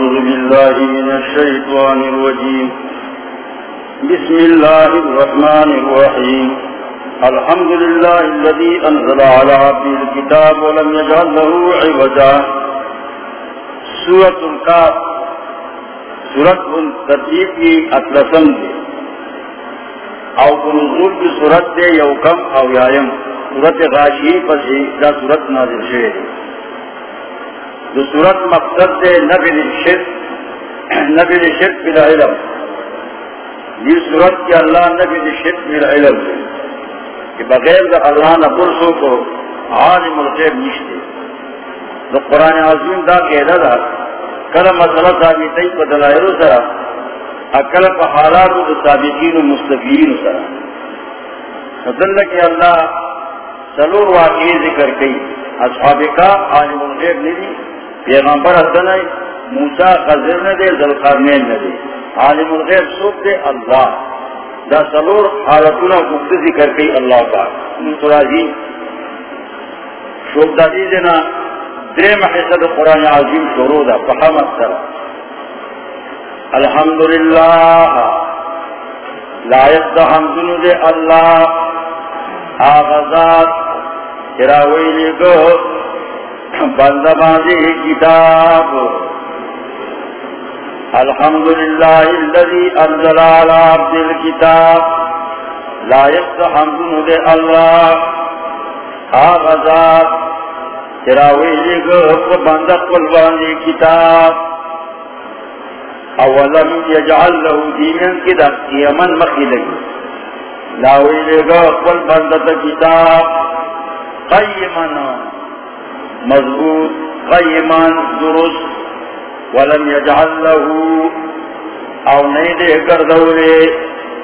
أعوذ بالله من الشيطان الرجيم. بسم الله الرحمن الرحيم. الحمد لله الذي أنزل على عبده الكتاب ولم يجعل له عوجا. سورة الكاف. سورة ترتیب کی اطلسم دے. او کنزول کی سورت دے یوکم او یایم. سورت غاشی پسی دا سورت نازل شوئے دے دو سورت مقصد دے نبی شرک نبی شرک بلا علم۔ یہ سورت کی اللہ نبی شرک بلا علم دے کہ بغیر دا اللہ نبرسو کو عالم الغیب نشتے۔ دو قرآن عظیم دا کہہ دا کل مسئلہ ثابتی پا دلائر سرا، اکل پا حالات و ثابتین و مستفین سرا۔ فضل کہ اللہ سلور واقعی ذکر کئی اصحاب کا عالم الغیب ندی پیغمبر حسن موسیٰ خضر ندے ذلقرنین ندے عالم الغیب سوک دے اللہ۔ دا سلور حالتنا گفت ذکر کئی اللہ کا نصرہ جی شوک دا دیدنا درم حصد قرآن عظیم شروع دا فحمد سر الحمدللہ۔ لائق دا حمدنو دے اللہ۔ آغازات چراویلی کو بندبازی کتاب۔ الحمدللہ اللذی انزل على عبد الكتاب لائق دا دے اللہ۔ آغازات چراویلی گو بندق قلبانی کتاب۔ اولم یجعل لہو دیمن کی دا مخی لگی لاویلی گو قل بندق کتاب۔ قیمن مضبوط قیمن درست، ولم یجعل لہو، او نہیں دے کر دولے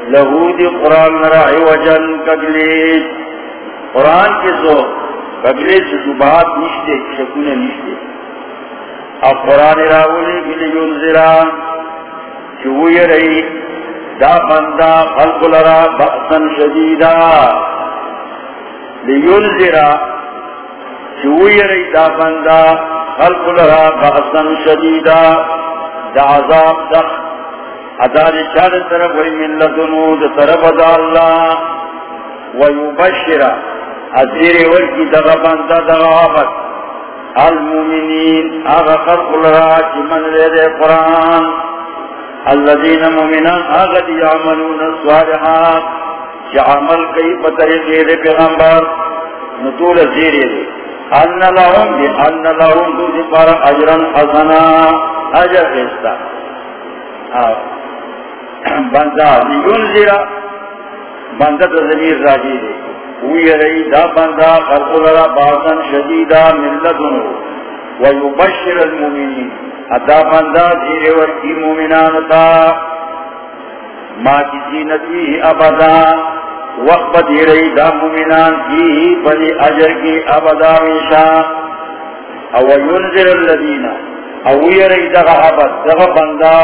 لہو دی قرآن راعی وجن کگلیت قرآن کی زور قبلے سے شبہات نشتے، شکونے نشتے۔ اب قرآن راولی کی لیون ذرا چوئی رئی دا بندہ خلق لرا بأسن شدیدا لیون ذرا چوئی رئی دا بندہ خلق لرا بأسن شدیدا دا عذاب دخ ادار چار طرف وی من لدنو، دا طرف دا اللہ۔ ویبشرہ ازیر ورکی دغا بندہ دغا آبت المومنین، آغا خلق لرا چی من لید قرآن۔ الذین مومنان، آغا دی عملون الصالحات چی عمل کئی پتری دے پیغمبر۔ نطول زیر دے۔ ان لهم بی ان لهم دو دی پارا حسنا. اجر خیستا بندہ لیون زیرہ بندہ تو راجی دے. رئی دا بندہ خلق لرا باسن شدیدہ ملتنو ویبشر المومنین. ادا بندہ دیر ورکی مومنان تا. ما کی زینتی ابدا. وقت دیرئی دا مومنان کی بلی اجر کی ابدا ویشا او ینزل اللذین او یرئی دا عبد دا بندہ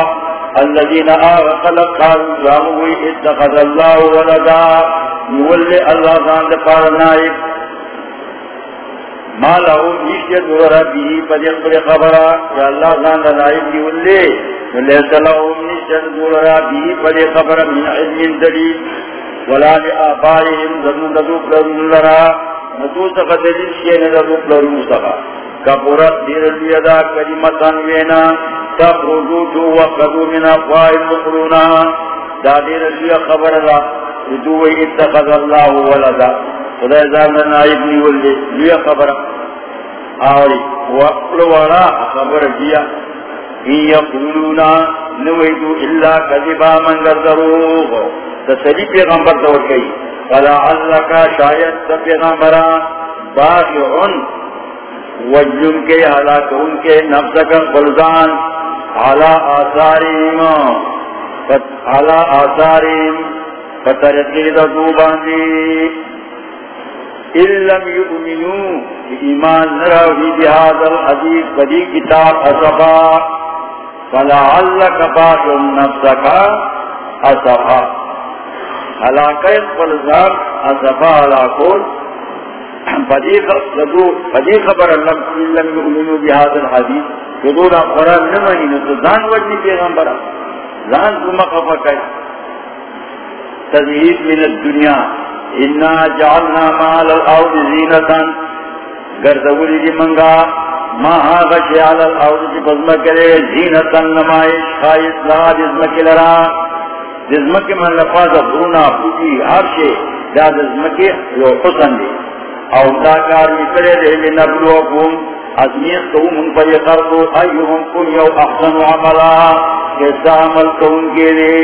الذين آغا خلق قالوا جامعوا اتخذ الله ولدا. يولي الله ذان دفار نائب ما له نشت دورا به پد اخبر خبرا. يا الله ذان نائب يولي وليس له نشت دورا به پد خبر من علم دليل ولا لآبائهم ذنو ذذوب لرون لرا ندو سخا دلیل شیئن ذذوب لرون سخا کبرت دیر لیدا کلمتان وینا تخرجو جو وقدو من افوائی مقرونا دا دیر لیا خبر اللہ ادوئی اتخذ اللہ ولدا. خدا ازام نائب نیول دے لیا خبر. آوری وقل خبر دیا ان یقولونا نویدو اللہ کذبا من گردروغ تسلی پیغمبر دور گئی فلا اللہ کا شاید تا پیغمبران باغعن. وجن کے حالات ان کے نفس کا فلزان اعلی آثاریم اعلی آثاریم فترقی دو باندی علم یؤمنو ایمان نراوی بہذا الحدیث بدی کتاب اصفا فلعلک باقم نفسکا اصفا حلاقیت فلزان اصفا علاقول بدی خبر لم يؤمنوا بهذا الحديث کدورا قرآن نمانی نو تو زان وجنی پیغمبر. زان کو مقفا کئی. تذہید من الدنیا. انا جعلنا مال الارض زینتا گردولی دی منگا. ما آغشی علی الارض جی بزمکلے زینتا نمائش خائص لها دزمکل را دزمکل من لفاظ برونا پوٹی عرشے دا دزمکل یو حسن دی او دا کار مکرے دے لنبلوکم ازمیت کو من پر قرض ایہم کم یو احسن عملا کیسا عمل کون کے لے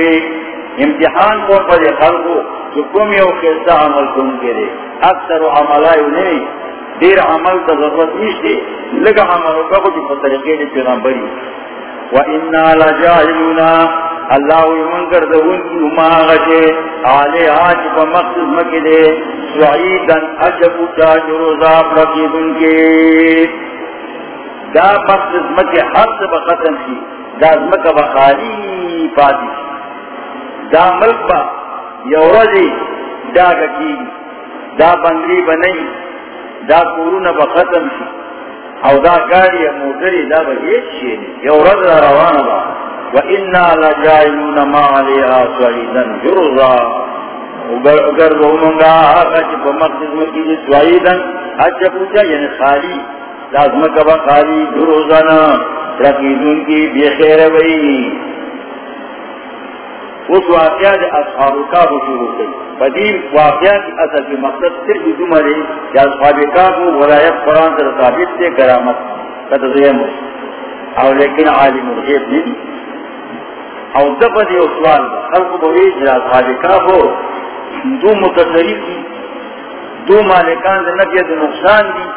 امتحان کو پر قرض تو کم یو کیسا عمل کون کے لے اکثر عملا یو نہیں دیر عمل تا ضرورت نیشتے لگا عملوں کا کچھ پترکے لے پیغمبری۔ وَإِنَّا اللہ ویمن کردون کی اماغشے آلے آج پا مقصد مکدے. سعیدن عجب کے. دا مقصد کی. دا مکہ پاتی دا ملک با یورزی دا گکی دا بندری با نہیں دا کورون با ختم کی. او دا گاڑی موتری دا با ہیچ شید یورز دا روان با. و انا لَجَائِلُونَ ما عَلِيهَا سُعِيدًا جرزا. اگر وہ منگا آقا چی پا مقصد مکی جی سوائیدن اچھا پوچھا یعنی خالی. لازم با خالی جرزانا. رقیدون کی بیخیر وئی. اس واقعات اصحاب کاب شروع کی قدیم واقعات اصل کی مقصد صرف دو مرے کہ اصحاب کاب ولایت قرآن سے ثابت سے کرامت. تدزیم او لیکن عالم الغیب نہیں او دفع دی اسوال خلق بوئی جل اصحاب کاب دو متصریف دی دو مالکان دی نفی دی نقصان دی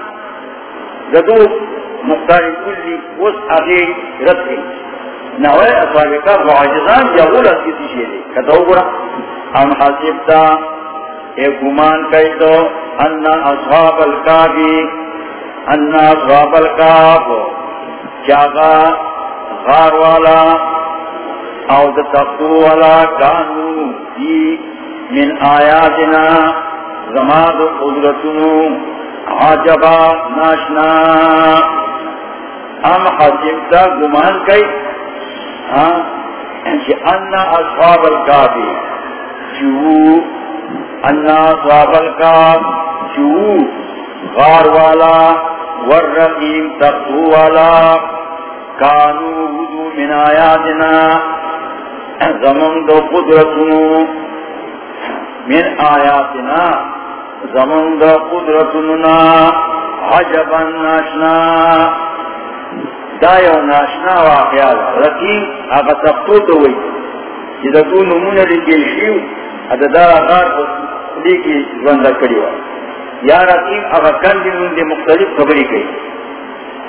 جدو مختار کلی اس آگے رد کی نوائے اصحاب کا معاجزان یا وہ رد کی تیشے دے کہتا ہو گرا ہم حسبتا ایک گمان کئی تو انا اصحاب القابی انا اصحاب القاب چاگا غار والا او تقو والا کانو دی من آیاتنا. زماد قدرتنو عجبا ناشنا. ام حسبتا گمان کئی ہاں؟ کہ انا اصحاب القابی چو انا اصحاب القاب چو غار والا والرقیم تقو والا، کانو ہدو من آیاتنا، زمن دو قدرتنو من آیاتنا، زمن دا قدرتنا عجبا ناشنا دا یو ناشنا واقعا. رقیم آقا تختو تو وی چی دا تو نمون لکی شیو ادا دا غار لکی زندہ کری وا یا رقیم آقا کندی من دی مختلف خبری کئی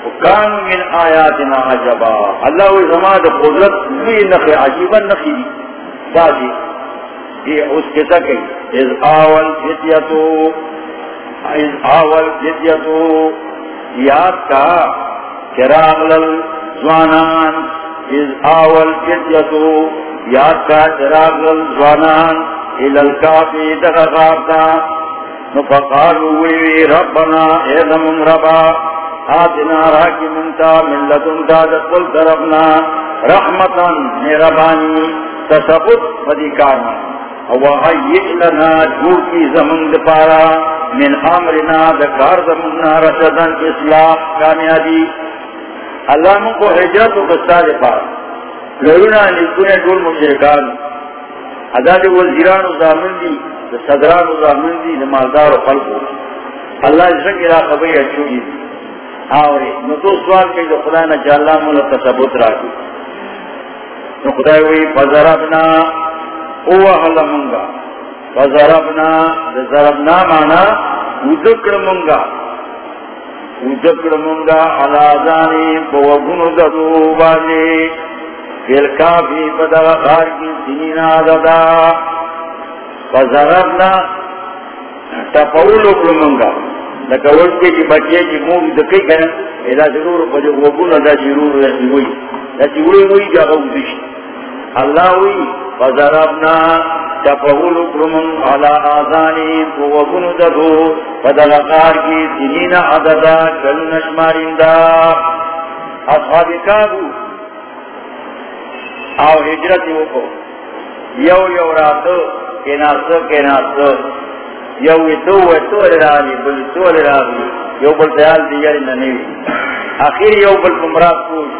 وکانو من آیاتنا عجبا. اللہ وی زمان دا قدرت وی نخی عجیبا نخی دی دا دی یہ اس کے سکے از آول فتیتو. از آول فتیتو. یاد کا؟ چراغ لل زوانان از آول فتیتو یاد کا چراغ لل زوانان الالکافی دغغارتا نفقالو ویوی ربنا ایدم ربا، آتنا راکی منتا من لدن دادت قل طرفنا. رحمتا میربانی تصبت فدیکارنا لنا جور کی زمن دپارا من امرنا دکار زمننا رشدن اصلاح کامیابی. اللہ من کو حجرت و قصہ دپارا لرونا نکونے دول مشرکان. اداد وزیران و زامن دی صدران و زامن دی نمالدار و خلقو اللہ جسن کی راہ خبری اچھو دی آوری، نو دو سوال کئی دو خدا نا جاللہ مولا تصبت راکی نو خدای وی، فضربنا اوہل منگا. فضربنا ضربنا مانا ادکر منگا. ادکر منگا، علا زانی بوگن ددو بانے فیلکا بھی بدغ خار کی سنینا ددا فضربنا تفول اکر منگا. لکا وجدے کی بچے کی موگ دکی گئن ایلا ضرور پجو وگن دا جی ضرور رسی ہوئی. دا جی چوئی ہوئی جا اللہ ہوئی فضربنا تفهول اکرمن على آذانی ووگن ددو فدلقار کی سنین عددا کل نشمارن دا اصحاب کابو او ہجرت یو کو یو یو راتو کیناسو کیناسو یو تو و تو لرالی بل تو لرالی یو بل دیال دیگر ننیوی آخر یو بل کمرات کوش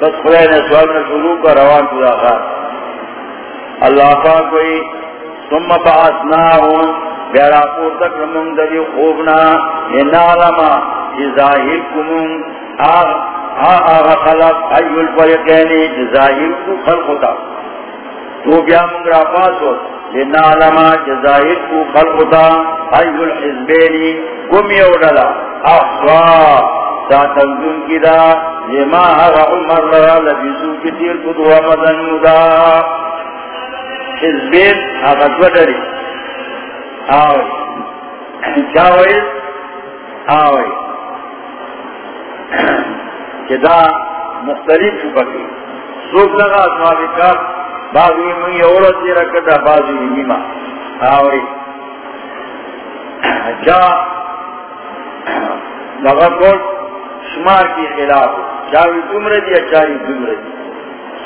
بس خدای نے سوال نے شروع کا، روان کو آخر۔ اللہ پاک کوئی ثم بعثناهم بیارا پورتک رمون دلی خوبنا انعلما ظاہر کمون آغا خلق ایو الفرقینی ظاہر کو خلقتا تو بیا منگرا پاسو لنعلما ظاہر کو خلق خلقتا ایو الحزبینی کمی اوڑلا احضا ساتنزن کی دا۔ لما آغا عمر لرا لبیسو کی تیر کدوا مدنو دا۔ حزبین آقا آغا دوڑلی آوئی چاوئی آوئی دا مختلف شبکی سوک لگا اصحاب کار بعضوی منی اولت دیر کدا بعضوی نیما آوری جا لگا کل شمار کی خلاف چاوی دمر دی اچاری دمر دی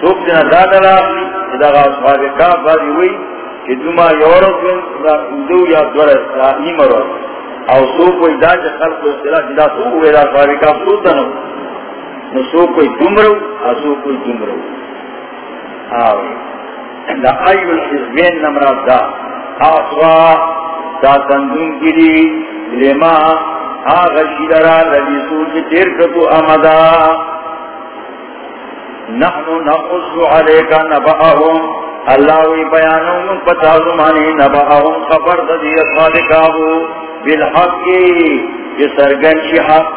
سوک دینا دادا لاغلی دا اصحاب کار بعضی ہوئی کہ دوما دما یورت دو یا دور نیما رو. او سوک کوئی دا چا خلق و اصطلاح جدا سوک ہوئی دا اصحاب کار سوک دنو نسو کوئی دمرو اسو کوئی دمرو آوے دا ایو الحزبین نمرات دا. آسوا دا تندون گری لما آغا شیدرا لبیسو چی ترکتو امدا نحنو نقصو علیکا نبعہم. اللہ وی بیانو من پتا زمانی نبعہم. خبر دا دی اصحابکاہو. بالحق کی بسرگن شی حق.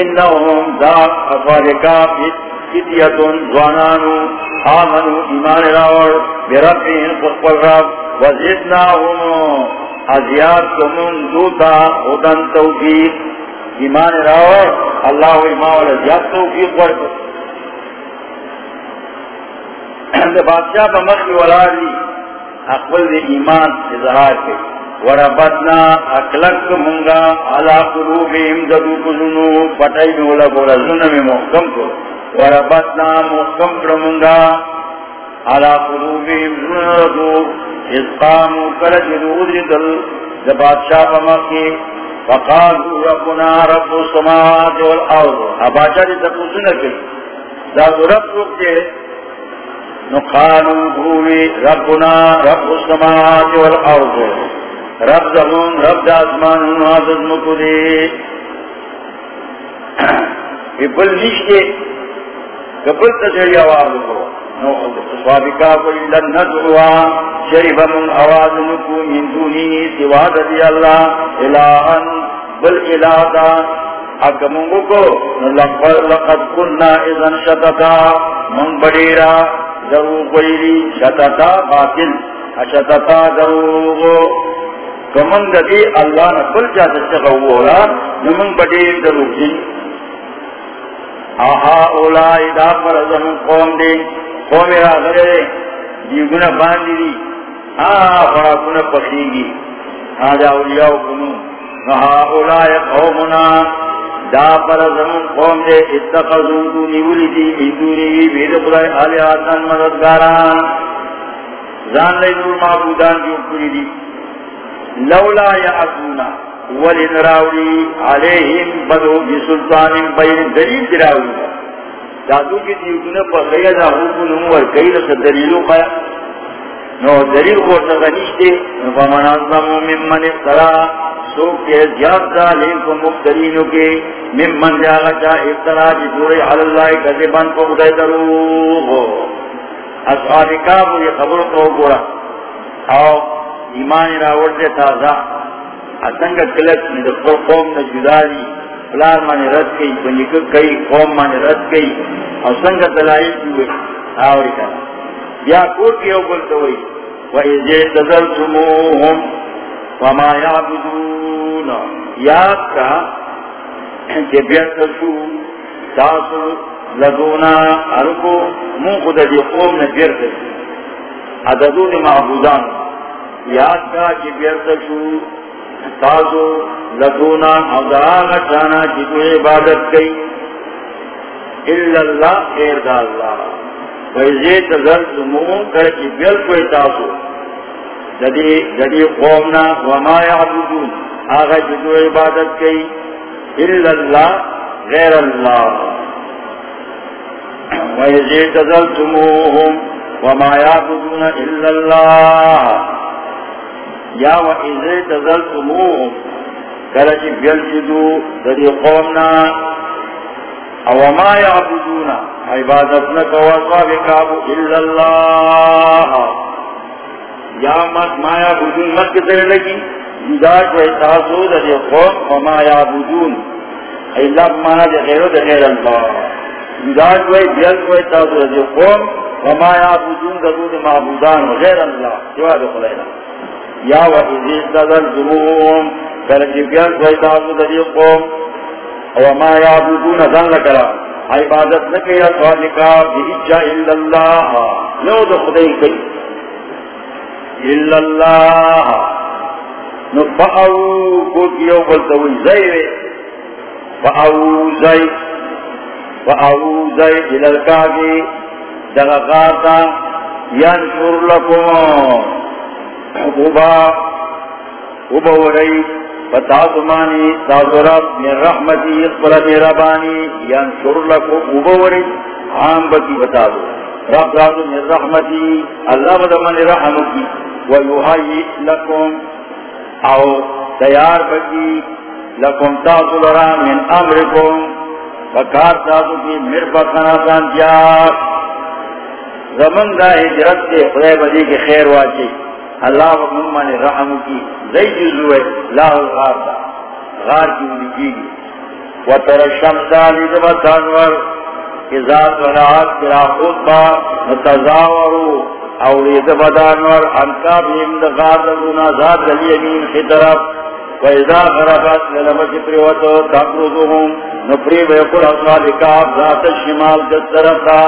انہم ذات افالکا فتیتن زوانانو. آمنو ایمان راور بربین قصبر رب. وزدناهم ازیاد کمون دوتا. خودن توفیق. ایمان راور اللہ ایمان ازیاد توفیق ورکو. بادشاہ بمخی ولاری اقبل دی ایمان اظہار کے۔ وربتنا اکلک منگا علا قلوبیم ددو کزنو پتائی میں اولا بولا، زنہ میں محکم کو۔ وربتنا محکم کرمنگا علا قلوبیم زنہ ددو اس قامو کلج دودری دل دبادشاہ پمکی فقالو ربنا رب السماوات والارض ابادشاہ دی تکو سنہ کی دادو رب رب کے نقالو بھوی ربنا رب السماوات والارض. رب زمون، رب دا آسمان نوازد مکو دے بل نشتے کبل تجری آواز کو نو سوابکا قل لن ندعوا شریف من آواز مکو من دونی سواد دی اللہ الہن بل الہ دا اکمونگو کو لقد کننا اذن شتتا. من بڑیرا ضرور قیلی شتتا باطل شتتا ضرور کمن دی اللہ نے کل چاہتا چکا ہوا نمن بڑی دروجی آہا اولائی دا پر ازم قوم دی، قوم را غرے دی گناہ باندی دی. آہا فرا گناہ پخیگی. آجا اولیاء کنو آہا اولائی قومنا. دا پر ازم قوم دی اتخذو دونی ولی دی ایدونی بید خدای آلیاتن مددگاران. زان لئی نور معبودان جو کری دی. لولا یعطونا ولن راولی علیہم بدو بسلطان بین دلیل دراولی جادو کی جی دیوکنے پر خیر حکم نمور کئی لسا دلیلو خیا نو دلیل کو تغنیش سغنیشتے فمن ازمو ممن افترا، سوک کے زیاد ظالم کو مفترینو کے ممن جاغتا افترا جی جوڑے علاللہ کذبان کو خدای دروغ. اصحاب کابو یہ خبر کو گورا. اور ایمان راوڑ دے تازہ. اتنگا کلک ندخل قوم نا جداری پلار مانی رد کئی، پنجکر کئی، قوم مانی رد کئی. اور سنگا دلائی کیوئے آوری کنا یا کوٹ کیو بلتا ہوئی وَإِذِ تَذَلْتُمُوهُمْ وَمَا يَعْبُدُونَ یاد کا کہ بیعت شو تاسو لدونا ارکو من خود دی قوم نے بیعت شو عددون معبودان. یاد کا چی بیرد شو تازو لدونا او دراغ چانا چی عبادت کئی. الا اللہ خیر دا اللہ. ویزی تزل زمون کرچی بیل کوئی تاسو جدی جدی قومنا وما یعبدون، آغا جدو عبادت اللہ، غیر اللہ۔ ویزی تزل زمون وما یعبدون اللہ۔ یا ویزی تزل زمون کرچی بیل جدو، جدی قومنا او ما یعبدون عبادتنا کوا بکابو الا اللہ یا مت ما یعبدون مت کتر لگی؟ جداج و اتحاسو دا دی قوم و ما یعبدون اللہ مانا دی خیرو دی خیر اللہ جداج و اتحاسو دا دی قوم و ما یعبدون دا معبودان و غیر اللہ سوا دی خلینا یا و ازیز تذل زموم کرچی بیل و اتحاسو دا دی قوم وما يعبدون ذن لكرا عبادت نكي صادقا بإجا إلا الله يود خدي إلا الله نفعوا قد يوبلتوي زي فأو زي فأو زي إلى الكعب دغقاتا ينشر لكم حبوبا وبوري فتعظمانی من رحمتی اقبل ربانی ینشر عام بکی رب دازو من رحمتی اللہ بدمن ویوحی لکم او تیار بکی لکم تازو لرا من امرکم وکار تازو کی مرفتنا سانتیار زمن دا خدای بدی کے خیر واچی اللہ و من رحم کی زی جزو ہے لا الغار دا. غار کی انہی گی. و تر الشمسا لیدبا تانور ازا صلحات کرا خود با متزاورو او لیدبا تانور انکا بیم دا غار دا ذات دلی امین خی طرف. و ازا غرفت للمچ پریوتو تقرضوهم نپری بیقل اصحاب کاب ذات الشمال جس طرف دا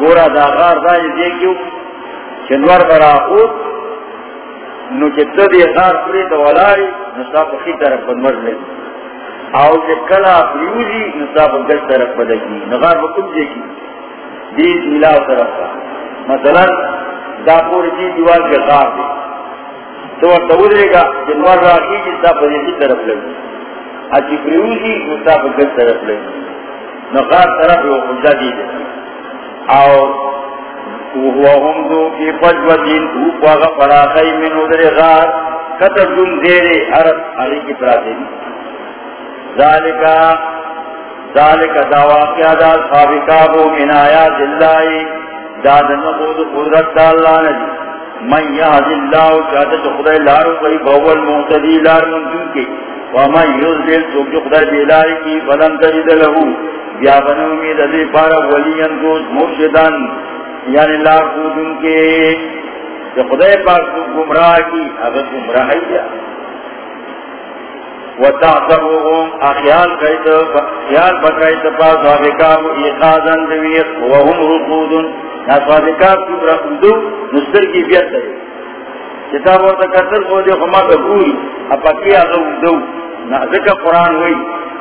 گورا دا غار دا یہ دیکھو چنور برا خود نو چتا دی خار پری تولاری نسا پا خی طرف بنور لگی. آو چه کلا پریوزی نسا پا طرف بدگی نغار با کم دیکی دید ملاو طرف کا مثلا، دا پور دی دیوال کے خار دی. تو ورطا ادرے گا، جنور را کی جسا پا دیکی طرف لگی. اچی پریوزی نسا پا طرف لگی. نغار طرف یو خجا دی دی آو وهم دو کی فجوتین اوپا غفراقی من ادر غار کتب دن دیرے عرب علی کی پراتے دی ذالکا ذالکا دواقع دا صحابقابو من آیات اللہ داد نقود قدرت دا اللہ ندی من یاد اللہ، چاہتا خدای لارو کئی بہول محتدی لار منجون کی۔ ومن یزدل سوک جو خدای بیلاری کی، فلن تجد لہو بیا بنومی دلی پارا ولین دوست مرشدن یعنی لا خودن کے جو خدای پاک کو گمراہ کی، اگر گمراہ ہی کیا وتعتبهم اخيال كيد خيال بكيد پاس وابكاب ايقاظا دويق وهم رقود۔ ناس وابكاب کی رقودو نستر کی بیت دے کتاب ورطا کتر خودی خما بگوری اپا کیا غودو نازک قرآن ہوئی۔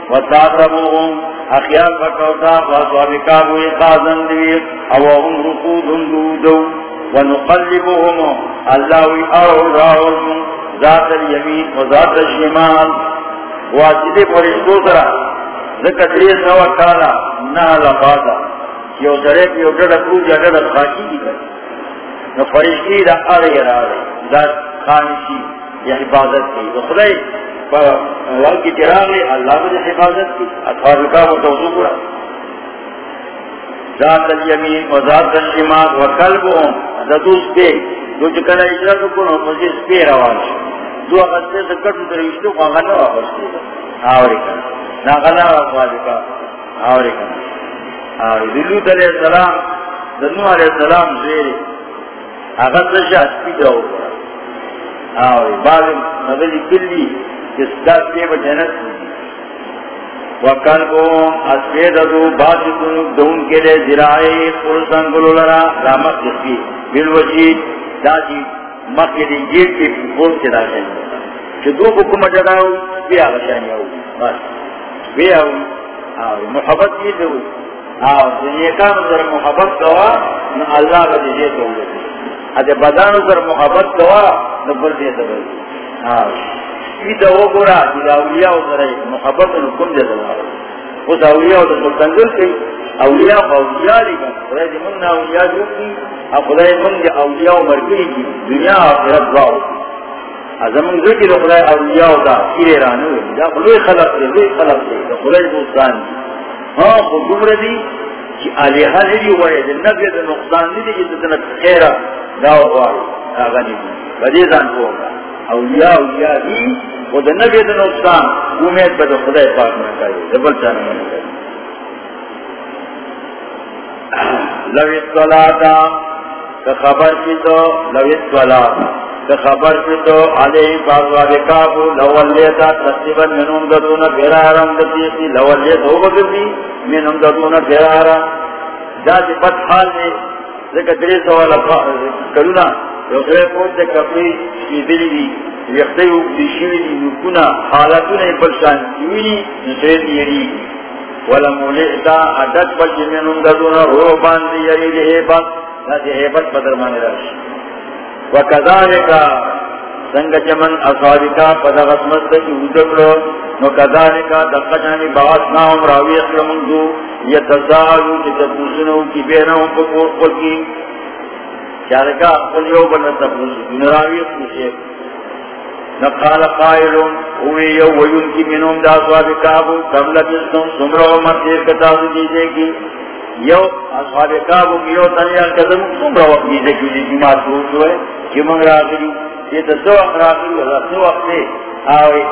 وتعتبهم اخيال بكوتا پاس وابكاب ايقاظا دويق وهم رقود دودو ونقلبهم الله أرهم ذات اليمين وذات الشمال واسدے فرشتو سرا ذکر دریز نو کالا نا لفاظا یو سرے پی اٹھڑا کو جگڑا خاکی کی کر نو فرشتی دا آرے را رے دا خانشی یا حفاظت کی۔ خدای وال کی تراغ اللہ نے حفاظت کی اطفال کا متوضو کرا ذات الیمین و ذات الشمال و قلبهم ددوس پہ جو چکلا اجرا کو نو پہ روان شو۔ دو اغسطے سے کٹو دروشتو کو اغنا واپستے آوری کنا نا غنا واپستے آوری کنا آوری۔ دلوت علیہ السلام، دنو علیہ السلام زیر اغسطے شاہ سپیدہ ہو کرا آوری۔ بعد نبلی کلی جس داس کے بجنت ہوگی وکلبون اسفیدتو باسطن دون کے لیے زرائی پرسن گلو لرا رامت جسکی بالوجید داتی جی، مکہ دی جیب کی بول کے چلا جائیں کہ دو حکم جداؤ بیا غشانی آؤ۔ بس۔ بے بیا محبت کی تو۔ نیکان در محبت کوا، نہ اللہ کا دیجیے تو۔ اجے بدان در محبت کوا، نہ بل دے تو ہاں یہ تو وہ گورا اولیاء در محبت اولیاء کی اولیاء اولیاء لی خدای اولیاء خدای اولیاء دنیا آخرت ذکر خدای اولیاء دا دا خدای خلق خلق خدای دوستان ہاں کو گمر کہ علیہ ہوئے نبی نقصان خیرہ بدی کو ہوگا اولیاء اولیاء دی وہ دے نبی دے نقصان، امید پہ دے خدای پاک میں کرے دبل چانے میں کرے لو اطلاعتا کہ خبر کی تو، لو اطلاعتا کہ خبر کی تو، علیہ بازواب کابو لولیتا تصیبا من منہم ددون بیرارم دتیسی لولیتا ہو بگردی منہم ددون بیرارا جاتی پت حال میں ذکر دری سوالا کرونا رسول پوچھ دے کپری کی دلی دی یختی اکتی شوی دی نکونا حالتو حالتونا پرشان کیوینی نسویت یری ولمولیتا عدد بچی منہم ددون رو باندی یری دی حیبت جاتی حیبت بدر مانے راشی وکذالکا سنگ چمن اصحابکا پدا غسمت دا چوزکلو نو کذالکا دقجانی بغسناهم راوی اخلمنگو یتزالو چی تپوسنو کی بیناهم پکور قل کی چارکا قل یو بنا تپوسنو نراوی اخلوشی نقال قائلون ہوئی یو ویون کی منهم دا اصحابکا بو کم لبستم سمرو مرسیر کتاسو دیجے کی۔ یو اصحاب کابو یو تنیا قدم سم وقت دیدے کی۔ جی جماعت پروت ہوئے کہ من راقلی یہ تو سو وقت راقلی ہوگا سو وقت دے آوے۔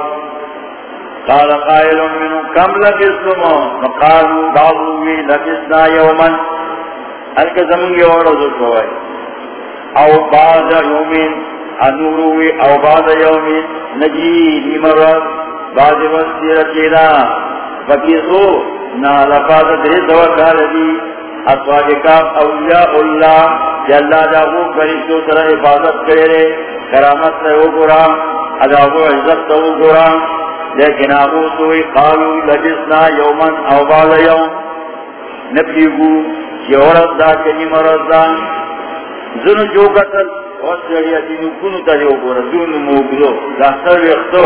قال قائل منو کم لبسنو مقالو بعضوی لبسنا یومن ہلکہ زمین یو رضو ہوئے او بعض یومین انوروی او بعض یومین نجی نیمرد بعض وستیر چینا فکیسو نا لفاظ دے دو کال دی اصواج کام اولیاء اللہ جللہ جاگو فرشتو سر حفاظت کرے رے کرامت سے وہ گورا ادابو عزت سے وہ گورا. لیکن آبو سوئی قالو لجسنا یومن او بال یوم. نپیگو چی عورت دا کنی مرد دا. زن جو قتل وصلی اتنو کنو یعنی تا جو گورا زن موگلو دا سر وقتو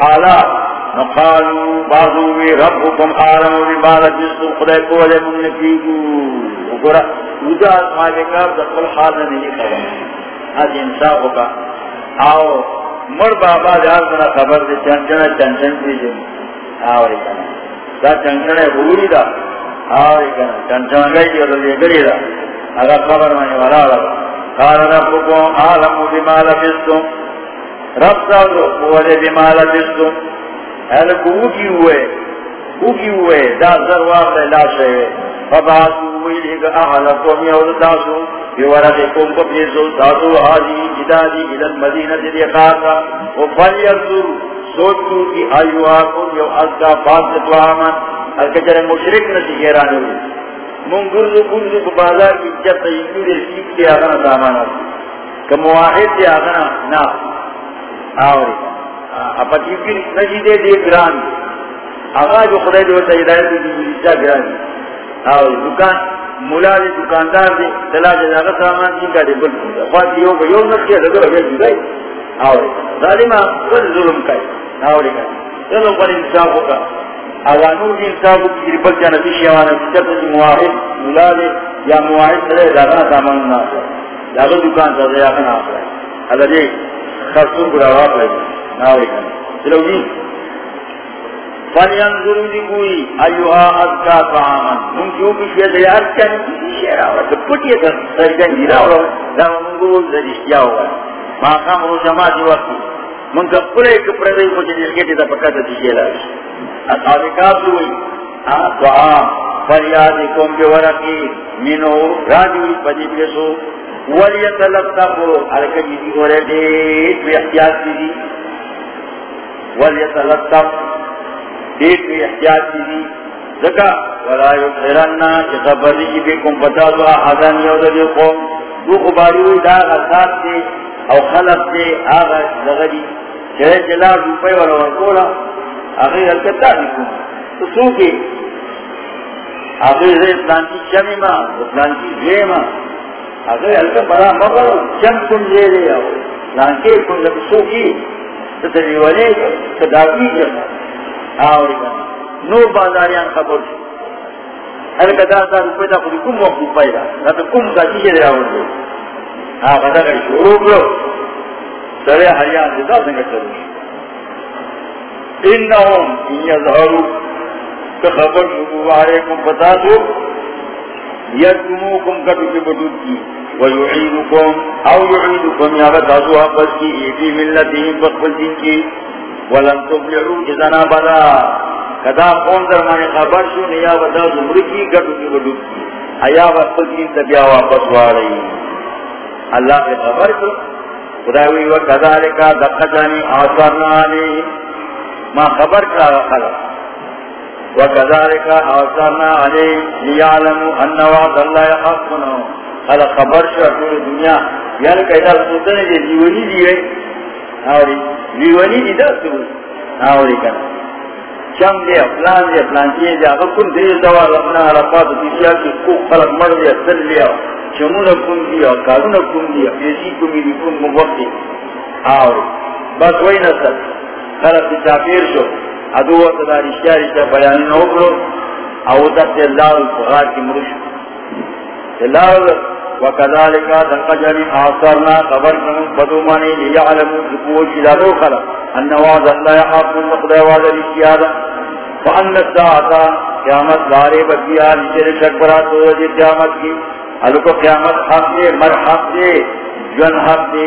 حالات نقالوا بعضوا ربكم عالم بما لبستم خدای کو من نکیگو. وګورا ودا مالکار د خپل حال نه خبر. اج انصاف وکا او مر بابا جان سره خبر دے چنچنا چنچن دی جو آوری کنا دا چنچنا بوری دا. آوری کنا چنچنا گئی جو لے گری دا. اگر خبر مانی والا دا قال ربكم عالم بما لبستم رب سازو قوله بما لبستم اہل کو اوکی ہوئے اوکی ہوئے دا ذرواب لے لاشے فبعثو ہوئی لگا احلکم یود داسو بورقکم قبلیسو داسو آجی جدادی الى المدینہ دی خاصا وفلیرسو سوچو کی ایوہاکم یو ازگا فاسد وامن الکجر مشرک نسی گیرانی ہوئی من گرزو گرزو ببازار کی جب تیجور سیک کے آگنا سامانا کہ مواحد سے آگنا نا۔ آوری۔ اپا چیزی نجی دے دے گران۔ دے آغا جو خدای دے ہوتا ہدایت دے دے جا گران۔ دے آو دکان، مولا دے، دکاندار دے تلا جے آغا سامان جن کا دے بل دے خواہ جی یو با یو نکیا لگو رہے جدائی جی آو رے ظالمہ خود ظلم کئی آو رے کئی چلو پر انصاف ہوگا آغا نور دی انصاف کی جری بل جانا تیشی آوانا جب تجی مواحد مولا دے یا مواحد سرے داغا سامان نا آسا داغا دکان سا دے آخنا آسا اللہ دے خرسون کو روا پہ ناوی کنا چلو جی۔ فَلْيَنْظُرُ لِكُوِي أَيُّهَا أَذْكَى طَعَامًا۔ من کیوں کشوی دیار کیا نہیں کسی شیر آوہ تو پٹی ہے۔ سرگن جیرا ہوگا لاما من کو زدشتیا ہوگا ماقام رو جماعتی وقتی من کا پورے کپڑے دے کو جنیل کے دیتا پکا تا تیشی لاش اصحاب کاب دوئی طعام فریادکم بورقی، منو راجوی پدی پیسو ولیتلقفو حلکہ جیدی ہو رہے دے تو احتیاط دیدی ولیتلطف دیکھ بھی احتیاط کی دی ذکا ولا یقرننا کہ خبری کی بھی کم پتا یود دی قوم۔ دو خباری دا غزات دے، او خلق دے آغا لغدی۔ چہے جلا روپے والا ورکولا۔ آخر تو کی چمی ماں کی زی ماں۔ بڑا مگر چم کن لے کے کن لگ تو جب آوری نو بازاریان خبر شو ہلکا دا روپے دا خودی کم وقت دا تو کم کا چیزے دے دا شروع کرو سرے حریان دا انہم ان یظہرو کہ خبر شروع علیکم دو یدموکم کٹو بدود کی، ویعیدکم، او یعیدکم، یا بتازو حفظ کی ایدی ملتیم بقبل دین کی، ولن تبلعو جزنا بدا۔ کدا قوم درمانی خبر شو، نیا بدا زمری کی کٹو کی بدود کی۔ ایا بقبل دین تبیا واپس وارئی اللہ کے خبر کو خداوی و کذالکا دقتانی آثارنا علیہم۔ ما خبر کا خلق. وكذلك أرسلنا عليه ليعلموا أن وعد الله حق هذا خبر شو الدنيا يعني یعنی كذا سلطان دي ليوني دي هاوري ليوني دي ده سو هاوري كان شام دي فلان دي فلان دي دي هغه کوم دي دوا لپنا عرفات دي چې کو خلق مر دي اصل لیا شمونه کوم دي او کارونه کوم دي پیسې کوم دي، کوم مغوتي هاوري بس وای نه ست خلق دي تافیر شو. ادو وقت دا رشتہ رشتہ بیان نوکرو او تک اللہ الفغار کی مرش اللہ وکذالکا دنقجری آثارنا خبر کنو بدومانی لیعلمو جکو شدالو خلق. ان وعد اللہ حق المقدر وعد رشتہ دا فان الساعتا قیامت لارے بکیا نشر شکبرات ہو جی قیامت کی. الکو قیامت حق دے، مر حق دے، جن حق دے.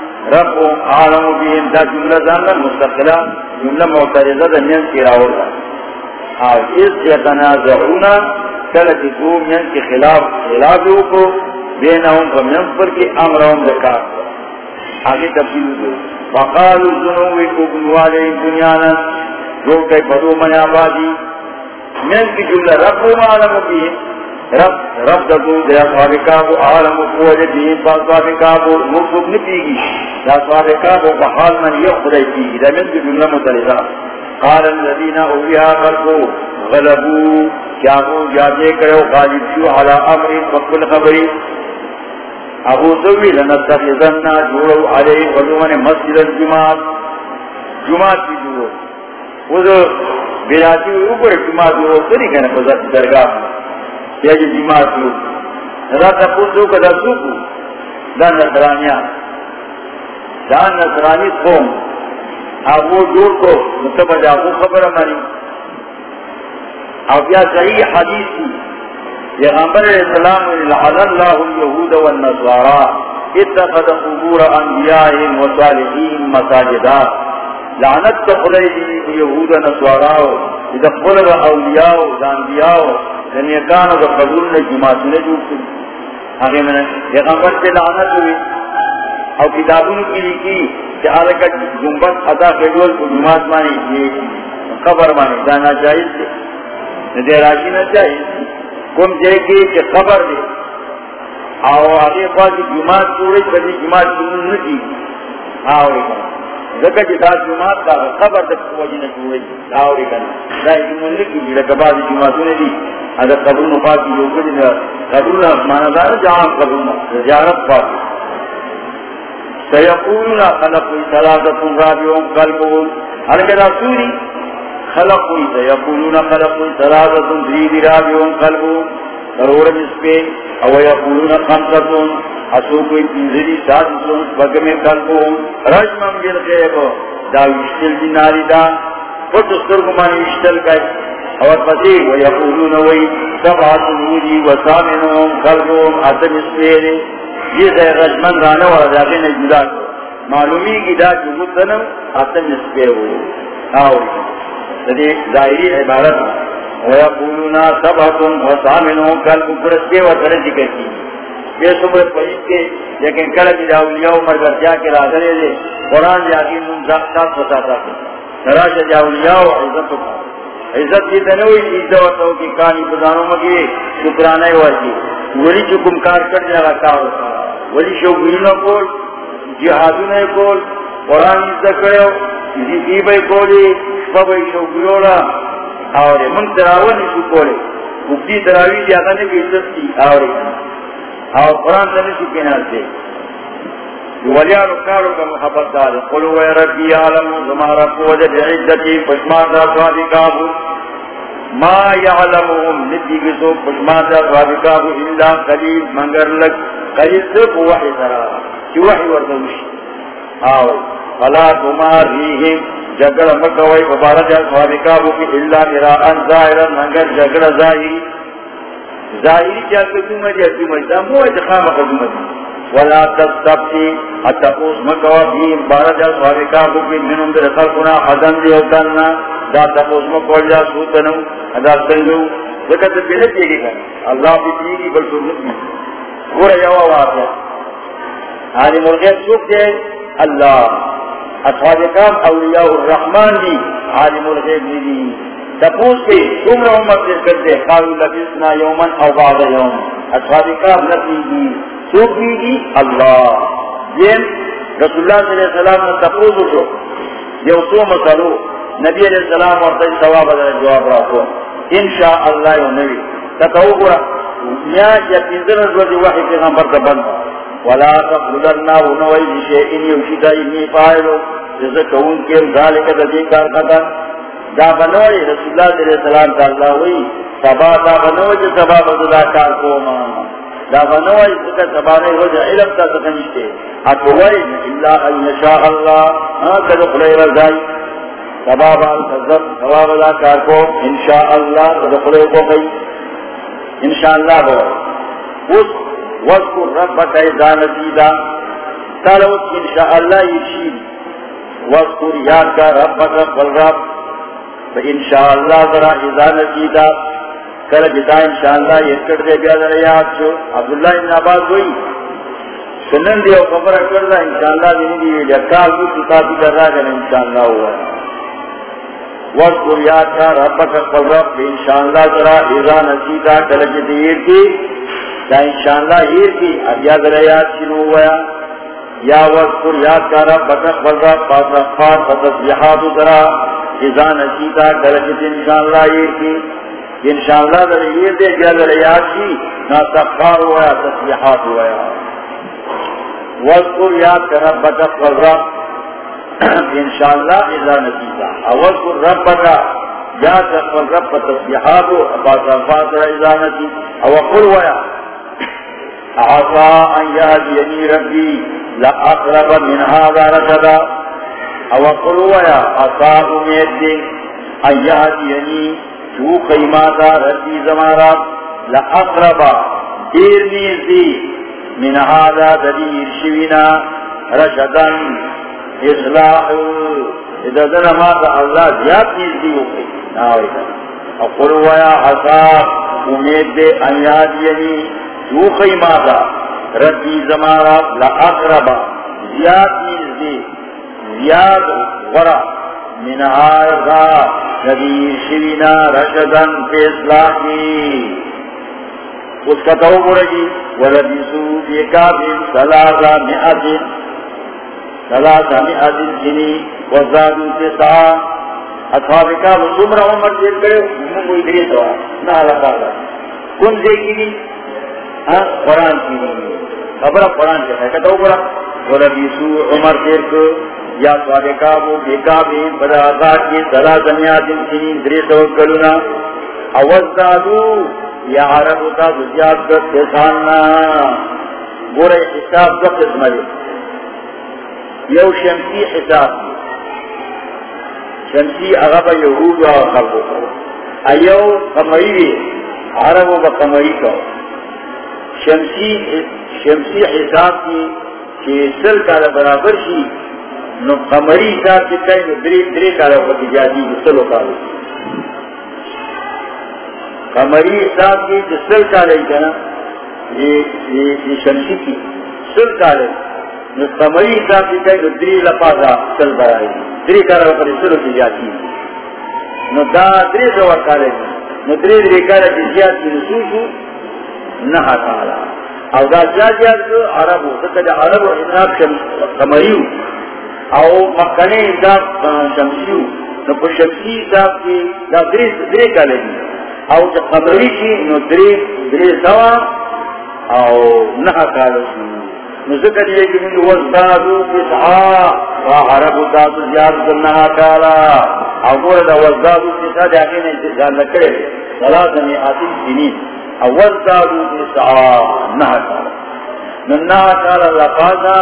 ربهم عالم بهم دا جملہ زانا مستقلہ، جملہ معترضہ دا نیم کی راول اور اس یتنازعونا کلتی دو من کی خلاف خلافیو کو بینہم فمن پر کی امرہم دکار آگے تفصیل دو فقالوا الزنوی کو بنوالے دنیانا، جو کئی پدو من آبادی. من کی جملہ ربهم عالم بهم رب رب دکو دیا صحابکابو عالم قوج دین با صحابکابو مقصود نپیگی دا صحابکابو بحال من یک خدای پیگی. دا من دی جملہ متلزا قال الذین اولیاء خلقو غلبو کیاغو جاجے کرو، غالب شو علا امر فقل خبری. ابو سوی لنتخذننا جوڑو علی غلوان مسجد الجماعت. جماعت کی جوڑو. وہ جو بیراتی اوپر جماعت جوڑو سری کہنے پر درگاہ یا جی جماعت لو دا تپوسو کا دا سوکو دا نصرانیا ہاں۔ دا نصرانی قوم۔ آگو جوڑ کو مطلب جاگو خبر ہماری۔ اب یا صحیح حدیث کی پیغمبر اسلام لعن اللہ اليہود والنصارى اتخذ قبور انبیائهم وصالحین مساجدہ۔ لعنت تخلی دی یہود نصاراو اذا قبل اولیاء انبیاء دنیاکانو دا قبول نے جماعت نے جو کی آگے میں نے پیغمبر سے لعنت ہوئی او کتابوں کی لکھی کہ آلہ کا جنبت ادا خیدول کو جماعت مانی یہ خبر مانی دانا جائز تھے ندے راشی نہ چاہیے کم جے کی کہ خبر دے آو آگے خواہ کی جماعت چھوڑی کبھی جماعت چھوڑی نہ کی آوری کنا لکہ جتا جماعت کا خبر تک وجہ نہ چھوڑی آوری کنا دائی جمعن لکی جی لکہ بعض جماعتوں نے دی اگر قبول نفا کی جو کچھ قبول مانا دار جہاں قبول زیارت پاکی سیقولنا خلقوی ثلاثتون رابعون قلبون ہر کدا سوری خلقوی سیقولنا خلقوی ثلاثتون دریدی رابعون قلبون ضرورت ضرور جس او یقولون خمستون حسوکوی تنزلی سادسون بگم قلبون رجمم جل غیب، دا وشتل دی ناری دا فتستر کمانی وشتل گئی. اور پسی ویقولون وی سبعت الوجی وسامنهم قلبون اتم اسپیرے یہ دے رجمن رانا والا داخل نے معلومی کی دا جو سنم اتم اسپے ہو. آوری دے ظاہری عبارت. ویقولون سبعت وسامنهم قلبون پرسکے و ترہ ذکر کی یہ سمر پہید کے، لیکن کل کی جاولیاء مرگر جا کے راضرے دے، قرآن جاگی من ذات پتا تھا۔ نراش جاولیاء عزت ہوتا عزت کی تنوی عزت ہوتا ہو کہ کانی بدانوں مگی شکرانے واجی ولی چکم کار کر جاگا کار ہوتا ولی شوگرینوں کول، جہادوں کول، قرآن عزت کرے جی بھائی کولی بھائی شوگرولا اور من تراون نشو کولے مفتی تراوی جاتا نے بھی عزت کی، اور اور قرآن سے نشو کے ناتے ولیاں رکارو کا محبت دار قلو اے ربی عالم زمارا قوجد عزتی پشمان دا سوابی کابو ما یعلمهم، ندی گزو پشمان دا سوابی کابو الا قلیل منگر لگ قلیل صرف وحی سرا کی وحی وردوش آو، فلا تماریہم جگڑ مکوئی مبارک اصحاب کابو کی اللہ مراءن ظاہرا منگر جگڑ ظاہری۔ ظاہری کیا قدوم ہے جیسی مجھتا مو اجخام قدوم ہے ولا تستفتی حتی اوز مکوئی بھی مبارک اصحاب کابو کی منم در خلقنا حضن دی ہوتانا دا تقوز مکوئی جا سوتنو ادا سنگو ذکر سے پہلے دیگی گا اللہ بھی دیگی بل سنت گورا یوا واقع عالم الغیب سوک دے اللہ اصحاب کام اولیاء الرحمن دی عالم الغیب دی تپوس کے تم رحمت سے کرتے قالوا لبسنا یوما او بعد یوم۔ اچھا جی، اصحاب کام نبی دی سوک دی اللہ۔ جیم رسول اللہ صلی اللہ علیہ وسلم نے تپوس اٹھو یہ سو مسلو نبی علیہ السلام اور تجھ ثواب علیہ جواب رکھو۔ انشاءاللہ یو نبی۔ تکو گرا نیا یا پینزر رضوی وحی پیغمبر کا ولا تقولنا ونوي بشيء يشد اني فاعل جزا كون کے ذالک ذی کار قطا دا بنوي رسول اللہ صلی اللہ علیہ وسلم تعالی وی سبا دا بنوي جو سبا بدلا کار کو ما دا بنوي کہ سبا نے ہو جائے علم تا سنجتے اتوئی الا ان شاء الله. ہاں کہ خدای رضای سبا با سبب سبا بدلا کار کو ان شاء الله تو خدای کو گئی ان شاء الله ہو اس واذكر ربك اذا نسيدا قال ان شاء الله يشيل واذكر ياك ربك فالرب فان شاء الله ذرا اذا نسيدا قال جدا ان شاء الله يذكر دے بیا ذرا یاد چھو عبداللہ ابن عباس ہوئی سنن دیو خبر کر رہا انشاءاللہ دینی دیوی لکال کو کتابی کر رہا کہ انشاءاللہ ہوا واذكر ياك ربك فالرب ان شاء الله ذرا اذا نسيدا قال جدا کی یا انشاءاللہ ہیر کی۔ اب یاد ریاد شروع ہوا یا وذکر یاد کا رب بکت بلرہ پاس رفار فتصبیحات درہ ازا نسیتا کرجت انشاءاللہ ہیر کی، انشاءاللہ در ہیر دے یاد ریاد کی نا تفخار ہوا تصبیحات ہوا وذکر یاد کا رب بکت بلرہ انشاءاللہ ازا نسیتا. وذکر رب بکت یاد رب رب تصبیحات پاس رفار درہ ازا نسیتا وقل ہوا عطا ان یاد يهديني ربي لأقرب من هذا رشدا. او قلوا يا عطا امید ان يهديني شو قیماتا زمارا لأقرب دیر نیزی من هذا دلیر شوینا رشدا اصلاح اذا ذنا اللہ زیاد نیزی وقی ناوی یا عطا امید جو زمارا لأقربا زیاد زیاد غرا. من آرزا ندی شوینا رشدن پی اصلاحی اس کا تو برگی جی. ولبسو بی کافی سلاسا مئتی سلاسا مئتی سنی وزادو تسا اصحاب کا سمر عمر دیر کرے ممو ادری تو نہ لگا کن دیکھی قرآن کی خبر قرآن کے ہے تو برا بولا بیسو عمر دیر کو یا صادقہ وہ بیکا بھی بڑا کی سلا دنیا دن کی دری تو کلونا اوزدادو یا عرب ہوتا زیاد کر کساننا بورے حساب کا قسم ہے یو شمسی حساب. شمسی اغبا یہود و خلقو ایو قمری عرب و قمری کو. شمسی شمسی حساب کی کہ سل کالا برابر شی نو قمری حساب کی کئی دری دری کالا پتی جادی سلو کالو قمری حساب کی جو سل کالا ہی کنا یہ شمسی کی سل کالے نو کمری حساب کی کئی دری لپاسا سل برائے دری کارا پر سلو کی جاتی نو دا دری سوا کالے نو دری دری کارا کی جاتی نسوسو نہا کالا او دا چا جات کو عربو. دکا دا عربو حساب کمریو او مکنے حساب شمسیو نو پر شمسی حساب کی دا دری دری کالے او دا قمری کی، نو دری دری سوا او نہا کالو نو ذکر یہ کہ من وزدادو کسعا وحربو دادو زیاد کرنہا کالا. او گورا دا وزدادو کسعا دا اقین انتظار نکرے ثلاثہ میں آتیم سنین او وزدادو کسعا نہا کالا. نو نہا کالا لفاظا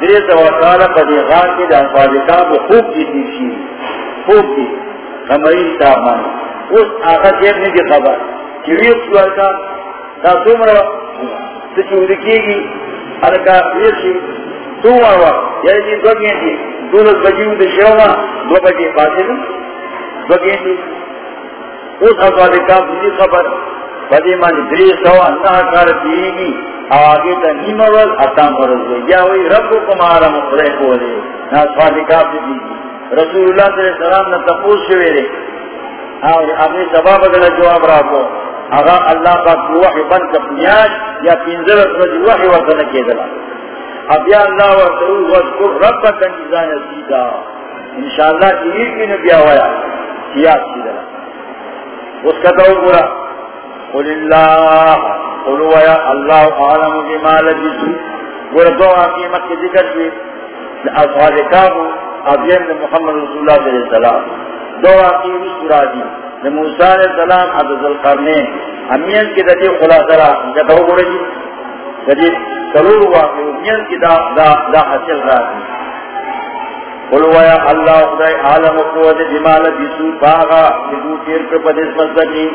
دریت وقالا قدی غار کی دا فاضکاب خوب کی دیشی خوب کی قمری صاحبان اس آقا جیب نے بھی خبر. چوی سوار کا دا سومر سچود کی گی ارکا ویشی سومر وقت یعنی دو گینٹی دولت بجیو دا شیوما دو بجی باتی دو دو گینٹی اس حضوال کام دی خبر. بدی مانی دری سوا انہا کار دیگی آگے تا نیمہ وز اتام ورز دے۔ یا ہوئی رب کو کمارا مقرح کو دے۔ نا سوالی کام دیگی رسول اللہ صلی اللہ علیہ وسلم نے تپوس شوئے دے۔ اور اپنی سباب بدل جواب را کو۔ اگر اللہ پاک وحی بن کا پنیاج یا پینزر رجی وحی وطن کے دلا اب یا اللہ وطن وذکر رب کا نظام سیدھا انشاءاللہ چیئر کی نبی آوایا۔ سیاس سیدھا اس کا تو برا قل اللہ قلو یا اللہ عالم بما لجسو گورا دو حقیمت کے ذکر کی اصحاب کابو ابیم محمد رسول اللہ صلی اللہ علیہ وسلم. دو واقعی سورا دی موسیٰ علیہ السلام حضرت القرنین امین کی دجی خلاصرہ انکا دو گوڑے جی دجی سلور واقعی امین کی دا, دا, دا حسل را دی قلوا یا اللہ خدای عالم قوت جمال جسو باغا جدو تیر پر پدس مستقی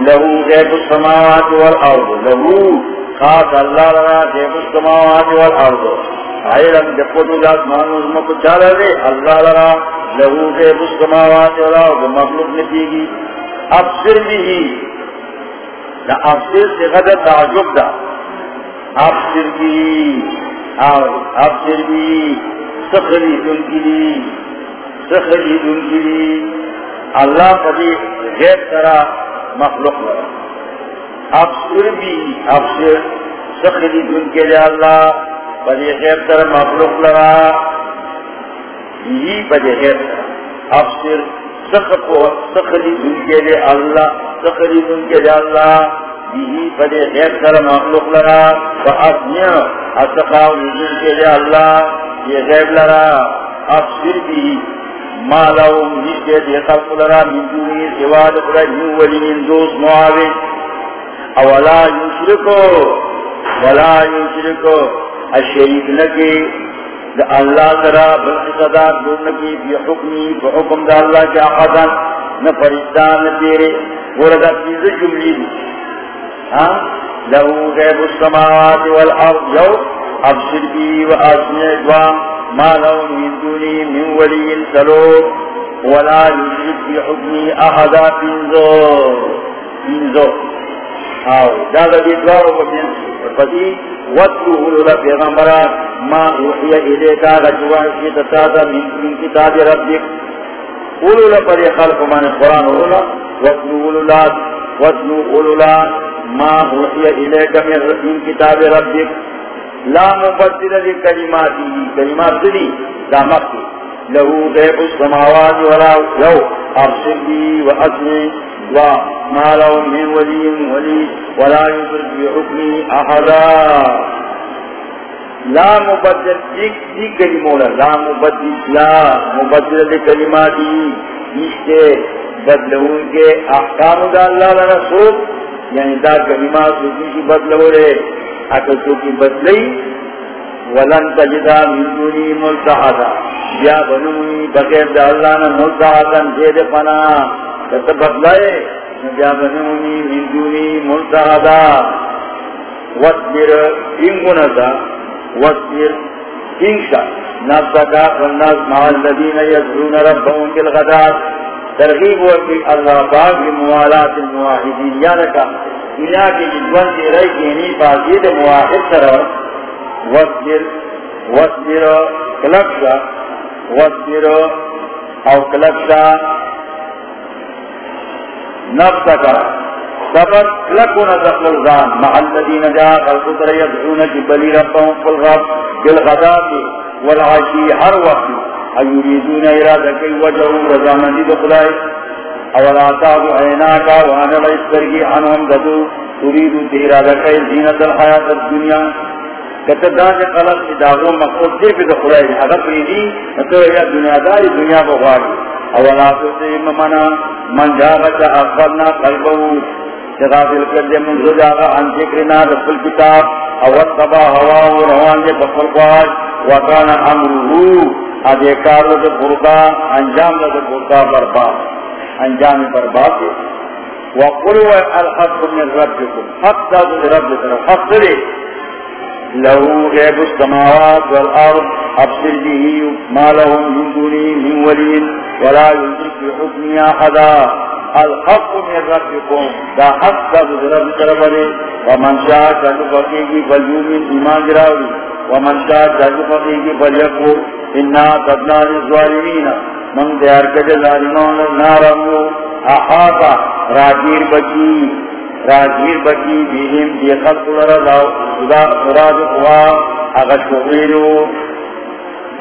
لہو غیب السماوات والارض، لہو خاص اللہ لنا غیب السماوات والارض۔ علم جپوٹو ذات مانوز مکو چالا دے، اللہ لرا لہو دے بسکماوات والا وہ مخلوق نتی گی۔ افسر بھی ہی نا افسر سے غدر تعجب دا۔ افسر بھی افسر بھی سخری دن کی لی سخری دن کی لی اللہ قدی غیر طرح مخلوق لرا افسر بھی افسر سخری دن کے لیے اللہ بجے غیر تر مخلوق لگا۔ یہی بجے غیر تر اب صرف سخری دن کے لیے اللہ سخری دن کے لیے اللہ یہی بجے غیر تر مخلوق لگا۔ فأسنیا اتقاو دن کے لیے اللہ یہ غیب لگا۔ اب صرف ہی مالاو نیچے دے خلق من دونی سواد ولی من دوست معاون اولا یشرکو، ولا یشرکو. دا اللہ ترا دور نکی بی حکمی حکم دا اللہ کی آقادان نا فرشتان تیرے جملی دی. ہاں؟ لہو غیب السماوات والارض، یو ابصر بی و دوام. ما لہو من دونی من ولی سلو ولا یشرک بی حکمی احدا پینزو پینزو آو دادا بیدوارو بینزو فتی وَاتْلُهُ لُلَا پیغمبرا ما اوحی الیکا رجوعی تتادا من کتاب ربک قولو لپر خلق من قرآن اولا وَاتْلُهُ لُلَا وَاتْلُهُ لُلَا ما اوحی الیکا من کتاب ربک لا مبدل لکلماتی، کلمات دلی دامکی لہو غیب السماوات ولا یو ارسل بی و اسمی وما لهم من ولي ولي ولا يشرك بحكمه أحدا لا مبدل دیکھ دی کلمولا لا مبدل لا مبدل دی کلماتی نشتے بدلون کے احکام دا اللہ لنا سوک یعنی دا کلمات سوکی بدلو رے اکل سوکی بدلی ولن تجدا من دونی ملتحدا یا بنونی بغیر دا اللہ نا ملتحدا زید پناہ کتا بدلائے نجابنونی من دونی ملتحدا وصبر انگنتا وصبر انشا نفسا نفسکا والناس مع الذین یدرون ربهم بالغدات ترغیب وقت اللہ باق موالات المواحدین یا یعنی لکا دنیا کی جدون کی رئی کینی بازی دے مواحد سر وصبر وصبر کلکشا وصبر او کلکشا نفسکا صبر کلکونا دخل الزان مع الذین جا خلق خلقتر یدعون جبلی ربهم فی الغب بالغداب والعشی، ہر وقت۔ ایوریدون ارادہ کی وجہ رضا رضامندی دخلائی اولا تابو عیناکا وانا لائسکرگی عنہم ددو تریدو تیرادہ کی زینت الحیات الدنیا کتدا سے قلق اداغو مقصود دے پہ دخلائی اگر پریدی تو یا دنیا داری دنیا بغاری اولا تو سیم منا من جاغتا اقبلنا قلبو تغافل کر دے من رجاغا عن ذکرنا دفل کتاب اوت تبا ہوا و روان دے بفل قواج وکانا امرو ادے کار دے بردا انجام دے بردا برباد انجام برباد وقلوا الحق من ربكم حق ذات ربكم حق لي له غيب السماوات والارض ابصر به ما لهم من دونه من ولي ولا يدرك بحكم احدا. الحق من ربكم دا حق دا ذات ربكم ومن شاء فليؤمن فليؤمن بما جراوي ومن شاء فليؤمن فليكفر انا قدنا للظالمین. من دیار کج ظالمان نارمو احاطا راجیر بکی راجیر بکی بیہم دی خلق لرزاو خدا مراد قوا اغش مغیرو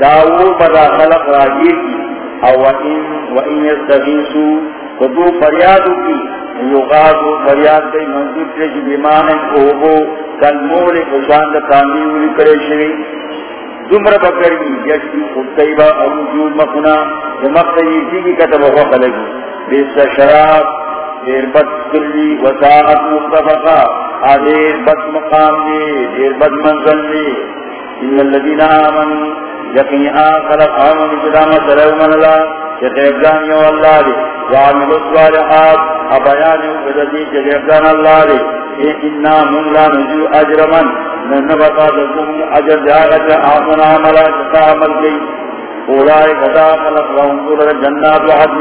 داو بدا خلق راجیر کی او وإن وإن يستغيثو قدو فریادو کی یغادو فریاد کئی منظور ترش بیمانن اوہو کل مولی خوشاند تاندی اولی کرے شوی. دمر بکرگی یشتی خطیبا او جول مخنا ومخنی جیگی کتب وقت لگی. بیس شراب دیر بد کلی وساعت مصطفقا آدیر بد مقام دی دیر بد منزل دی۔ ان اللذین آمن یقین آخلق آمن جدام سلو من اللہ چخیبدان یو اللہ دی۔ وعمل الصالحات ابیان یو بددی چخیبدان اللہ دی۔ انا من لا نجو اجر من نبتا لكم اجر جاغت آمن عملا جتا عمل کی اولائی خلق لهم دولر جنات وحد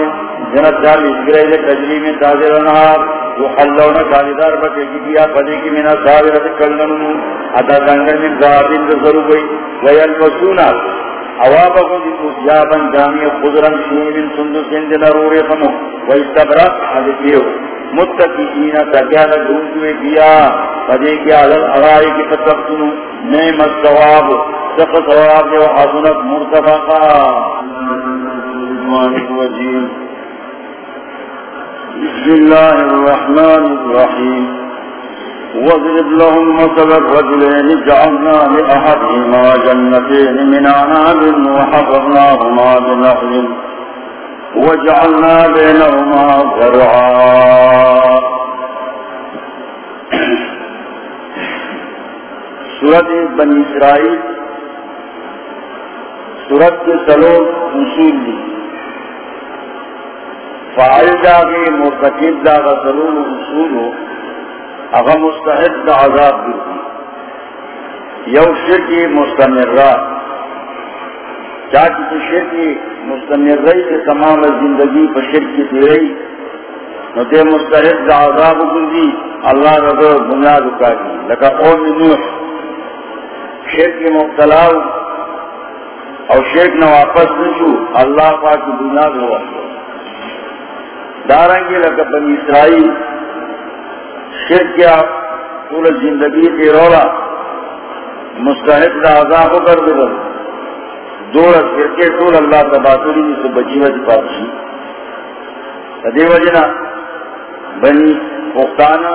جنت جال اسگرے لے تجری میں تاظر انہار جو حلون بکے کی دیا پدے کی من اصابرت کلنن، اتا دنگر من ذاتین تصرو گئی ویلبسونا اوابقوں دی اسجابا جامع خضرا شیمن سندسین دل خمو ویستبرت حدثیو متقین تکیانا دونکوے کیا؟ فدے کیا علل اغائی کی فتقتنو نعم الثواب سق ثواب دے وحسنت مرتفقا بسم الله الرحمن الرحيم وضرب لهم مثل الرجلين جعلنا لأحدهما جنتين من عناب وحفظناهما بنخل۔ وجعلنا بينهما زرعا سورت بنی اسرائیل، سورت کے سلور اصول دی. فائل جاگے مرتکب جاگا سلور اصول ہو اگر مستحد دا عذاب دی. یو شرکی مستمرہ چاہتی تو شرکی مستمر رہی کہ تمام زندگی پر شرکی دی رہی۔ نو دے مستحد دا عذاب دی اللہ رضا بنیاد اکاری لکا قوم نوح، شرک مبتلا اور شرک نہ واپس نشو اللہ پاک کی بنیاد ہوا۔ دارنگی لگا بنی اسرائیل، شرک کیا، پورا زندگی کے رولا مستحق کا عذاب کر دے گا دو فرقے ٹول اللہ تباتری جس سے بچی وجہ پاپسی دے وجنا بنی پختانہ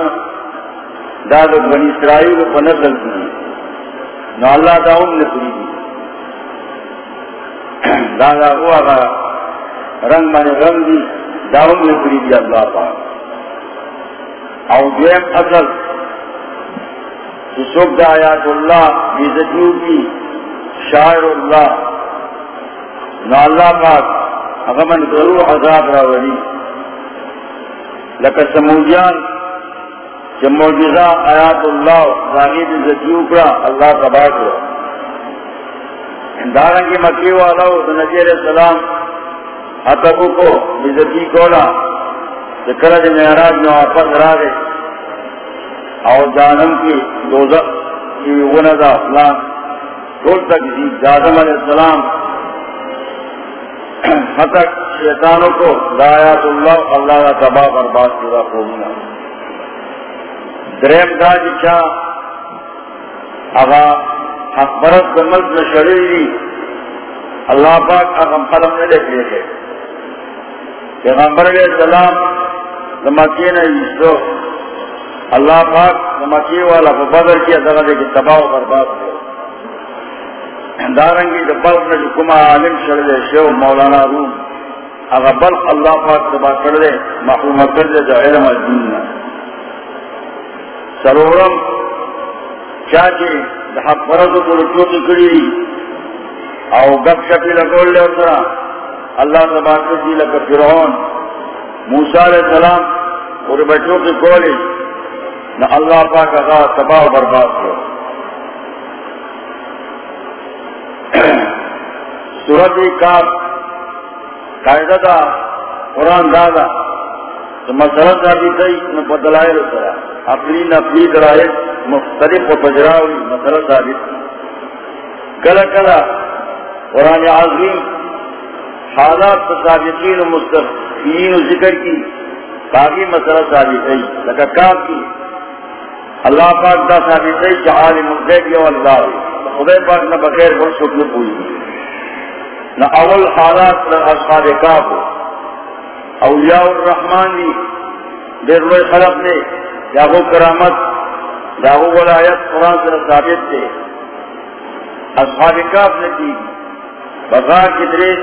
داد بنی اسرائیل کو نسل کی نو اللہ داؤن نے پوری دی۔ دادا ہوا گا رنگ مانے رنگ دی داؤن نے پوری دی اللہ پاک او دویم اصل سسوک دا آیات اللہ عزتیو کی، شاعر اللہ نو اللہ پاک اگر من ضرور عذاب راولی لکہ سمودیان کہ موجزہ آیات اللہ راغیب زکیو کرا اللہ تباہ کرا دارن کی مکی والا نبی علیہ السلام حتبو کو بزکی کولا ذکر دی معراج میں واپس را دے اور جانم کی دوزق کی وندا فلان ٹول تک جی آدم علیہ السلام فتق شیطانوں کو دایات اللہ اللہ کا تباہ برباد پورا کھولنا دریم دا جی جچا اغا حق برت دمت میں شریری دی اللہ پاک اغم قلم نے لکھ لے گئے۔ پیغمبر علیہ السلام دمکی نے اللہ پاک دمکی والا بدر کیا دغدے کی تباہ و برباد ہو دارنگی دا بلق نے جو کما عالم شر دے شیو مولانا روم. اگر بلق اللہ پاک تباہ کر دے محروم کر دے دا علم الدین سرورم چاچے دا حق فرض کو رچوتی کری. او گپ شپی لگول لے اترا اللہ تباہ کر دی لکا فرعون. موسیٰ علیہ السلام، اور بچوں کی کولی. نہ اللہ پاک اگا تباہ برباد کرو. سورت کار قاعدہ دا، قرآن دادا تو مسئلہ ثابت ہے نہ بدلائے رسرا اپنی نفلی دلائل مختلف و تجراوی مسئلہ ثابت. کلا کلا، قرآن عظیم، حالات ثابتین و مستقین و ذکر کی، باقی مسئلہ ثابت ہے لکا کام کی اللہ پاک دا ثابت ہے کہ عالم الغیب یو اللہ خدای پاک نہ بغیر بر شکل پوئی نہ اول حالات نہ اصحاب کاف۔ اولیاء الرحمن دی۔ دیر روی خلق دے۔ یاغو کرامت۔ یاغو ولایت قرآن سے ثابت دے۔ اصحاب کاف نے کی بغا کی دریس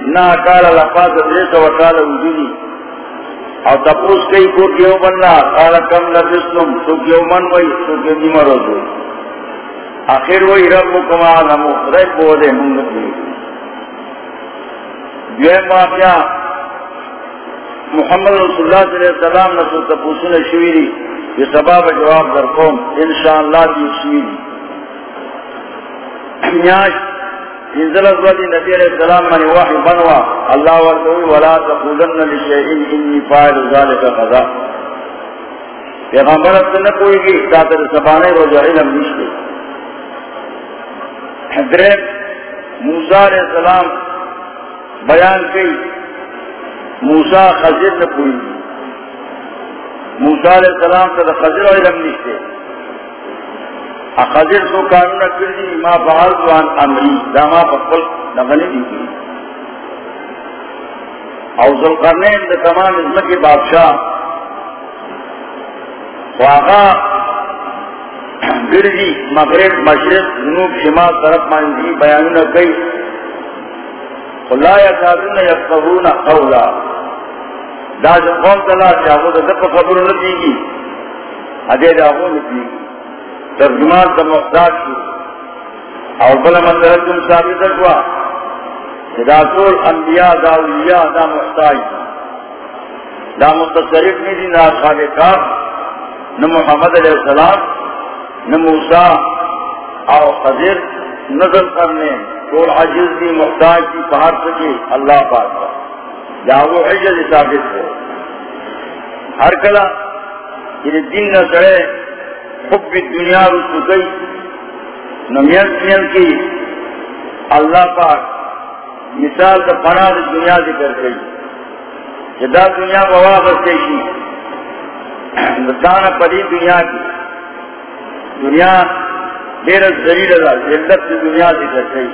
نہ اکال لفاظ دریس و اکال وجودی۔ اور تپوس کئی کو کیوں بننا؟ قال کم لبسنم تو کیوں من وئی؟ تو کیوں جی نیمہ روز ہوئی آخر وہی رب کما نمو خدای بودے منگت ہوئی واقعہ محمد رسول اللہ صلی اللہ علیہ وسلم نے سلطہ پوچھنے شویری یہ سباب جواب در قوم، انشاءاللہ جی دی۔ شویری نیاش انزل ازوالی نبی علیہ السلام منی وحی بنوا اللہ وردوی ولا تقولن لشیئن انی فائل ذالک قضا پیغمبر اب نے کوئی گی تاتر سبانے روز علم نشتے حضرت موسیٰ علیہ السلام بیان کی موسا خزر نے پوری موسا علیہ السلام کا خزر علم نشتے خزر تو قانون کر دی ماں بہار جوان امری داما پکل نغنی دی گئی اوزل کرنے ان تمام عزم کے بادشاہ. واقع گردی، مغرب، مشرق، جنوب، شمال، طرف مانگی بیان نہ گئی لا يكادون يفقهون قولا. دا جو قوم تلا چاہو دا دپ خبر نتی گی ادے دا ترجمان تا محتاج شو اور بلا مسئلہ تم ثابت ہوا دا سول انبیاء، دا اولیاء، دا محتاج دا متصرف نہیں دی نا اصحاب کاف محمد علیہ السلام، نہ موسیٰ اور خضر نظر کرنے. کول عجز دی محتاج دی پہاڑ سکی اللہ پاک یا وہ عجز ثابت ہے ہر کلا یعنی یہ دن نہ سڑے حب دنیا رسو گئی۔ نمیت مین کی اللہ پاک مثال کا پناہ دنیا ذکر گئی۔ جدا دنیا بوا بستے کی دانا پڑی دنیا کی۔ دنیا دیر ذریعہ ذلت دنیا ذکر گئی۔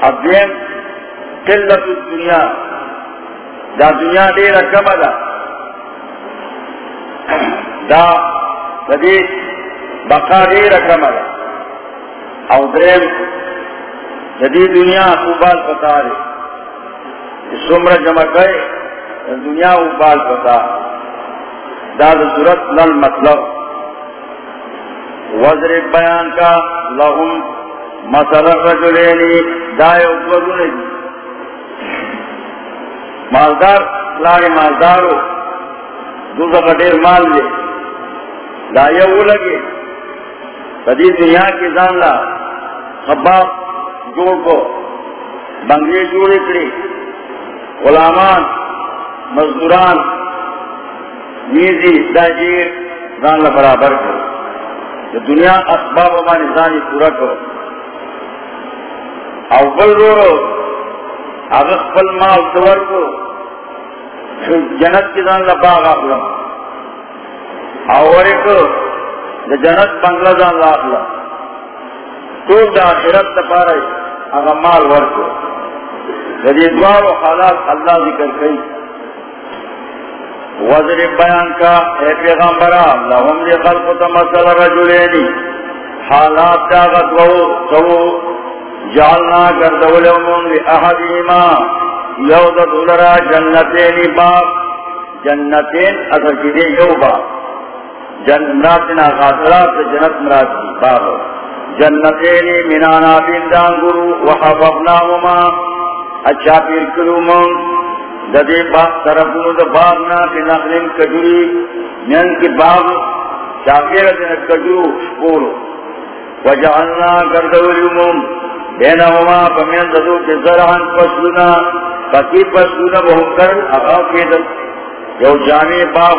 اب دیم قلت الدنیا دا دنیا دیر کم دا دا دی بقا دیر کم دا او درم جدی دنیا اوبال پتا دے سمر جمع کرے دنیا اوبال پتا دا صورت نل مطلب وزر بیان کا لہم مسئلہ رجلینی دائے اکبرون دی مالدار لارے مالدارو دوسرا کٹیر مال لے دائے وہ لگے تدی دنیا کی جان لا خباب جوڑ کو. بنگلے جوڑے کرے غلامان، مزدوران نیزی داجیر زان برابر کرو دنیا اسباب و مانی زانی پورا کرو اول رو رو اگر خپل مال دور کو جنت کی زان لباغ اخلم. اور ایک جنت بنگلہ زان لاخلم تو دا آخرت تپارا اگر مال ورکو. جدید دوار و حالات اللہ ذکر کئی وزر بیان کا، اے پیغمبرا لهم لی خلق تمثل رجلینی حالات کا غدو سو جعلنا کردولهم لی احدیما یود دولرا جنتینی باب. جنتین اثر کی چیزیں یو باق باب جنتنا خاصرات جنت مراد کی باب. جنتینی منانا بندانگرو وحفظناهما اچھا پیر کرو من. ددے باغ طرفوں دا باغ نا کہ نخلن کجوری. نین کی باغ شاکر دن کجورو شپورو وجعلنا کردو اليومون بینہما فمین ددو کے زرعن پسلنا فکی پسلنا بہم کر اقا کیدن یو جامع باغ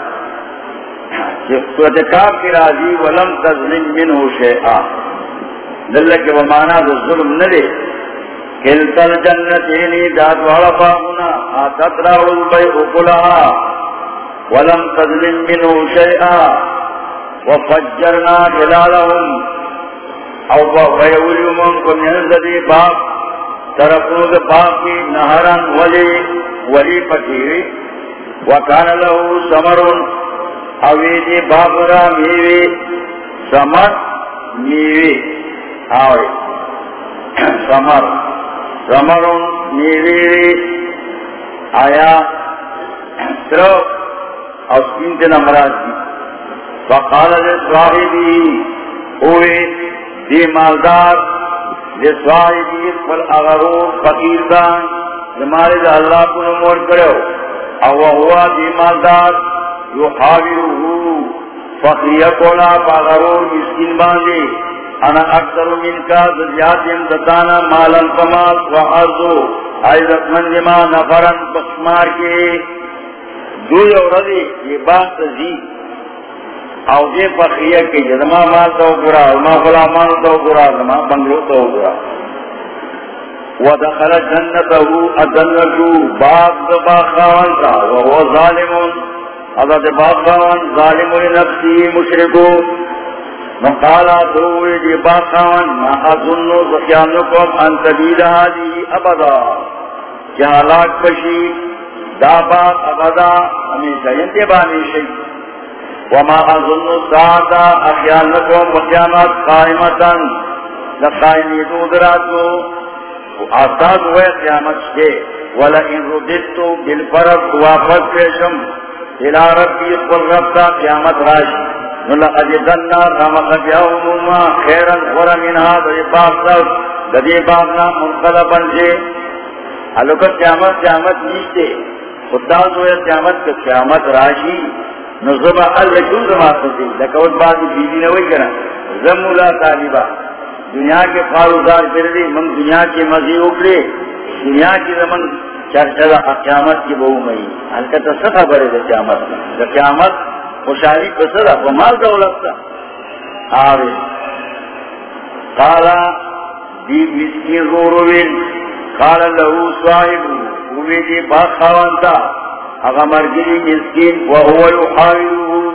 سورت کاف کی راجی ولم تظلم منہ شیئن دلک با مانا دی ظلم نہ ندے کلتل جنتینی داد والا باغنا آتت راول بی اکلها ولم تظلم منو شیئا۔ وفجرنا جلالهم او بیولی من کو منزدی باغ طرفون باغ کی نهران ولی ولی پکیری۔ وکان له سمرون۔ اویدی باغ را میوی سمر میوی آوی سمر سمرون نیوی آیا ترو او سپینت نمراز دی فقال دے صاحبی ہوئے دی مالدار دے صاحبی فل اغرور فقیر دان جمالے دے اللہ کو نمور کرو او ہوا دی مالدار یو حاویرو فقیقونا مسکین باندے انا اکثر من کا ذریات امتتانا مالا فمال وعرضو عیدت من جما نفرن بخشمار کے دو یو رضی یہ بات تزی او دے فخیہ کے جدما مال تو گرا ما فلا مال تو گرا ما بنگلو تو گرا. ودخل جنته ادنجو باب دبا خان کا وهو ظالم حضرت باب خان ظالم لنفسه مشرکو مقالا دوئے دی باقان ما اظنو زخیانکم ان تبید آدی ابدا جہلاک پشی دا باق ابدا ہمیشہ ینتبانی شئی وما اظنو ساعتا اخیانکم وقیامت قائمتا لقائمی دودراتو آستاز ہوئے قیامت شکے ولئن رددتو بالفرق وافت پیشم الى ربی قل ربتا قیامت راشی نلا اجدنا رمق بیاؤمما خیرا خورا منها دی باق سب دی باقنا منقلبا جے حلوکت قیامت قیامت نیشتے خدا سویا قیامت کا قیامت راشی. نظبا اللہ کیوں زمات نسی لکوت بازی بیدی نوئی کرنا زمولا طالبا. دنیا کے فاروزار کردی من دنیا کے مزی اکڑے دنیا کی زمن چرچہ قیامت کی بہو مئی۔ حلکت سخا برے دا قیامت دا قیامت خوشحالی پسرا فمال دولت تا۔ آوے۔ قالا دی مسکین رو روین۔ قالا لہو صاحب اوی دی باق خواان تا۔ اگا مرگلی مسکین وہو یحاویلو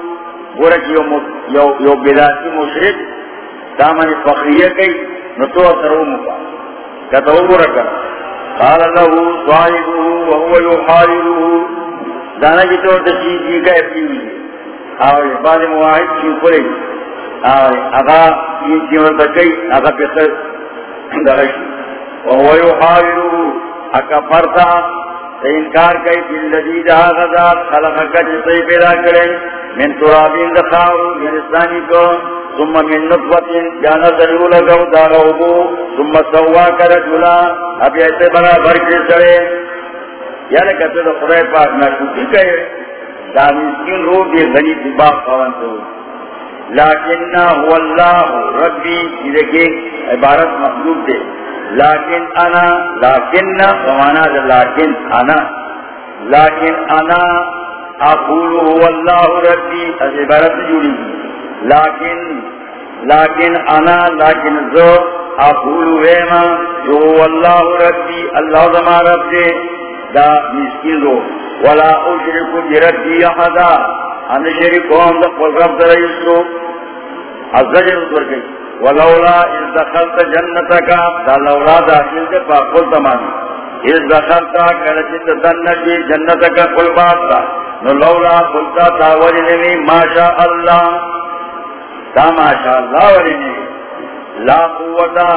گورک یو, یو بلاسی مشرک۔ دامن فخریہ کئی نتو اثرو مکا کتو گورکا قالا لہو صاحب وہو یحاویلو دانا جی تو تشیدی کا اپنی اور بعد مواحد کی پڑے اور اگا یہ جیون بچئی اگا پیسر درش وہو یحاورو اکا پرتا انکار کئی باللذی جہا غزات خلق کا جسے پیدا کرے من ترابین دخاورو یعنی کو ثم من نطفة جان ذلو لگو داغو ثم سوا کرجلا اب ایسے برابر کے سڑے۔ یعنی کہتے تو خدای پاک نہ کچھ کہے دا مسکین رو بھی غنی دباغ خوان تو۔ لیکن هو اللہ ربی، یہ دیکھیں عبارت مخلوق دے۔ لیکن انا، لیکن ومانا لیکن انا۔ لیکن انا، اقول هو اللہ ربی از عبارت جوڑی۔ لیکن لیکن انا لیکن زو اقول ویما، جو اللہ ربی، اللہ زمان رب دے، دا مسکین رو ولا اشرک بربی احدا. ان شریک ہوں دا قل رب دا رئیس رو الزجر اتور گئی. ولولا اذ دخلت جنتکا دا لولا داخل دے، پا قل تمانی اذ دخلتا کرچت دنجی جنتکا قل باتا نو لولا قلتا تاولی نمی ما شاء اللہ. تا ما اللہ ولی لا قوتا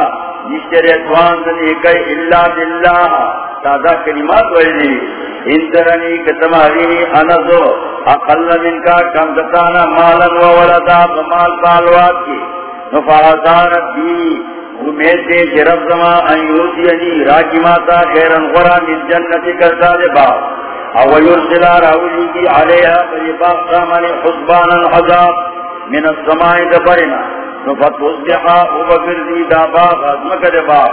نشتر اتوان دنی کئی اللہ باللہ. تازہ کلمات ولی انترنی کتماری انزو. اقل من کا کم دتانا مالا و ولدا بمال بالوات کی. نفعاتانت بھی امید دے جرب زمان ان یوزینی راکی ماتا خیرن غرا من جنتی کرتا دے با. او یرسلا راولی کی علیہ قریبا سامان حسبانا عذاب من السمائی دبرنا. نفت وزدحا وبگردی دا باغ ازمک دے با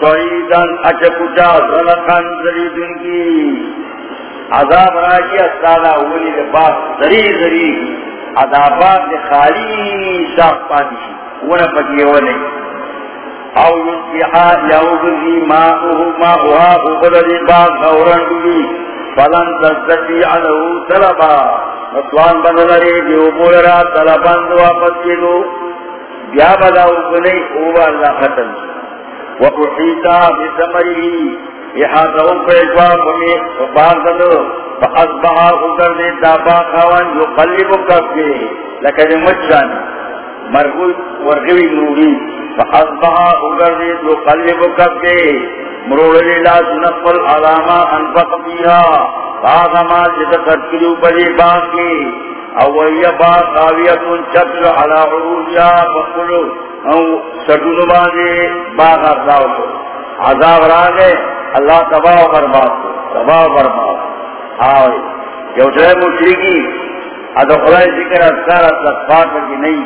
سعیدن اچکوچا زلقن زلیدن کی. عذاب راجی استادا اولی دے باغ زری زری. عذابات دے خالی شاق پادشی ونا پتیونے او یسیحا یوگزی ماؤہو ماؤہا اوبلدی باغ غورن بھی فلن تستطیع له طلبا. نتوان بندلری دیو بولرا طلبان دو واپس کی دو بیا بلاو بلی اوبا اللہ ختم وقحیتا بسمری احاطہ پیشوا بمی باغ دو فاصبحا اگر دے دابا خوان جو قلب کفے لکن مچان. مرغوی ورغوی نوری. فاصبحا اگر دے جو قلب مرور لیلا سنفل علاما انفق بیا باغ مال جتا قرکلو بلی باغ کی اویا باغ قاویتون چپر علا عروجیا بقلو او سٹون بازی باغ افضاو کو عذاب راگے. اللہ تباہ و برباد کو تباہ و برباد آوئی یو جائے مشرکی. ادو خدای ذکر اذکار اصلاقات کی نہیں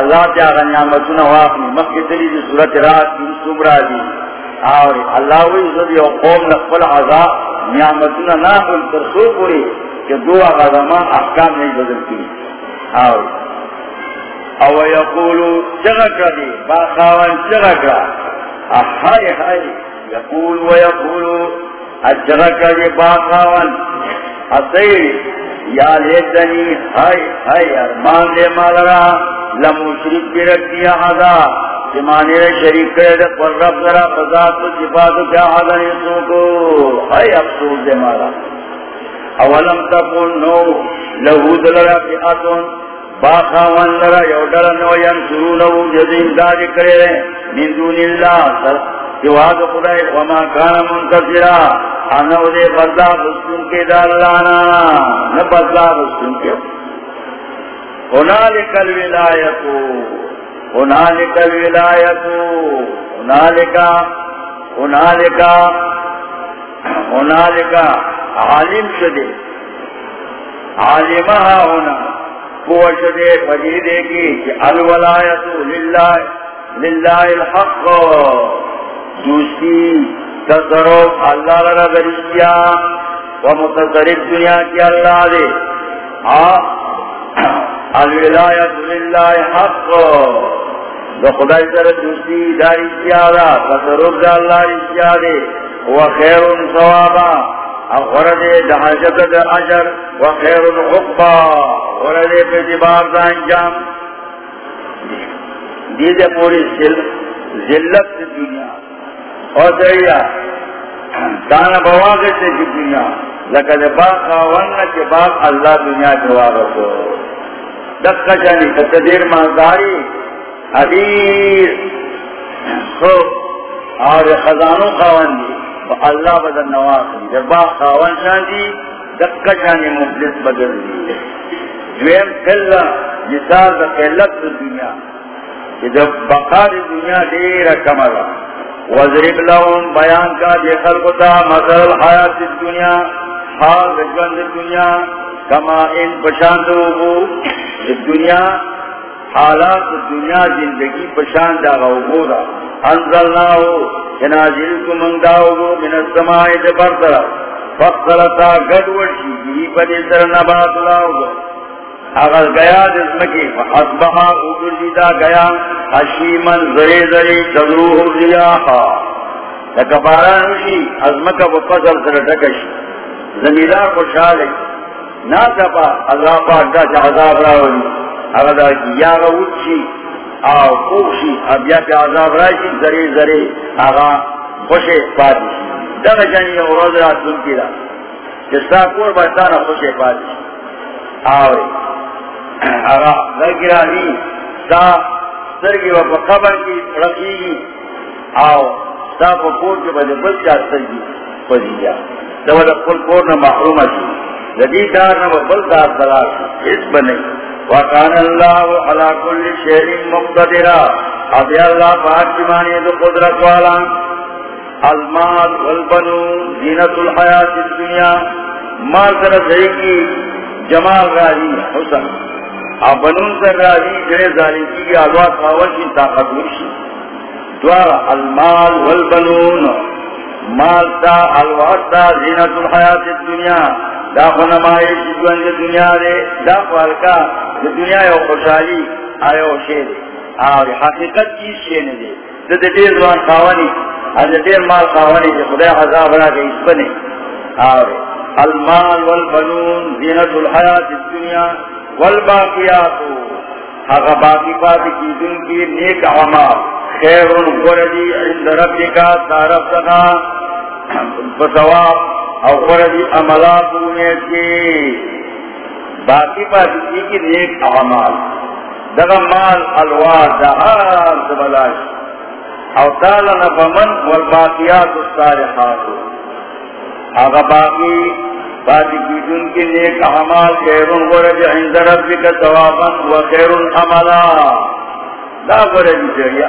اللہ تیاغا نعمتون واقعی. مخی دلی صورت رات کی سمرا دی. اور اللہ وی زدی او قوم نقبل عذاب نعمتنا ناقل ترسو پوری کہ دو اغزمان احکام نہیں بدل کی اور او یقولو چغکا دی؟ باقاوان چغکا احائی حائی یقول و یقولو اجغکا دی باقاوان اصیر یا لیتنی حائی حائی ارمان دے مالرا لمشرک برکی عذاب. جمانے شریف کرے دے پر رب ذرا فضاد تو صفات کیا حضر اسو کو اے افسوس دے مارا۔ اولم تکن نو لہو دلرا فی آتون باخاوان لرا یوڈر نو ینسرونو جزیم داری کرے دے من دون اللہ جواد خدای وما کان منتصرا۔ انو دے بردہ بسکن کے دالانا نبردہ بسکن کے۔ هنالك الولایت هنالك الولایت هنالك هنالك هنالك عالم شدے۔ عالمها ہونا قوة شدے فجیدے کی کہ الولایت للہ للہ الحق۔ دوسری تصرف اللہ لرہ درشیا ومتصرف دنیا کی اللہ دے۔ الولایت للہ حق دو خدای سر دوسری داری سیادا تصرف دا اللہ رسیادے وخیر ثوابا. اخرد دحجت دا حجت دا عجر وخیر حقبا ورد پیتبار دا انجام. دید پوری ذلت دنیا. اور دریا دانا بواغت سے دنیا. لکہ باق خوانا کہ باق اللہ دنیا جواغت ہو دکا جانی تقدیر مالداری حدیر خوب. اور خزانوں خواہن دی. اللہ بدل نواز دی. جب باق خواہن شان دی دکا جانی مفلس بدل دی. دویم کلا مثال دا قلت دنیا. جب بقا دی دنیا دیر کملا وضرب لهم بیان کا دے خلقتا مثل حیات دنیا، حال رجوان دنیا، کما ان پشاند ہوگو دنیا حالات دنیا زندگی پشاند آگا ہوگو دا انزلنا ہو جنازل کو منگا ہوگو من السماعی دبر طرف فقصلتا گدوشی بھی پدی سر نبات لاؤگو. اگر گیا جسمکی فحسبہا اگردیدہ گیا حشیمن زری زری تدروح ریاحا. تکباران ہوشی ازمکا بفضل سر ٹکشی زمیدار کو شالے نا تپا اللہ پاک دا چا عذاب راولی. اگر دا یا غوچی آو خوشی اب یا پی عذاب راشی زری زری آغا خوش پاتی شی دغه جنی یو روز راتون کی دا جستا کور بستانا خوش پاتی آوری آغا ذکرانی ستا سرگی و پا قبر کی رقیگی آو ستا پا کور کی بده بلچا سرگی پزیا دو دا کل کور نا محروم شی لدی کار نا بلتا سلاش اس بنی وقان اللہ علا کل شہر مقتدرہ ابی اللہ پاک جمانی دو قدرت والا. المال والبنون، زینت الحیات الدنیا. مال سر کی، جمال راضی حسن. اب بنون سر راضی، جڑے ظالم کی آزاد خاون کی طاقت مرشی دوارا، المال والبنون. مال تا، الواد تا، زینت الحیات الدنیا. دا خنمائش جوان دنیا دے دا خالکا دنیا یو خوشحالی آیو شیر آوری حقیقت چیز شیر دے دا دا دیر دوان خاونی از دیر مال خواهانی چه خدای عذاب را که اس بنے آوے المال والبنون، زینت الحیات الدنیا والباقیاتو حقا باقی پاتی کی دن کی نیک عمال خیرن قردی عند ربی کا تارف سکا بسواب او قردی عملات نیت کی، باقی پاتی کی کی نیک عمال دغا مال الواد دہار سبلاش او تعالی نفمن والباقیات الصالحات۔ آگا باقی باقی کی دن کی نیک اعمال خیرون ورد عند ربک ثوابا و خیرون عملا۔ دا ورد جریا۔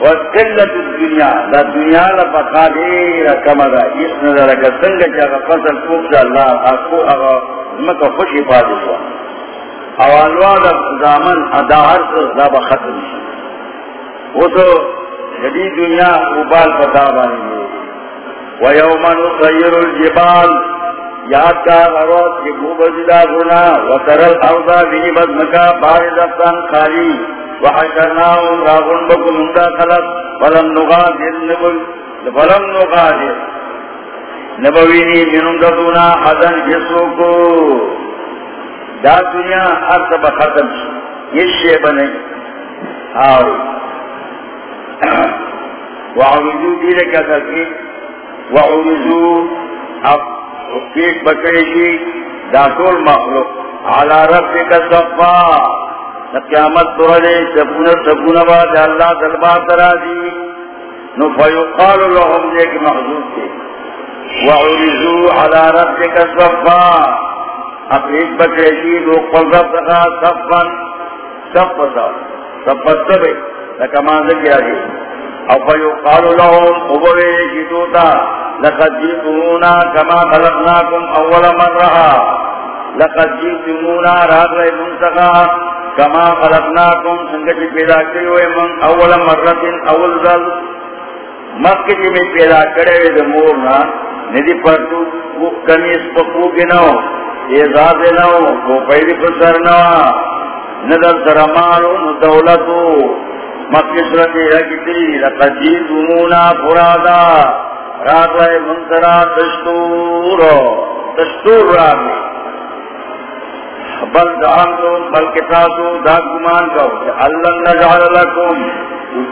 وقلت الدنیا دا دنیا لبقا دیر کم دا اس نظر اگر سنگ جاگا فصل کوکتا اللہ اکو اگا مکا خوشی پادشوا اوالوا دا زامن اداہر سے زابا ختم وہ تو جدید دنیا ابال پتا بانی ویوم نصیر الجبال. یاد کا غروت کی خوب زدہ گنا وطرل اوضا بینی بدمکا باردفتان خالی. وحشرناهم راغن بکم انتا خلق فلم نغادر نبل فلم نغادر نبوینی من اندتونا حدن جسو کو دا دنیا ارتب ختم شی یہ شیع بنے آوری وعوضو دیلے کیا تکی وعوضو اب پیٹ بکریشی داخل مخلوق. علا رب کا صفا قیامت تورلے سبون سبون بعد اللہ دلبار ترازی نو فیقال لهم دیکھ محضوب کے وعوضو علا رب کا صفا۔ اب پیٹ بکریشی دو قلب تکا صفا صفا صفا صفا لکمان ذکر آگی او فیو قالو لهم قبوے جیتوتا لقد جیتمونا کما خلقناکم اول مرہا لقد جیتمونا رات رئے منتقا۔ کما خلقناکم سنگتی پیدا کری ہوئے من اول مرتن اول ذل مکہ میں پیدا کرے ہوئے دمورنا ندی پر پرتو کمیس پکو گنو یہ ذات نو کو پیدی پسر نو۔ ندر سرمانو ندولتو مقصرت رکتی لقد جیتمونا فرادا رات رائے منترا دستور دستور رامی بل دعانتم بل کتاتو دا گمان کو اللہ نجعل لکم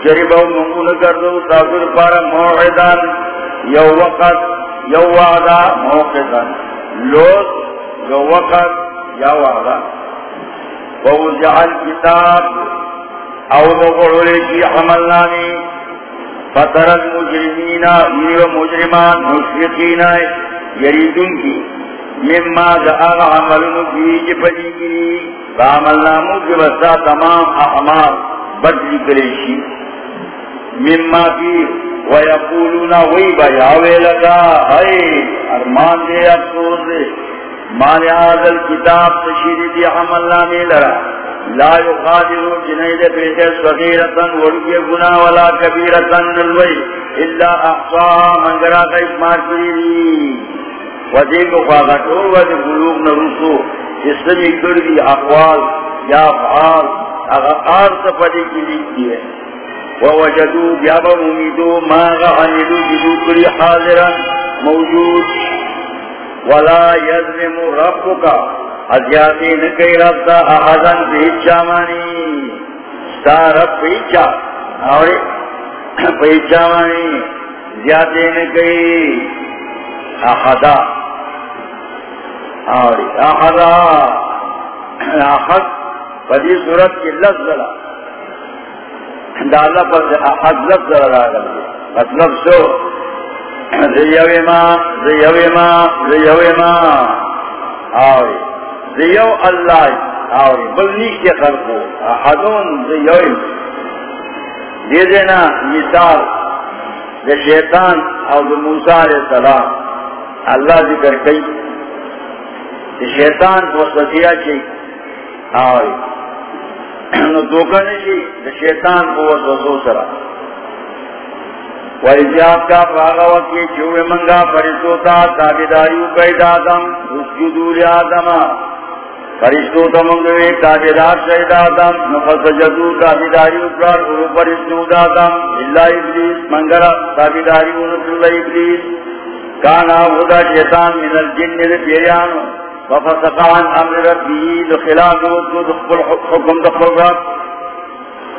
جربو منگون کردو تاثر پارا موعدان یو وقت یو وعدا موقتا۔ لوت یو وقت، یا وعدا ووزع الكتاب، او مقرر کی عملنانی فتر المجرمین میو مجرمان مشرقین یریدن کی۔ مما دا آغا عملنو کی جی پدی گری فعمل نامو کی تمام احمال بدلی کریشی مما کی ویقولونا وی بیاوے لگا. اے ارمان دے افسوس دے. مانے آدھل کتاب تشیری دی عمل نامی لرا. لا يقادر جنید پیٹے صغیرتن ورگی گناہ ولا کبیرتن نلوی الا احصا منگرہ کا اسمار کری وجہ کو خواہ ٹور وجہ بلوغ نرسو اس سے بھی دی اقوال، یا افعال اگر آر سفدی کی لکھتی ہے۔ ووجدو بیابا امیدو، ما غعنیدو جدو جی کری حاضرا موجود۔ ولا یظلم ربکا ازیادی نکی رب دا احضن پیچا مانی ستا رب پیچا آوری پیچا مانی زیادی نکی احضا آوری احضا احض فدی صورت کی لفظ لا دا لفظ احض لفظ لا مطلب سو زیوی ما زیوی ما زیوی ما. آوری. زیو اللہ. آوری. بل نیشتی خلقو احدون زیوی دے دینا مثال. دے شیطان او دے موسیٰ علیہ السلام. اللہ ذکر کئی. شیطان وسوسیہ چی آوری نو دوکنے چی شیطان کو وسوسو سرا وَإِذْيَابْ کا فَاغَ وَكِي چُوِّ مَنْگَا فَرِسْتُو تا تابداریو قید آدم اسجدو لی آدم. فرشتو تمنگوی تابدار آدم. نفس جدو تابداری اکرار ارو فرشتو دادم اللہ ابلیس منگرہ تابداری انت اللہ ابلیس. کانا، خدا شیطان من الجن لپیریانو وفسقان امر ربی دخلاف دخل حکم دخل رب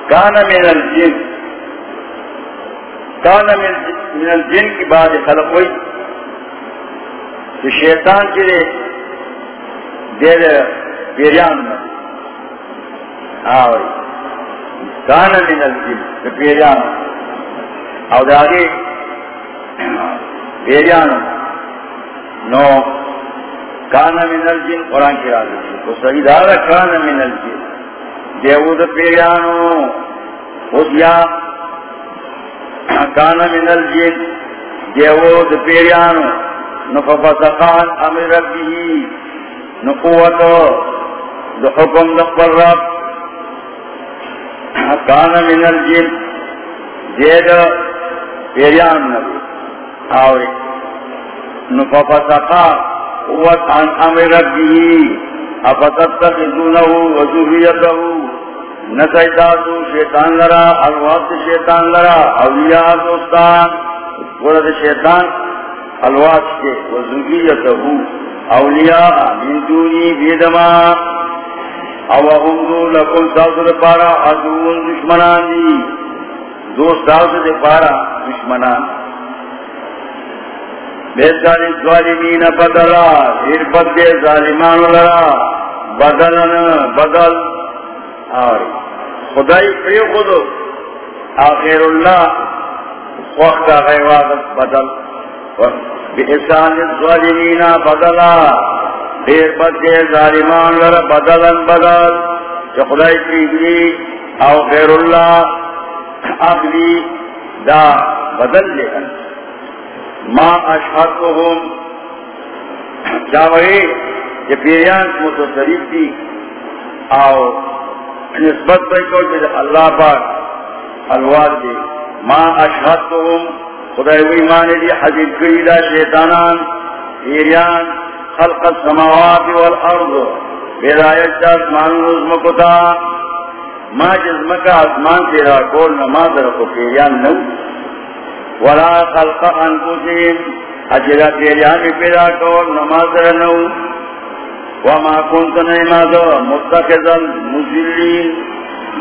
کانا من الجن. کانا من الجن کی بعد خلق ہوئی تو شیطان کے لیے دیر پیریان میں آوری کانا من الجن تو پیریان او داگے پیریان نو کانا من الجن، قرآن کی راضی تو صحیح دارا کانا من الجن۔ دیو دا پیریانو، خود یا کانا من الجن۔ دیو دا پیریانو نففسقان امر ربی نقوتو دا حکم دا قرب کانا من الجن، دید پیریان نبی۔ آوری نففسقان قوت عن امر ربی افتتخذونه وزهیته نسیتاسو شیطان لرا الوات شیطان لرا اولیاء دوستان، ورد شیطان الوات کے وزوگیتہو اولیاء من دونی بیدما او اغمدو لکل ساوز پارا ادون دشمنان دی دوست ساوز پارا دشمنان۔ بیداری ظالمین بدلا پھر بدے ظالمان لرا، بدلن، بدل. آئی خدای پری خود. آخر اللہ، وقت غیوادت بدل. بحسان الظالمین بدلا پھر بدے ظالمان لرا، بدلن بدل. کہ خدای پری او غیر اللہ، اگلی دا بدل لے ما اشہدتهم جاوئے کہ پیریان متصریف دی آو نسبت بھائی کو کہ اللہ پاک الواد دی ما اشہدتهم خدای وی مانے دی حجب کریدہ شیطانان، پیریان، خلق السماوات والارض. بیدایت جا اسمان نظمکتا ما جزمکا اسمان تیرا کول نماز رکو پیریان نو ولا خلق انفسهم. اجرا پیریان پیدا کول نماز رنو وما كنت نعماد متخذا مزلين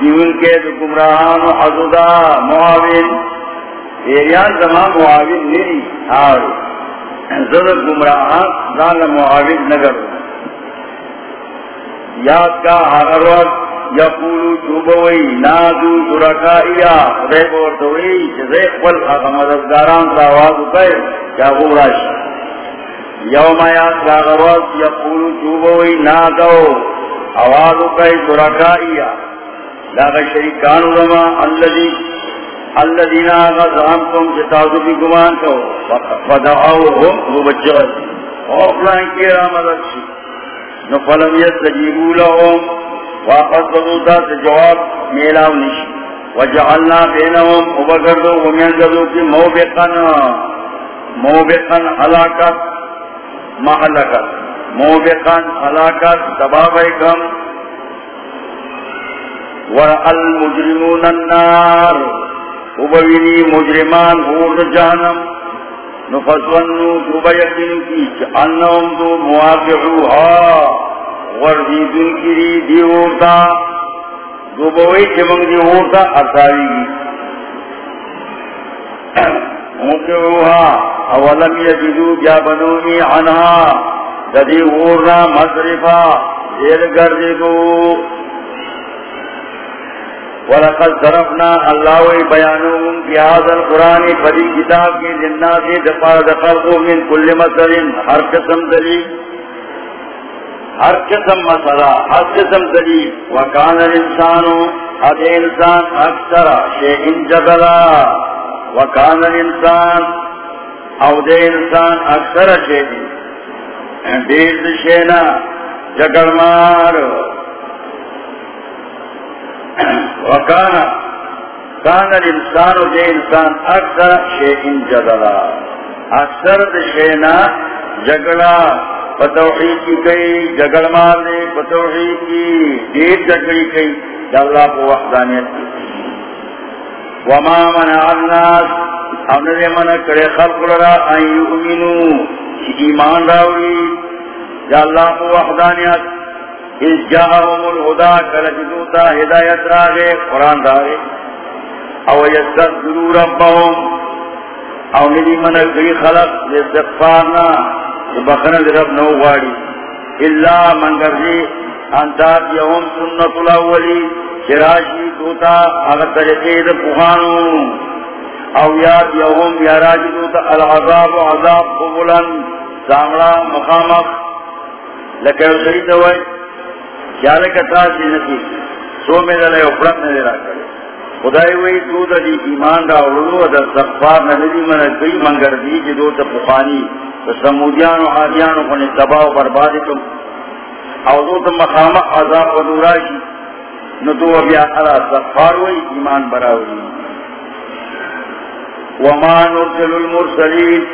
دیون کے گمراہان حضدا معاون. پیریان زمان معاون نہیں. آوری زد گمراہان زان معاون نگر. یاد کا ہر وقت یقولو چوبوئی نادو شرکائیا خدای بورتوئی چیزے قبل اغا مددگاران تا آواز اکائے کیا غوراش یوم آیات لاغروز یقول چوبوئی ناکو آوازو کئی شرکائیا لاغ شریکانو لما اللذی الذین آغا زعمتم جتازو بھی گمان کو فدعوهم وہ بچغت اوفلان کی رامدت شی نفلم یستجیبو لهم. واپس بدوتا سے جواب میلاو نشی وجعلنا بینهم وبگردو ومیانگدو کی موبقن موبقن حلاکت محلکت موبقن حلاکت تبابی کم۔ ورعال النار۔ ابوینی مجرمان غور جہنم۔ نفسونو دوبا یقین کی چانہم دو موافعوها وردیدن کی دی دیورتا دوبوئی چمنگ دیورتا ارساوی گی. موافعوها اولم یجدو بیا بنونی عنها تدی غورنا مصرفا دیر گردی ولقد ضربنا الله بيانهم في هذا القرآن فدي كتاب کے للناس دفار دخلقوا من كل مثل ہر قسم دلیل. ہر قسم مسئلہ، ہر قسم دلیل۔ وکان الانسان اد انسان اکثر شیء جدلا وکان الانسان او دے انسان اکثر شیء۔ دیر شینا جگل مار۔ وکانا کان الانسان، دے انسان اکثر شیئن جدلا اکثر دے شیئنا جگڑا۔ پتوحید کی کئی، جگڑ مار دے پتوحید کی دیر جگڑی کئی اللہ کو وحدانیت کی۔ وما منع الناس امن دے منع کرے خلق لرا ان یؤمنو ایمان راوی یا اللہ کو وحدانیت۔ اس جاہم الہدا کلجدوتا ہدایت راگے قرآن راگے او یستغفرو ربهم او ندی من اگری خلق لستغفارنا بخنا رب نو غاڑی اللہ من گرزی انتات یوم سنت الاولی. شراشی دوتا، اگر طریقید پوخانو او یاد یوم یاراجی دوتا، العذاب و عذاب قبولا سامرا مقامک لکہ شریط ہوئے چالے کا تاج نتی سو میں دلے اپرت نے دیرا کرے. خدای وی تو دا دی ایمان دا اولو دا سخفار ندی من کئی منگر دی جی تا پخانی سمودیان و آدیان و کنی تباہ و بربادی تم او دو تا مخامہ عذاب و دوراشی ندو و بیا علا سخفار وی، ایمان براوی. وما نرسل المرسلین.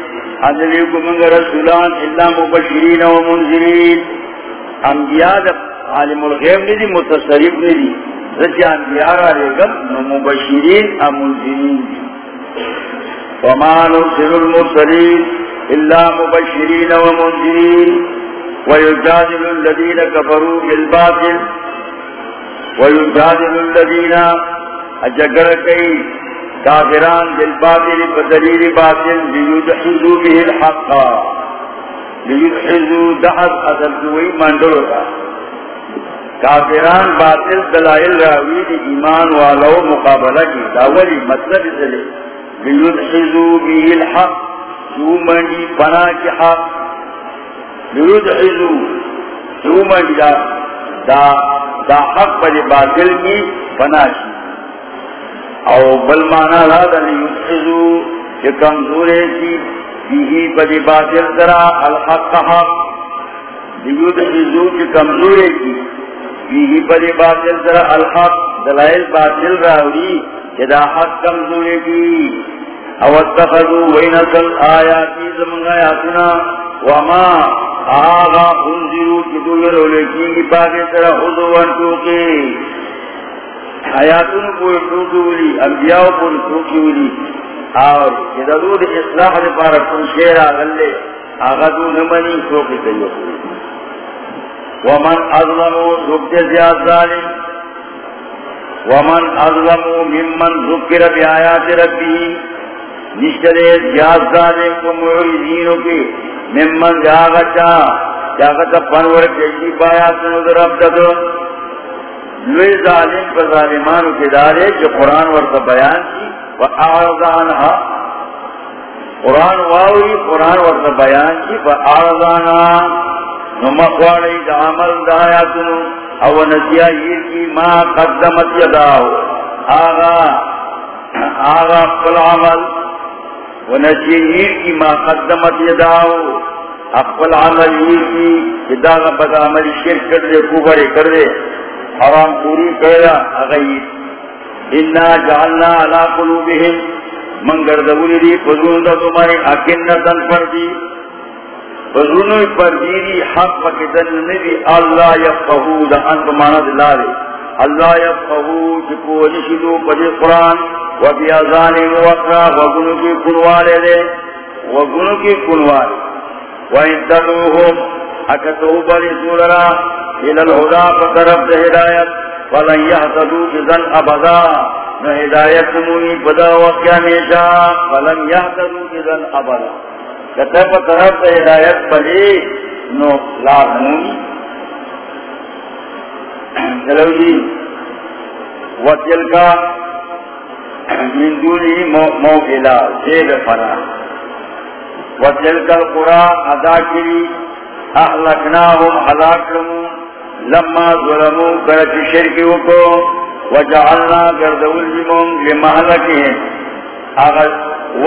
حضلیکم منگر رسولان اللہ مبشرین و منزلین انبیاء دا عالم الغیب ندی، متصرف ندی. رجی انبیاء را لگم مبشرین و امنزرین وما نرسل المرسلین. الا مبشرین ومنزرین ويجادل الذين كفروا بالباطل ويجادل الذين اجگر کئی کافران بالباطل بدلیل باطل ليدحزوا به الحق ليدحزوا دحز اصل کوئی مندر کافران باطل دلائل راوی دی ایمان والو مقابلہ کی. داولی مطلب اسلے لیدحزو بی الحق جو منی بنا کی حق لیدحزو جو منی دا دا, دا حق پر باطل کی بنا کی او بل مانا لا دا لیدحزو کہ کمزورے کی بیہی پر باطل درا الحق حق لیدحزو کہ کمزورے کی بیہی پدی باطل در الحق دلائل باطل راوری جدا حق کمزوری کی او اتخذو وینسل آیاتی زمنگ آیاتنا وما آغا انزیرو کتو یرو لیکین کی پاکی تر حضوان ٹوکے آیاتن کو ٹوکولی انبیاء کو ٹوکولی اور جدا دو اصلاح دی پارا کن شیر آگل لے آغا دو نمانی ٹوکی تیو. ومن اظلمو ذکر زیاد ظالم. ومن اظلمو ممن ذکر بی آیات ربی. نشتر زیاد ظالم کو معیزینوں کی ممن جاگا چاہ جاگتا پنور کشی بایات نظر ابتدو لوی ظالم پر ظالمانو کے دارے جو قرآن ورطا بیان کی، و اعرض عنها قرآن واوی، قرآن ورد بیان کی فا آرزانا نمقوالی دا عمل دا آیاتنو، او نسیائی کی ما قدمت یداو آغا آغا قل عمل۔ ونسیائی کی ما قدمت یداو. اقبل عمل یہ کی اداغ بد عمل شرک کر دے کوبرے کر دے حرام پوری کرا اغیب انا جعلنا علا قلوبهم. من گردولی دی فضون دا تمہاری اکنتن پر دی فضون پر دی دی حق فکتن نبی، اللہ یفقہو دا انت مانا دلالے. اللہ یفقہو چکو نشدو پدی قرآن، و بی ازانی وقرا وگنو کی کنوالے دے وگنو کی کنوالے وَإِن تَدْعُوهُمْ أَكَتُوهُ بَلِ سُولَرَا إِلَى الْهُدَى فَطَرَبْ دَهِدَايَةً فَلَنْ يَهْتَدُوا إِذًا أَبَدًا نَهِدَايَةٌ مُنِي بَدَا وَقْيَانِشَا فَلَنْ يَهْتَدُوا إِذًا أَبَدًا كَتَبَ طَرَبْ دَهِدَايَةً بَلِي نو لَعْمُونِ چلو جی وَتِلْكَ مِن دُونِهِ مَوْئِلَا زِيدَ فَرَا وتلك القرى ادا کری احلقناهم حلاکرمو لما ظلموا کرچ شرکیو کو وجعلنا گردول جمون لمحلکهم اگر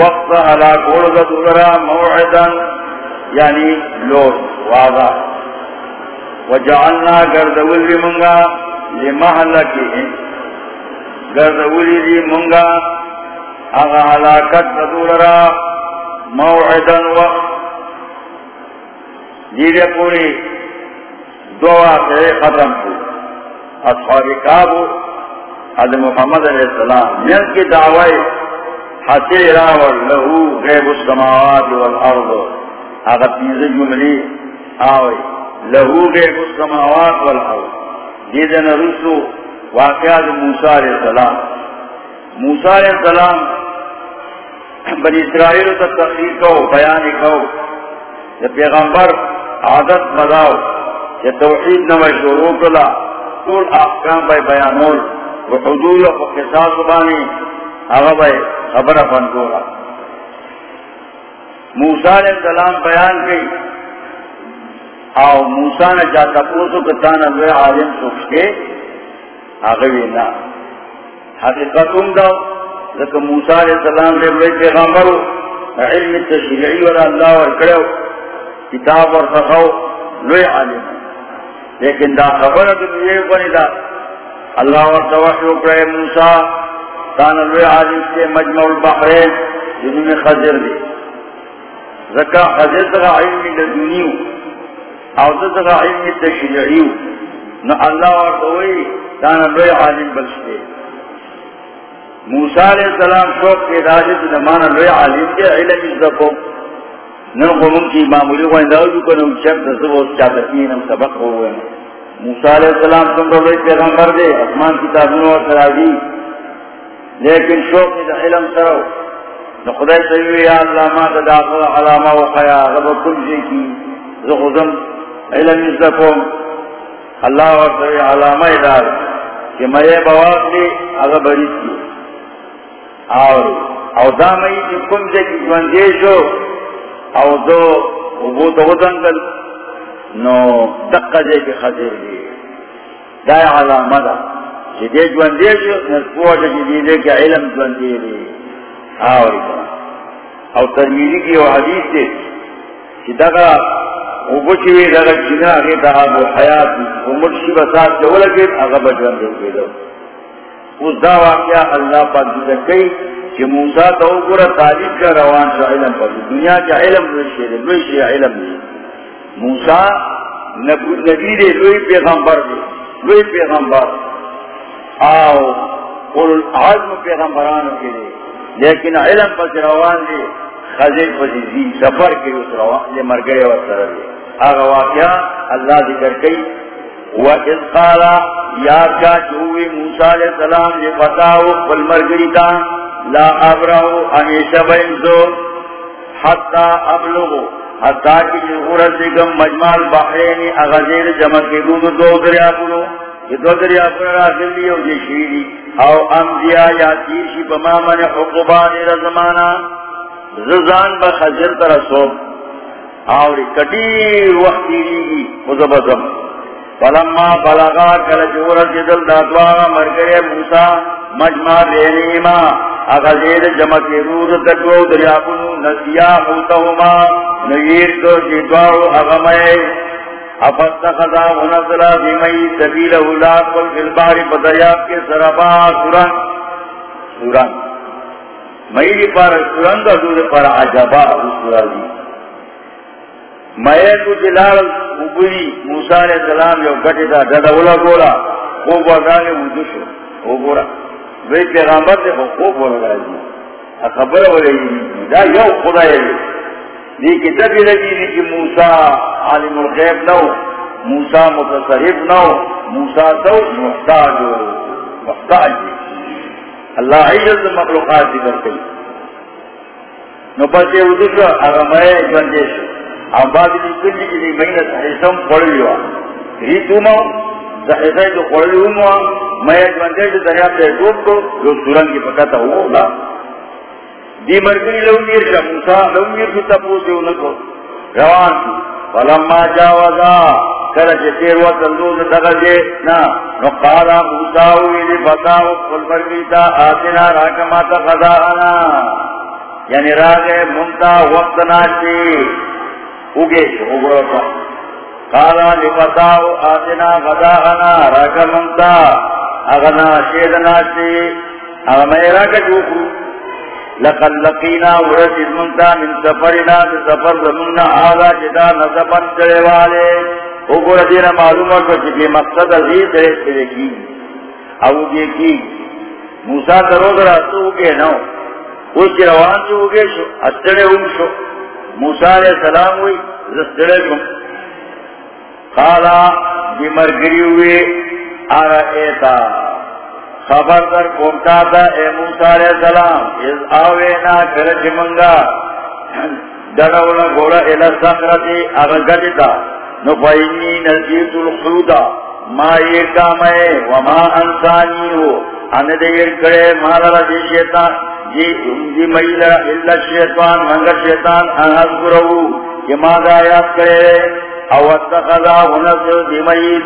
وقت حلاک ورد دولرا موعدا یعنی لوٹ واضح وجعلنا گردول جمونگا لمحلکهم گردول جمونگا اگر حلاکت دولرا موعدا وقت دیرے پوری دعا سے ختم کو اصحاب کابو حضر محمد علیہ السلام جن کی دعوی حسیر راور لہو غیب السماوات والارض۔ اگر تیز جملی آوئی۔ لہو غیب السماوات والارض. دیدن رسو واقعات موسیٰ علیہ السلام. موسیٰ علیہ السلام بنی اسرائیل تا تقریر کو بیانی کو یا پیغمبر عادت مداو یا توحید نوی شروع کلا، طول احکام بای بیانول، و حدود و قصاص بانی، آغا بای خبر فن موسیٰ علیہ السلام بیان کی آو موسیٰ نے جاتا پوسو کتانا دوئے عالم سوچتے آغوی نا حقیقت ام داو لیکن موسیٰ علیہ السلام نے بڑے پیغامبر علم تشریعی والا اللہ اور کتاب اور سخاو عالم. لیکن دا خبر دنیا بنی دا اللہ اور توحی موسیٰ کان لوے عالم سے مجمع البحرین جنہوں میں خضر دے ذکا خضر تغا علم لدنیو او تغا علم تشریعیو نہ اللہ اور توحی کان لوے عالم بلشتے موسیٰ علیہ السلام شوق کے راجت زمانہ لوے عالم کے علم ازدکو نن قومن کی معمولی کو انداؤ کو نم چک دسو اس چاہتی نم سبق ہوئے موسیٰ علیہ السلام تم رو لوے پیغمبر دے اسمان کی تابنوں اور سراجی لیکن شوق میں علم سرو نو خدای سیوی یا اللہ ما تداخل علامہ و خیا غب کل جے کی زخزم علم ازدکو اللہ اور سیوی علامہ ادار کہ میں یہ بواق لی اگر بریس کی اور او دامئی کی کم سے کی جوندیشو او دو ابو تو دنگل نو دقا دے کی خطر دی. دای علامہ دا. چی دے جوندیشو نسپوہ جا کی دے کہ علم جوندی دی. آوری کنا او ترمیری کی او حدیث دے. چی دقا ابو چوی دقا چینا اگے تحابو حیات امر شی بسات جو لگے اگا بجوندی دی اس دا واقعہ اللہ پاک ذکر کئی کہ موسیٰ تو پورا تعلیم کا روان شا علم پر دنیا کا علم رشی دے لوئی شی علم دے موسیٰ نبی دے لوئی پیغمبر دے لوئی پیغمبر۔ آو قول العظم پیغمبرانو کے دے لیکن علم پر روان دے۔ خزر پر دی سفر کے اس روان دے مرگئے وسر دے آگا واقعہ اللہ ذکر کئی وَإِذْ قَالَ يَا كَاتُوِي مُوسَى علیہ السلام لے فتاو قل مرگریتا لا ابرہو ہمیشہ بینزو حتی ابلغو حتی کی جغورت دیگم مجمال بحرینی اغزیر جمع کے دودو دو دریا پلو یہ دو دریا پلو راکل لی او جشیری او انبیاء یا تیرشی بما من حقوبان رزمانا ززان با خزر تر سوم. آوری کٹیر وقت دیری گی مزبزم. فلما بلغا کل جور جدل دادوانا مرگرے موسیٰ مجمع بینیما. اغزیر جمع کے روز تکو دریابنو نسیا موتہما. نگیر کو جدوارو اغمائے. افتخذا ونزلا بیمئی سبیل اولاد کل فلباری بدریاب کے سربا سوران سوران مئی پر سوران دا دود پر عجبا سوران دی مئے تو جلال ابری موسیٰ علیہ السلام یو گٹی دا دادا گولا خوب وزاگے مدوشو او گورا۔ وی پیغامبر دے خوب بولا راجی خبر ہو رہی دا یو خدا ہے دی کتابی لگی دی کہ موسیٰ عالم الغیب نو، موسیٰ متصرف نو، موسیٰ تو محتاج محتاج اللہ عزت مخلوقات دی کرتے نو پس یہ ادوشو اگر میں جوندیشو آبادی دی کلی کی دی مہینہ صحیحسم پڑھلی ہوا۔ ہی توما صحیحسائی تو پڑھلی ہوا۔ میں ایک بندے سے دریاب سے ڈوب کو جو سورن کی پکاتا ہوا۔ ہوگا دی مرکنی لو میر شا، موسیٰ لو میر کی تپو سے انکو روان کی فلما جاوزا کل تیر وقت اندوز دغجے نا نقالا موسیٰ ہوئی دی فتاو قل برگیتا آتنا راکماتا خضاءنا یعنی راگے منتا وقت ناشتی اگے اگڑا کالا لفتاو آتنا غداہنا راکا منتا اغنا شیدنا سی اغمیرا کا جوکو لقل لقینا ورسید منتا من سفرنا سفر زمنا آغا جدا نصبن کرے والے اگڑا دینا معلوم ہے کہ مقصد عزیز درے سے کی او گے کی موسیٰ درو درہ تو اگے نو. اس کی روان جو اگے شو. اتڑے ان شو. موسیٰ علیہ السلام ہوئی. زستڑے کم خالا بیمر گری ہوئے آرہ ایتا خبر در کونتا تھا اے موسیٰ علیہ السلام از آوینا کرچ منگا دڑولا گوڑا الہ سخرتی اغگٹتا نفعینی نزیت الخلودا ما یہ کام ہے وما انسانی ہو ان اندیر کرے مالا رضی شیطان جی جی مہیلا اللہ شیطان منگر شیطان انہز کرو کہ ماذا یاد کرے او اتخذا ونزل دی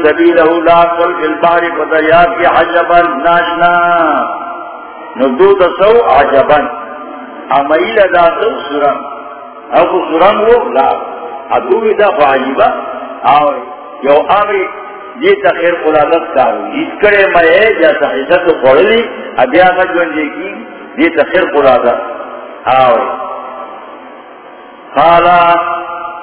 سبیلہ لا کل فی الباری فتریات کی حجبا ناشنا. نبدو تسو عجبا. امہیلا دا سو سرم. او سرم وہ لا. ادوی دا فعجبا آو یو آمری یہ تخیر قلالت کارو. اس کرے میں جیسا حصت پڑھلی، ابھی آگا جوندے کی، یہ تخیر قرآن آوے. قالا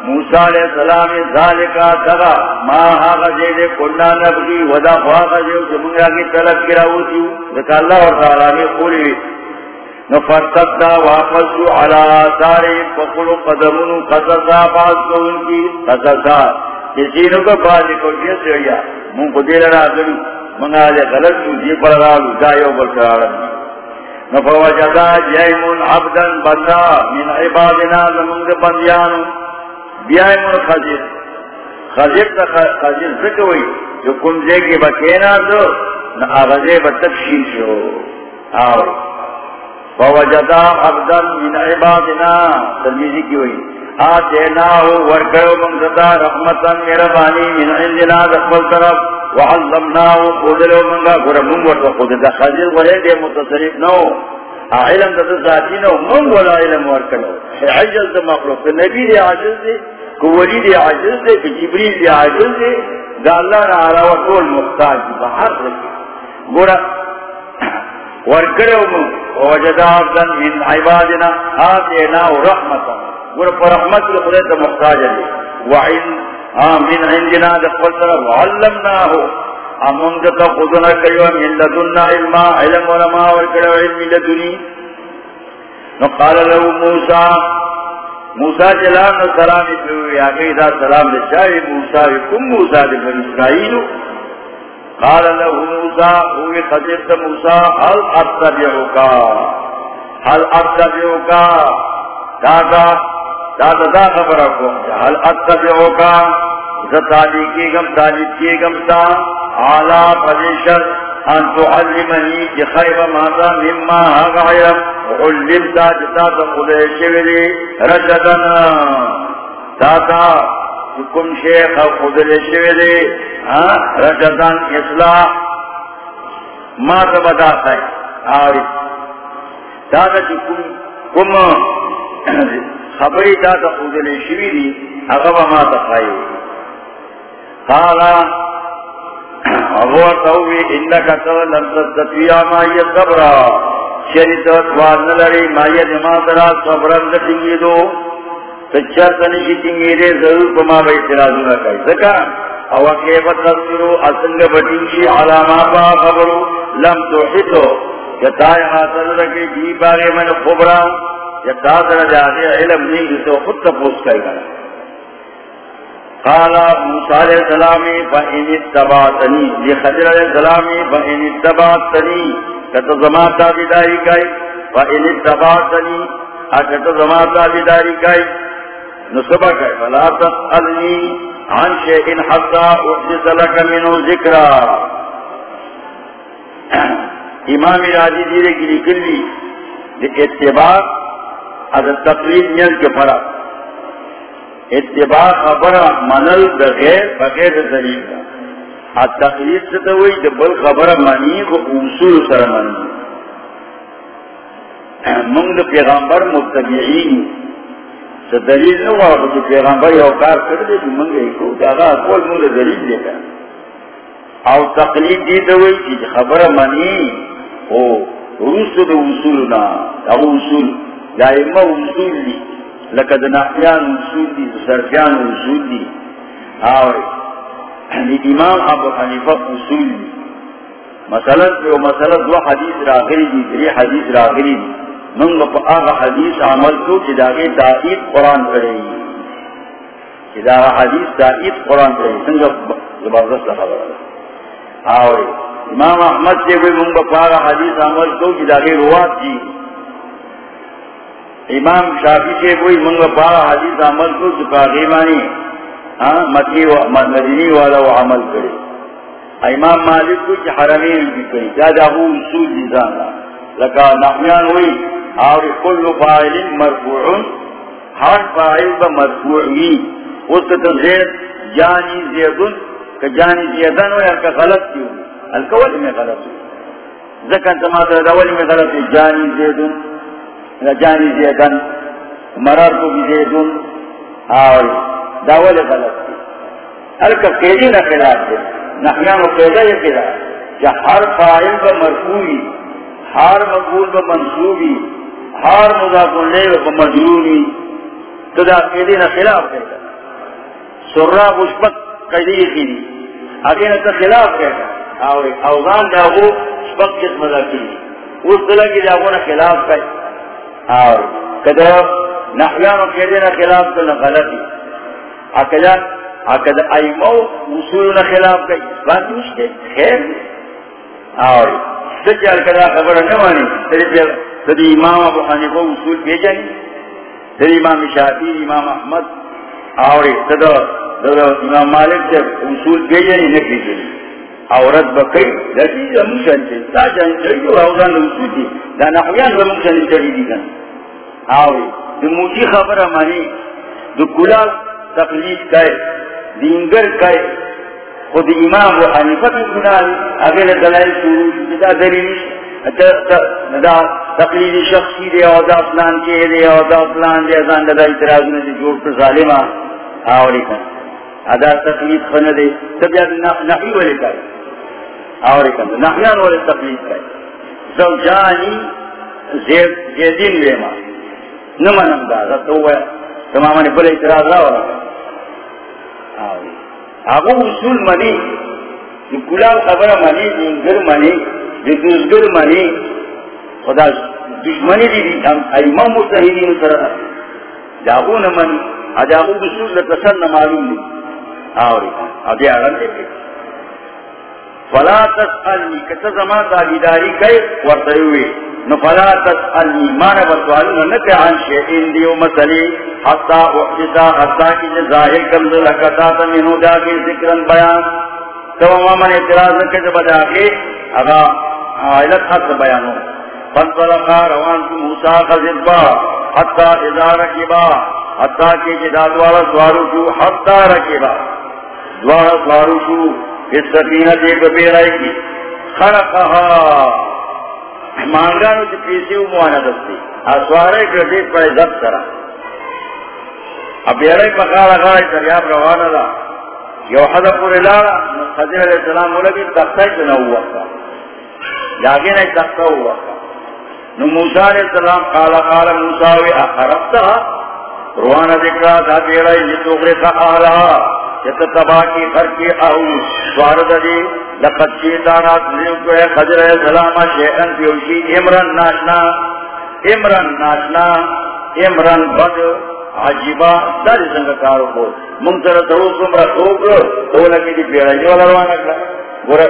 موسیٰ علیہ السلام ذالکا تغا ما آغا جیدے کننا نبغی، ودا خواقا جیو جمعہ کی طلب کی راوتیو ذکا اللہ اور تعالیٰ نے قولی نفرتتا واپسو علا آثاری فقلو قدمونو قصصا باز کو ان کی قصصا۔ کسی نو کو کو جیس ریا من کو دیر را دلو منگا لے غلط کو جی پر رالو جائیو بلکرارم نفوجدا جیمون عبدن بندا من عبادنا زمانگ بندیانو۔ بیائمون خزیر خزیر تا خزیر سکوئی جو کنزے کی بکینا تو نا آغازے بتکشین شو. آو فوجدا عبدن من عبادنا. تلمیزی کی ہوئی آتیناہو ورکڑو منگتا رحمتا میربانی من عندنا دخل طرف. وعلمناه قدلو منگا گورا من ورطا قدل خزیر ورے دے متصرف نو علم دا ذاتی نو من ولا علم ورکلو عجز دا مخلوق نبی دے عجز دے کولی دے عجز دے جبریل دے عجز دے دا اللہ نا علاوہ طول مختاج بحر رکی گورا ورکلو من وجد عبدن من عبادنا آتیناو رحمتا. گورا پر رحمت لخدت مختاج دے وعن من عندنا دخل طرف وعلمناه. امون دتا خودنا کریو من لدنا علما، علم علماء ورکڑو علم لدنی. نقال له موسیٰ موسیٰ جلال سلام دا سلام لچائی موسیٰ کم موسیٰ دی بن اسرائیل۔ قال له موسیٰ، ہوئی خضرت موسیٰ حل اتبعوکا حل اتبعوکا دادا دادا دا خبر کو حل اتبعوکا تعلیم کی گم تعلیم کی گم تا ان تعلمني بخير ماذا مما هذا علمت جتا خدای شویلی رشدنا. تاتا کم شیخ خدای شویلی رشدن اصلاح. ما تبدا خی عارف تاتا کم کم خبری تاتا خدای شویلی اغبا ما تخی قالا اغوار تووی انکا تو ما صبرن دو. سچا تنشی دے ضرور پما ترازو نہ کئی. سکا او تصرو اسنگ علاما با خبرو. لم توحیتو. جتائی حاصل رکھے جی من خبرا. جتا علم نہیں تو خود تپوس کئی گا قال موسیٰ علیہ السلامی فإن اتباتنی یہ جی خضر علیہ السلامی فإن اتباتنی کت زماتا بیداری کئی۔ و ان اتباتنی اکت زماتا بیداری فلا تسألنی عن شیئن حتی احدث لک منو ذکرہ امام راجی دیرے کی لکلی دی اتباع از تقلید نیل کے فرق اتباع خبر منل بغیر بغیر دلیل کا تقلید سے تو وہی جب بل خبر مانی کو اصول سر مانی منگ پیغامبر متبعین سے دلیل نہ ہوا کہ پیغامبر اوکار کر دے تو منگے کو دادا کول منگ دلیل دے گا او تقلید دی تو وہی کہ جی خبر مانی او رسل اصول نا، او اصول. دائمہ اصول دی. لقد نحیان اصول دی سرفیان اصول دی آوری امام ابو حنیفہ اصول دی مثلا جو مثلا دو حدیث راغری دی دری حدیث راغری دی من پا آغا حدیث عمل کو کہ داغی دائید قرآن کرے کہ داغا حدیث دائید قرآن کرے سنگا زبردست خبر ہے آوری امام احمد سے کوئی من پا آغا حدیث عمل کو کہ داغی روات جی امام شافی سے کوئی من پا حدیث عمل کو کہ پاگی مانی ہاں، مکی و مدنی والا و عمل کرے۔ امام مالک کو کہ حرمین بھی کرے کیا جاہو اصول دیزانا لکا نحمیان ہوئی، اور کل فائل مرفوع ہر فائل با مرفوع ہوئی اس کا تزیر جانی زیدن، کہ جانی زیدن ہوئی ہلکا غلط کی ہوئی۔ ہلکا ولی میں غلط ہوئی۔ ذکر سماتا ہے میں غلط ہوئی، جانی زیدن۔ جانی زیدن، مرار کو بھی زیدن اور داول غلط تھی ہر قیدی نہ خلاف دے نحیان و قیدہ یہ خلاف کہ ہر فائل کا مرفوعی، ہر مقبول کا منصوبی، ہر مضاف اللہ کا مجروری تو دا قیدی نہ خلاف دے سرہ مشبت قیدی خیلی اگر نہ خلاف دے گا اور اوزان دا وہ شبت قسم دا کی اس طرح کی دا وہ نہ خلاف دے اور کدھر نحیان و قیدی نہ خلاف تو نہ غلطی. اکجان اکد ایمو اصول خلاف کئی. بات مشکل خیر اور سجل کدا خبر نمانی تری تری امام ابو حنیفہ اصول بیجانی تری امام شافی امام احمد. اور تدا امام مالک سے اصول بیجانی نکی جنی عورت بکئی لکی زموشن چی تا جان چی جو روزان اصول دی دا نحویان زموشن چی دی کن اور دی موجی خبر مانی. دو کلال تقلید کئے دینگر کئے خود امام و حنیفہ کی گناہ اگر دلائل شروع جدا دلیل دا تقلید شخصی دے او دا فلان کے دے او دا فلان دے ازان دا اعتراض میں جوڑ پر ظالمہ آوری کن ادا تقلید خن دے تب یا نحی والے کئے آوری کن نحیان والے تقلید کئے زوجانی زیدین لیما نمانم دا دا تو ہے۔ تمام نے بڑے اعتراض رہا ہوگا آگو اصول منی کلال خبر منی دنگر منی جو دوزگر منی خدا دشمنی دی دی۔ ہم ایمان متحدین سر جاگو نمانی اجاگو اصول لتسن نمالون دی۔ آوری ابھی آرم دے فلا تسألنی کتا زمان تابیداری کئی ورطیوی نفلا تسألنی مانا بسوالو نکی عن شیئن دیو مسلی حتی احجتا حتی کی ظاہر کمز لکتا تمینو جاکی ذکرن بیان. تو من اعتراض نکی جب جاکی اگا عائلت حد بیانو فانطلقا، روان کی موسیٰ خزر با حتی اذا رکبا حتی کی جدا دوارا سوارو شو حتی رکبا. دوارا سوارو شو. اس سفینہ دیکھ بیرائی کی خرقها مانگانو چی پیسی و موانا دستی۔ اسوارے کردی پر عزت کرا اب بیرائی پکار اگارائی دریاب روانا دا۔ یو حد پوری لارا خضر علیہ السلام مولا مولگی تختائی چنا ہوا کا جاگے نہیں تختہ ہوا کا نو موسیٰ علیہ السلام قالا قالا موسیٰ وی اخربتا روانا دکرا دا بیرائی لتوغری کا آلہا۔ چتا تبا کی سوارد لقد ہے خضر شیئن پیوشی ناشنا ناشنا بد عجیبا کارو کو منتر دو سمرا توک تو لکی دی، پیڑا جو لروانا کلا گورا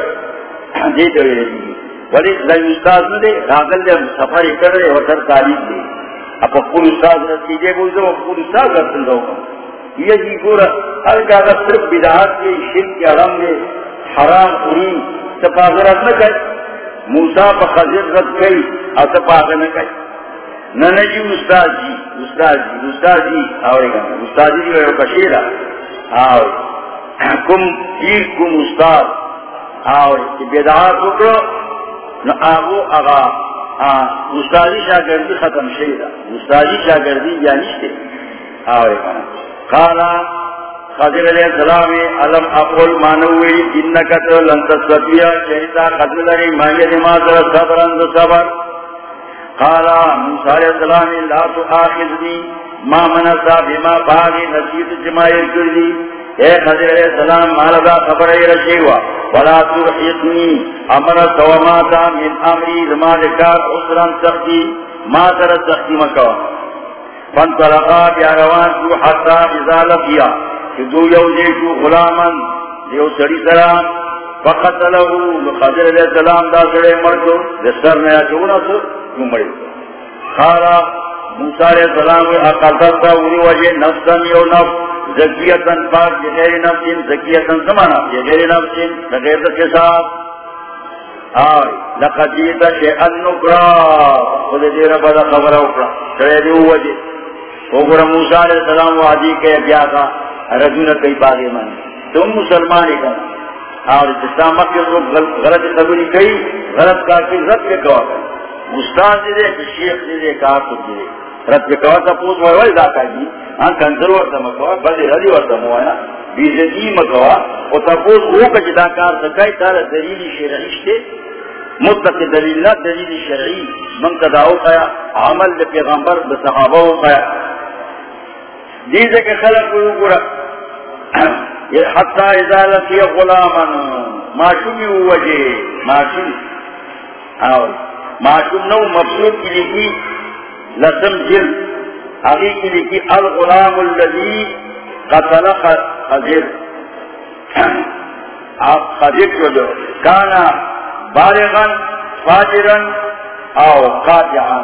ولی لئی نے راگل دے سفاری کر رہے اور سر تعلیم دے۔ اپا پور استاذ نتیجے بولتے وہ پور استاذ رسل دو یہ جی گورا، ہر جاگہ صرف بداعت کے، شرک کے علم دے حرام پوری تپاغرت نہ کئی موسیٰ پا خضر رد کئی اور تپاغر نہ کئی نہ جی استاد جی استاد جی استاد جی آوے گا۔ استاد جی وہ کشیرہ آوے کم جی کم استاد۔ آوے بیدار کو نہ آگو آگا استادی جی شاگردی ختم شیدہ استادی جی شاگردی جانشتے آوے گا قالا خضر علیہ السلام، علم اقول مانوی، انکت لن تسوطیا شہیتا خضر لری مانگی دماغ صبر اند صبر. قالا موسیٰ علیہ السلام، لا تو آخذنی ما منسا بما باغی نسیت جمائر کردی. اے خضر علیہ السلام مالدہ خبر رشیوا ولا ترحیتنی امر سواماتا من امری زمالکات اسران سختی، ما تر سختی مکوا فانطلقا بیاروان تو حتی ازالتیا دو یو دیشو غلامن دیو سڑی سرام فقتلہو خضر علیہ السلام دا سڑے مردو دستر نیا چونا سو کیوں مردو خارا، موسیٰ علیہ السلام اقلتا اولی وجہ نفسن یو نفس زکیتن پاک جغیر نفسن زکیتن سمانا جغیر نفسن لغیر کے ساتھ. آئی لقد جیتا شیئن نکرا، خود دیر بدا خبر اکرا سڑے دیو وجہ. اوگر موسیٰ علیہ السلام وعدی کے بیا کا رجونا کئی باغے مانے تم مسلمان ہی کرنا اور اسلامت کے لوگ غلط خبری کئی غلط کا کافی رد کے کہا کر استاد دے دے شیخ دے دے کہا تو دے رد کے کہا تھا پوچھ ہوئے وہی ذاتا جی ہاں کنزر ورطا مکوا بلے ردی ورطا موانا بیزدی مکوا و تپوز وہ کا جدا کار سکائی تارا دلیل شرعیشتے مطلق دلیل نہ دلیل شرعی من تداؤ قیا عمل دے پیغمبر دے صحابہ قیا دیزے کے خلق کو گورا حتی اذا لکی غلامن معشومی وجہ معشوم آو معشوم نو مبسوط کی لکی لسم جل حقی کی لکی الغلام اللذی قتل خضر۔ خضر کو جو کانا بالغا، فاجرا او قاتعا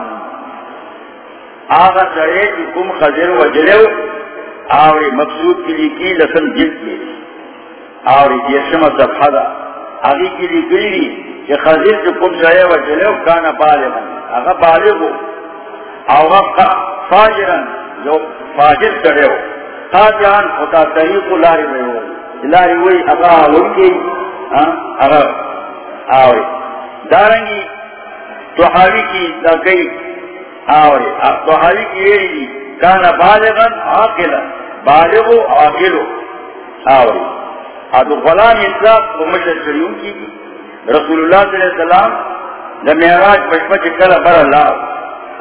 آغا سرے کی کم خضر وجلو آوری مقصود کی لسن جلد کی آوری دیشم صفحہ دا. آگی کی لکی لی کہ خزیر جو کم سرے و جلو کانا بالغن آگا بالغو آوگا فاجرن. جو فاجر سرے ہو. تاجان خدا طریق لاری میں ہو. لاری وی اگا آوری کی اگا آوری. دارنگی توحاوی کی لگئی آوری اب توحاوی کی یہ کانا بالغن آقلا بالغ و عاقل آوری ادو غلام اطلاق کو مشر شریون کی رسول اللہ صلی اللہ علیہ وسلم دا معراج پشپچ کل بر اللہ۔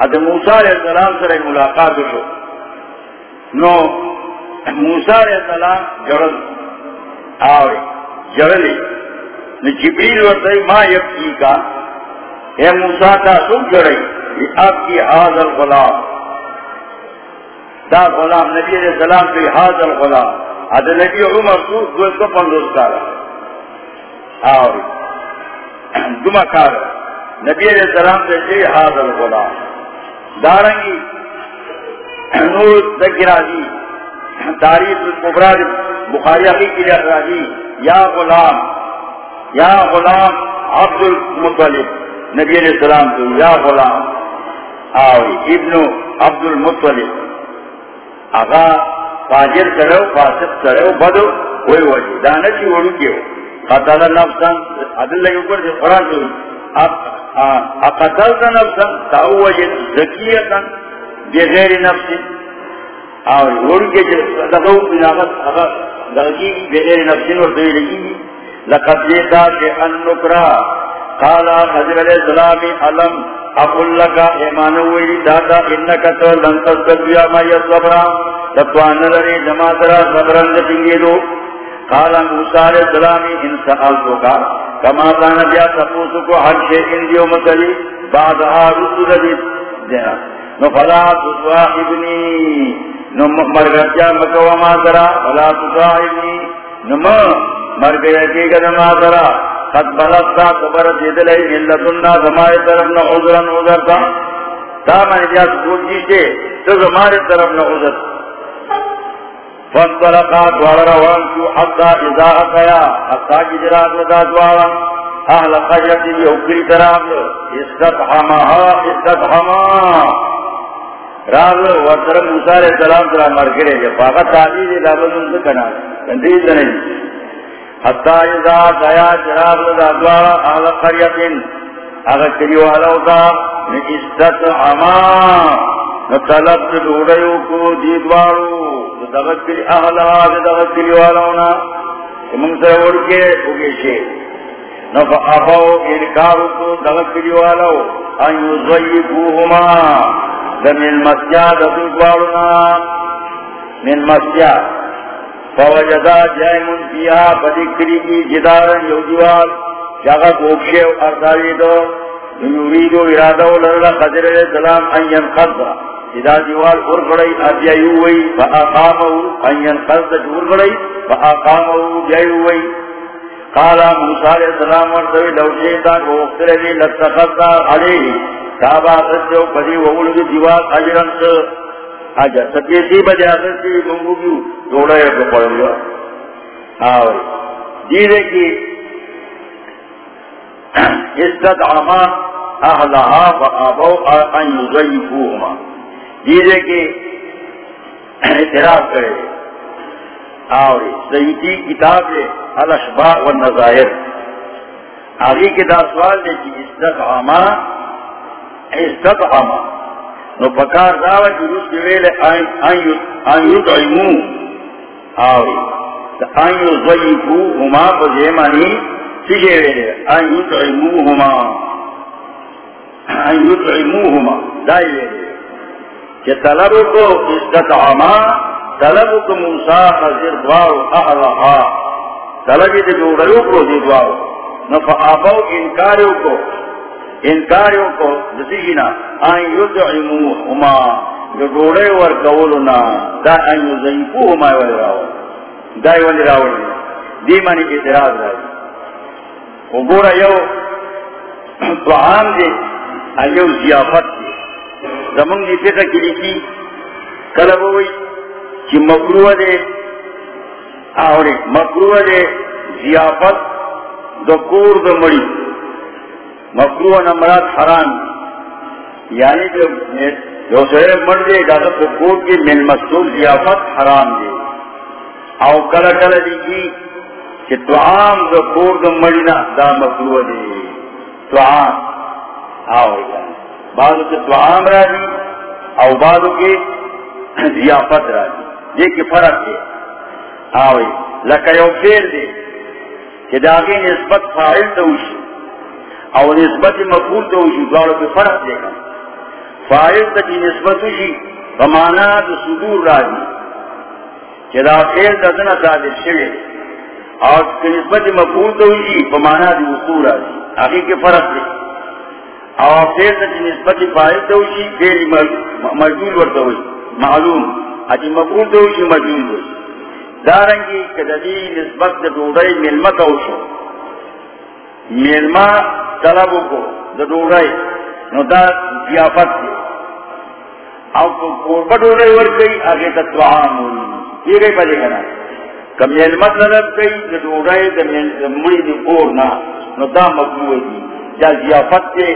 ادو موسیٰ علیہ السلام سر ملاقات شو نو، موسیٰ علیہ السلام جرد آوری جرلی نو جبریل ورطای ما یبکی کا اے موسیٰ، تا سن جرئی آپ کی آذر غلام. دا غلام نبی علیہ السلام کی حاضر غلام. اد نبی عمر کو دو سو پندرہ کارا اور دما کار. نبی علیہ السلام سے جی حاضر غلام. دارنگی نور ذکرازی تاریخ مبراد بخاری کی راجی یا غلام. یا غلام عبد المطلب نبی علیہ السلام تو یا غلام. آوی ابن عبد المطلب آغا فاجر کرو، فاسق کرو، بدو کوئی وجہ دانا چی وڑو کیو قتل نفسا، عدل لگو پر سے قرآن جو اقتلت نفسا تاو وجہ زکیتا بغیر نفس آوی وڑو کے جو دقو بناغت اغا دقی بغیر نفس ورطوی لگی لقد جیتا کہ ان نکرا. قالا حضر علیہ السلام علم اقول لك لکا ایمانوی دادا، انکا تو لن تصدقیا ما یصبرا تبتوان لرے جماعت را صبرن دفنگی دو۔ قالا موسیٰ علیہ السلام، ان سآلتو کا، کما تانا بیا سپوسو کو حق شیئن دیو مسلی بعدها رسول دیت دینا۔ نو فلا تصواحبنی نو مرگرچا مکو ما سرا فلا تصواحبنی نو مرگرچا مکو ما سرا قد بلغتا قبر دیدلائی ملتنا زمائے طرفنا عذرا عذرتا تا میں جا سکول جیسے تو زمائے طرفنا عذر فانطلقا دوار روان کو حتی اذا اقیا حتی کی جرات لدا دوارا اہل قجرت بھی اکری طرف استفحمہا استفحمہا راغ وطر موسیٰ علیہ السلام سلام مرکرے جب باقا تعلیم لابد ان سے کنا کندید نہیں حتی اذا گیا جراب لدى دوارا اہل قریتن اگر کریو حلو دا نئستت عما نطلب دوڑیو کو دیدوارو دغت کری اہلا دغت کریو حلونا من سر اڑکے اگیشے نفع اباو انکارو کو دغت کریو حلو ان یضیبوهما دمین مسجاد دوارنا، من مسجاد فوجدا جائمن فیہا بدکری کی جدارن یو دیوال جاگا کوکشے و ارزاوی دو یوریدو ارادو لرلا خضر علیہ السلام ان ینقضا جدا دیوال ارگڑی ابیائیوئی فاقامو ان ینقضا جورگڑی فاقامو بیائیوئی قالا موسیٰ علیہ السلام ورطوی لو شیطا کو اخترلی لتخذا علیہ۔ تابا خجو پدی وولد دیوال اجرن سے۔ آجا ستیسی بجے آسر سی، گنگو کیوں؟ دوڑا ہے تو پڑھ لیا۔ ہاں آوری جیدے کی استدعما اہلہا فآبو ان یضیفوہما۔ جیدے کی اعتراف کرے۔ ہاں آوری سیدی کتاب ہے، الاشباء والنظائر۔ آگی کے دا سوال دے کی استدعما استدعما نو پکار داوا کی روس کی ویلے آن یدعیمو آوی آن یضیفو ہما پا جیمانی سیجے ویلے آن یدعیمو ہما آن یدعیمو ہما دائی ویلے کہ طلبو کو استطعما طلبو کو موسیٰ حضر دوارو احلہا طلبی دے جوڑیو کو دی دوارو نو فا آباو انکاریو کو. انکاریوں کو دسیگینا آئین یدعیمو ہما، جو گوڑے ور قولنا دا آئین یزیفو ہما ولی راول دائی ولی راول دی منی اعتراض راول وہ گوڑا یو طعام دے ایو زیافت دے زمان دی فقہ کی لکی کلب ہوئی چی مکروہ دے، آوری مکروہ دے زیافت دکور دمڑی مکرو نمرات حرام. یعنی جو جو سہر مر دے گا تو کوٹ کی من مستور ضیافت حرام دے. او کل کل دی کی کہ تو عام جو کوٹ دو مرنا دا مکرو دے. تو عام. ہاں آو یعنی بعضو کے تو عام را دی او بعضو کے ضیافت را دی. یہ کی فرق دے. ہاں آو لکہ یو فیر دے. کہ داغی نسبت فائل دوشی او نسبت مقبول تو وشی دوارو پہ فرق دے گا فائل تا کی نسبت وشی جی، فمانا دا صدور راجی کہ دا خیر دا صادر شوئے اور نسبت مقبول تو وشی جی، فمانا دا وقور راجی آگے کے فرق دے۔ اور خیر تا کی نسبت فائل تو وشی جی، خیر مجبول ورطا ہوئی۔ معلوم۔ اجی مقبول تو وشی مجبول ہوئی۔ دارنگی کہ دا نسبت دا دوڑائی ملمت اوشو میلما طلب کو ڈوڑائی، نو دا ضیافت کی او کو قربہ ڈوڑائی ور گئی آگے تا توام ہوئی۔ یہ گئی پڑے گا نا کہ میلما طلب گئی دا ڈوڑائی دا مڑی دی قور نا۔ نو دا مکروه دی۔ یا زیافت دے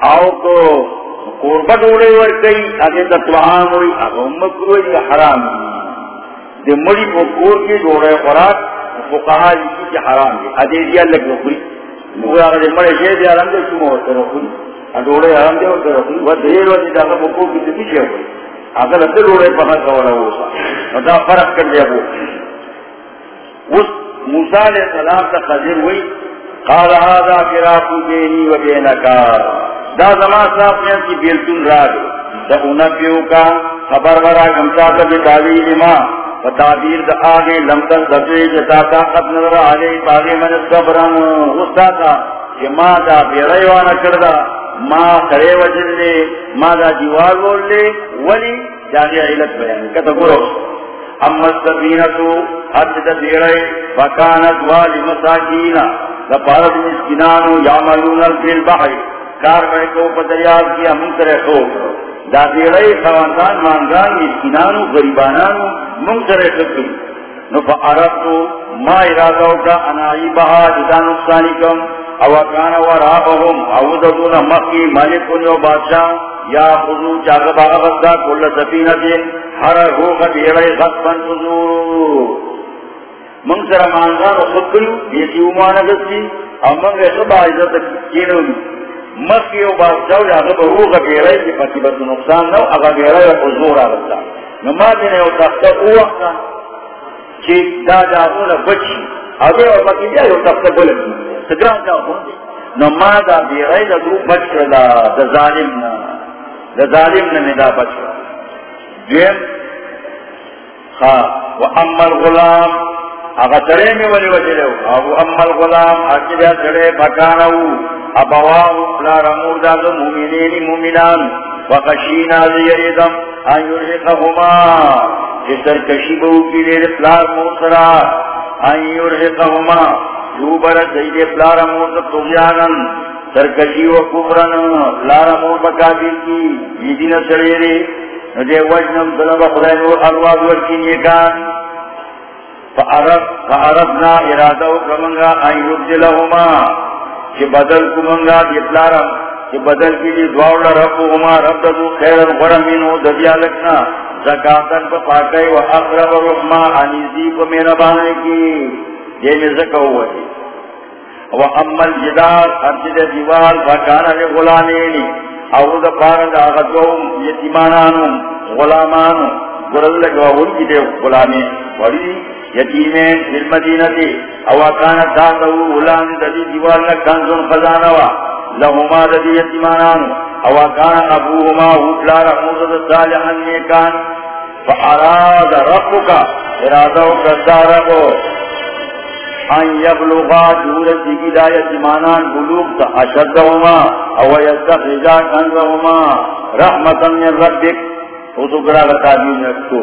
آو کو قربت اوڑے ہوئے کئی اگے تا توعام ہوئی۔ اگا مکروه دی، حرام دی۔ دے مڑی کو کور کی جوڑے خوراک، فقہا لکی کی حرام دی۔ ادے دی اللہ کو خوری نو نو دا فرق علیہ السلام قال هذا فراق دا صاحب نے کی بیلتون کا خبر ورا گمتا تا تعبیر دا آگے لمتن دبوی جتا طاقت نظر آلے پاگے من صبرن غصہ تا کہ ما دا بیرائیوانا کردہ، ما کرے وجد لے، ما دا دیوار بول لے، ولی جاگے علت بیان. کتا گرو اما السفینتو، حد دا بیرائی، فکانت والی مساکینا دا پارد مسکنانو یعملون الفی البحر. کار بڑے کو پدریاب کیا، منتر خوف دا بیرائی خواندان مانگان مسکنانو غریبانانو منتر خکری نو فعرفتو ما ارادو کا انائی بہا جدا نقصانی کم. او کان ورابهم او دون مکی مالک و بادشاہ. یا خذو چاغ باغ بسا کل سفینہ دے. ہر روح دیڑے غصبن حضور من سر مانگان خود کلو یہ ایمان گسی او من گئے عزت کینو. مکی و کی نقصان نو، اگا دیڑے حضور او او وقتا چی دا بچی. اگر او او بلکی سگران دا بیرائی دا دو بچ کردا دا ظالم نا. دا ظالم نا میں دا بچ کردا دویم خواہ و اما الغلام. اگا ترے میں ولی او اما الغلام اکی ترے ابواہو لا رمور دا دا مومنینی مومنان وقشینا زیریدم ان یرحقهما جسر کشیبو کی لیر پلار موسرا ان یرحقهما جوبر سید پلار مور تغیانن. سرکشی و کفرن. پلار مور بکافر کی. یہ دین سڑیرے. نجے وجنم طلب خدای نور الواز ورکی نیکان. فعرفنا ارادو کمنگا ان یبدلہما چی بدل کمنگا دی پلارم چی بدل کی دی دواؤلا ربهما رب دو خیر غرمینو دبیا لکنا، زکاتن پا پاکای و اقرب رحمہ انیزی کو میرا بانے کی یہ میں زکا ہوا ہے و اما الجدار ارجد دیوال فکانا لے غلامینی او دا پارد آغتوهم یتیمانانو، غلامانو گرد لگا ان کی دے غلامی وڑی یتیمین فی المدینہ دی او کانا داتو غلام دی دیوال لکنزن خزانوا لہما دی یتیمانانو او کانا ابوهما اوٹلار موزد صالحا نیکان فاراد ربکا ارادو کردارکو ان یبلغا دورت دیگی دا یتیمانان بلوغ تا اشدهما او یستخرجا کنزهما رحمتا من ربک او تو گرا لتابین رکھتو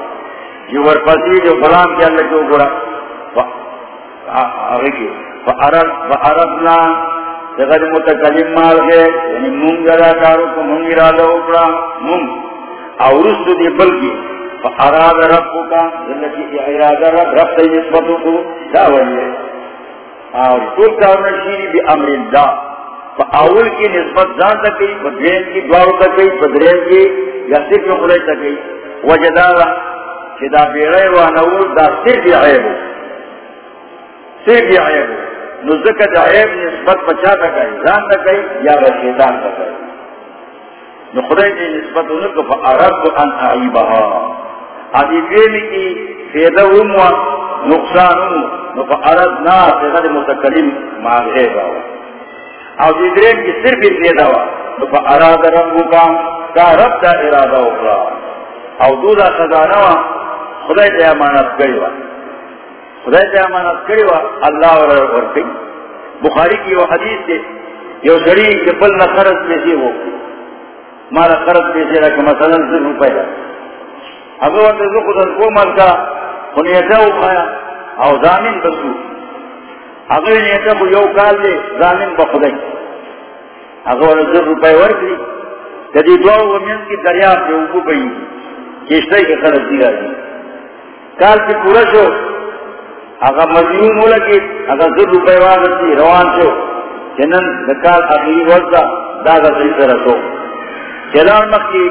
یہ ورپسی جو غلام کی اللہ کیوں برا فاردنا یہ غد متکلم مال گئے یعنی منگرہ کارو کو منگی را دو برا منگ اورستو دی بلکی فاراد ربک التي اراد رب رب نسبته داویے اور کل کارنا شیری بی امر اللہ۔ فاول کی نسبت جان تکی بدرین کی دوارو تکی بدرین کی یا صرف خدای تکی وجدارا چدا بیرے وانور دا صرف عیب. صرف عیب. نو نزکت عیب نسبت بچا تکی جان تکی یا با شیطان تکی نو خدای دی نسبت انکو فارد ان اعیبها آدھی دویمی کی فیدہ اموا نقصان امو نو فا عرض نا فیدہ متکلم ماغے باوا آدھی دویم کی صرف فیدہ وا نو فا عرض ربو کا کا رب دا ارادہ اکرا او دو دا خزانہ وا خدای تے امانت کری وا خدای تے امانت کری وا اللہ ور ورکی بخاری کی وہ حدیث تھے یہ سڑی کے پل نہ قرض پیسے ہو مارا قرض پیسے رکھ مثلا صرف روپے اگر وہ تو خود کو مل کا انہیں ایسا اٹھایا اور زامین بسو اگر انہیں ایسا کو یو کال دے زامین بخدائی اگر وہ صرف روپے ورکی کدی دعا وہ کی دریافت سے اوپو پہی کشتے کے خرچ دی رہی کال کی پورا شو. اگر مزیون ہو لگی اگر ذر روپے واغتی روان شو. جنن دکال اخیری وزا داغا صحیح طرح تو جلال مکی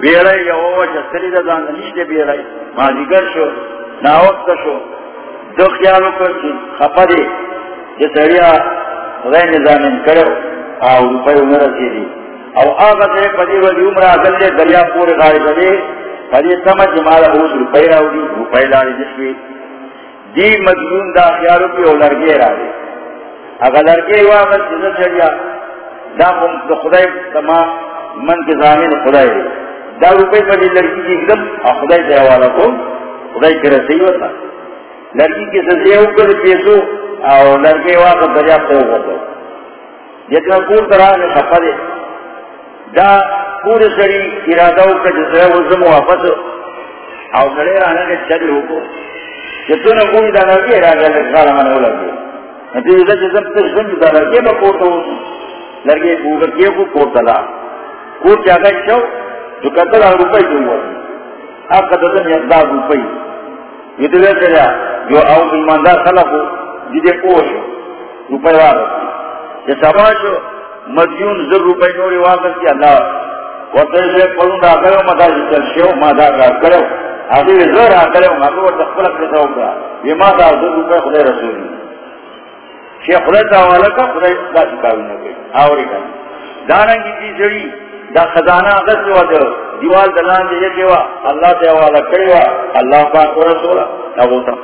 بیرائی یا ہوا جسری دا دان نشتے بیرائی مازیگر شو ناوقت شو. دو خیالو کر چی خفا دی جسریا غیر نظامن کرو، آو روپے عمر رسیدی او آغا سے پدی وزی عمر آگل دے، دریا پورے غاری بدے پدی سمجھ مالا اوز روپے راو دی روپے لاری جسوی۔ دی مجنون دا خیالو پی او لرگے را دے۔ اگر لرگے واقع چیزا چڑیا دا قم دا خدای تما من کے زامین خدای دے۔ دا روپے پر دی لرگی کی اکدم اور خدای دے والا کو، خدای کے رسی ہوتا۔ لرگی کے سزیہ اوپر پیسو اور لرگے واقع دریاب تے ہوگا تو جتنا کور طرح نے خفا دے۔ دا پورے سری ارادہ کا جسے وزم واپس اور سڑے رانے کے چلی ہو کو جتنا کوئی دانا کی ارادہ لگا رہا میں لگے نتیجہ جسم سے سمجھ دا لگے میں کوٹو لگے اوگر کیے کو کوٹلا کوٹ جاگا چو جو قتل آن روپے جو ہوا آپ کا دزن یقدار روپے یہ تو ویسے جو آؤ ایماندار خلق ہو جدے پوش ہو روپے والا یہ سباش ہو مدیون زر روپے نوری واقع کی اللہ وطن سے پڑھوں دا کرو، مدار جتل شیو مدار را کرو. آدھی زر آ کرو مدار تقبل کرتا ہوگا. یہ ماتا زر روپے خدای رسولی شیخ خدای تاوالا کا خدای دا سکاوی نگئی آوری کا دارنگی تیسری دا خزانہ غصر و در دیوال دلان دے یہ وا اللہ تے والا کرے وا اللہ پاک و رسول. ابوتا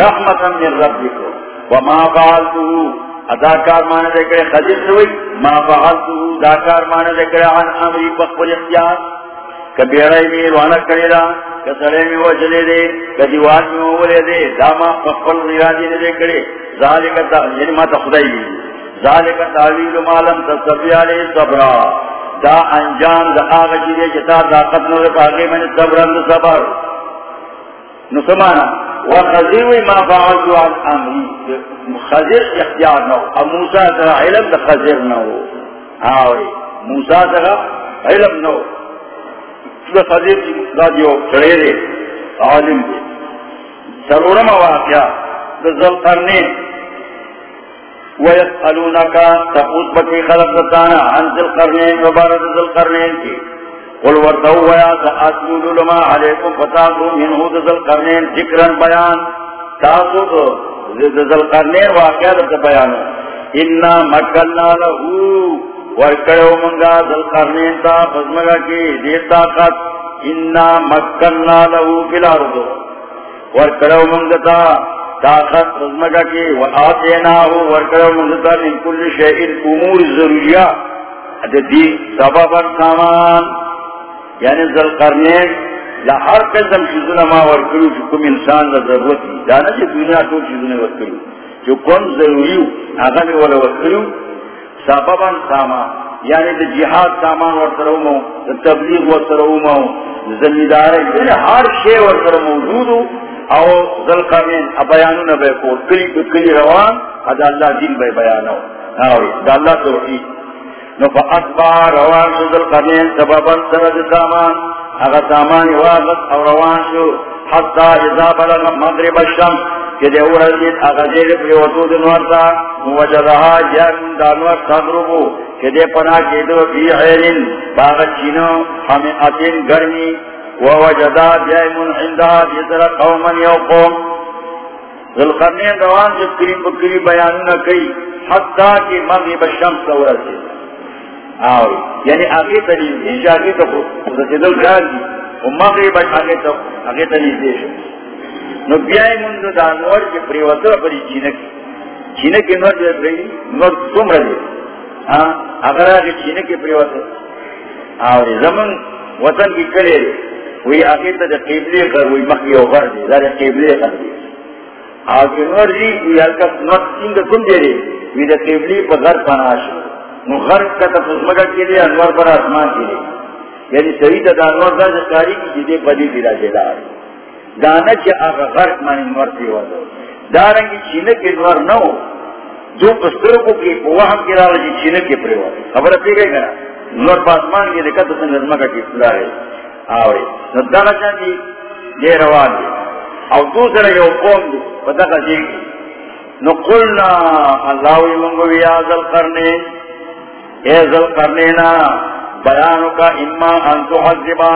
رحمتا من ربکو وما فعلتو. ادا کار مانے دے کرے خدیث ہوئی، ما فعلتو، دا کار مانے دے کرے عن امری بخبر اختیار. کبیرائی میں روانا کرے دا کسرے میں وجلے دے کدیوان میں وولے دے داما بخبر ریادی دے کرے. ذالک تا یعنی ما تا خدای ذالک تعویل مالم تصفی علیہ صبرہ دا انجام، دا آغا جی چیزے جتا طاقت نو دا آگے میں صبرند صبر. نو سمانا وخزیوی ما فعلتو عن امری خزیر اختیار نو. اب موسیٰ سرا علم دا خزیر نو. آوری موسیٰ سرا علم نو. دا خزیر دا دیو چڑے دے عالم دے سرورم واقعا. دا ذلقرنین ويسألونك تقود بكي خلق دتانا عن ذي القرنين وبارد ذي القرنين قل ورتو ويا سأتلو لما عليكم فتاكو منه ذي القرنين ذكرا بيان تاسو دزل ذي القرنين واقعا بيان إنا مكلنا له ورکڑو منگا ذي القرنين تا فزمگا کی دیتا قد إنا مكلنا له في الأرض ورکڑو منگا تا طاقت رزمگا کی و آتیناہو ورکرہ مزدہ من کل شئین امور ضروریہ دی سببا سامان یعنی ذلقرنین لہر قسم چیزونا ما ورکرو جو کم انسان لا ضرورت دی. دانا چی دنیا تو چیزونا ورکرو جو کون کم ضروریو اگر والا ورکرو سببا سامان. یعنی دی جہاد سامان ورکرو تبلیغ ور ورکرو زمیداری یعنی ہر شے ورکرو موجودو او ذل قرنین بیانو نہ بے کو کلی کلی روان ادا اللہ دین بے بیانو ناوی دا اللہ توحید. نو روان شو ذل قرنین، سببا سرد سامان. اگا سامان واغت او روان شو، حتی اذا بلغ مغرب الشم کہ دے اور حدید اگا جیل پر وطود نورتا وجدہا جن دانور تغربو، کہ دے پناہ کی دو فی حیلن باغت چینو ہمیں اتن گرمی ووجدا جائمن عندها جزر قوما يوقوم ذلقرنین روان جب قریب قریب بیانونا کئی، حتی کہ مغرب الشمس دورا سے آوری. یعنی آگے تلیز دیش آگے تو رسیدل جان دی. و مغرب آگے تو آگے تلیز دیش نو بیائی منذ دانور کے پریوتر پری چینک چینک نور جب رہی نور سم رہے اگر آگے چینک پریوتر آوری زمن وطن کی کلے وی آخر تا دا قیبلی کر وی مخی او غر دی. دا قیبلی کر دی. آگے نور جی یا کس نور سنگ کم دے رہے وی دا قبلی پا غر پناش نو غر کتا فزمگا کے لیے انور پر آسمان کے لیے یعنی سوی تا دا انور دا جسکاری کی جدے پدی دیرا جدا رہے دانا چی آگا غر مانی نور پیوا دو۔ دارنگی چینک انور نو جو پستر کو کی وہاں کی راہ جی چینک کے پریوا خبر پی گئی گنا نور پا آسمان کے لیے کتا سنگ ازمگا کی سلا رہے آوے۔ نو دانا چاندی یہ روان دی۔ او دوسرا یو قوم دی۔ بدقا جیگی نقلنا اللہ منگو یا ذل کرنے۔ اے ذل کرنینا بیانو کا اما ان تحذبا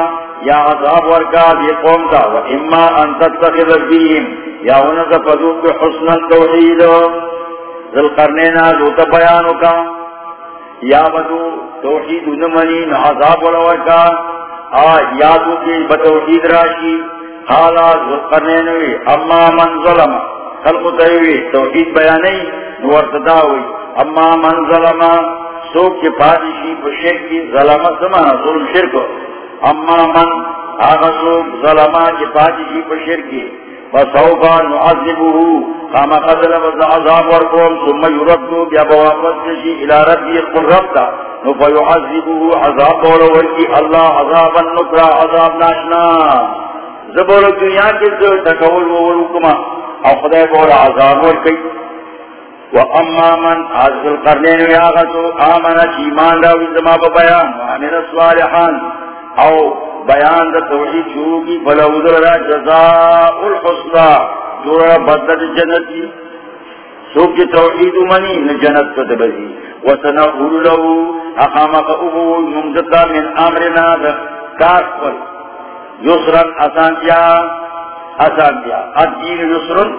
یا عذاب ورکا دی قوم کا و اما ان تتخذ بیم یا انتا فدوک حسن التوحید ذل کرنینا دوتا بیانو کا یا بدو توحید نمانی عذاب ورکا۔ یادو کی بتوحید راشی۔ حالا ذل کرنینوی اما من ظلم، خلق تیوی، توحید بیانی نورتداوی اما من ظلم سوک کے پادشی پر شرک کی ظلم سمانا ظلم شرک اما من، آغا سوک ظلم کے پادشی پر شرک کی۔ فسوفا نعذبوه قام قدل وزد عذاب ورکوم ثم يردو بیا بواقت کشی الى ربی قل ربتا فیعذبوه عذاب ورکی اللہ عذابا نکرا عذاب ناشنا۔ زبور دنیا کے جو تکول وولکما او خدای بولا عذاب ورکی و اما من حاصل کرنے نوی آغا تو ایمان دا وزما با بیان وعمل صالحان او بیان دا توحید شروع کی بلا ادر را جزاء الحسنہ جو را بدد جنتی سوک کی توحید منی نجنت کت بزی و سنقول لہو اقامق ابو ممدتا من امرنا دا کاس پر یسرن آسان کیا آسان کیا الدین یسرن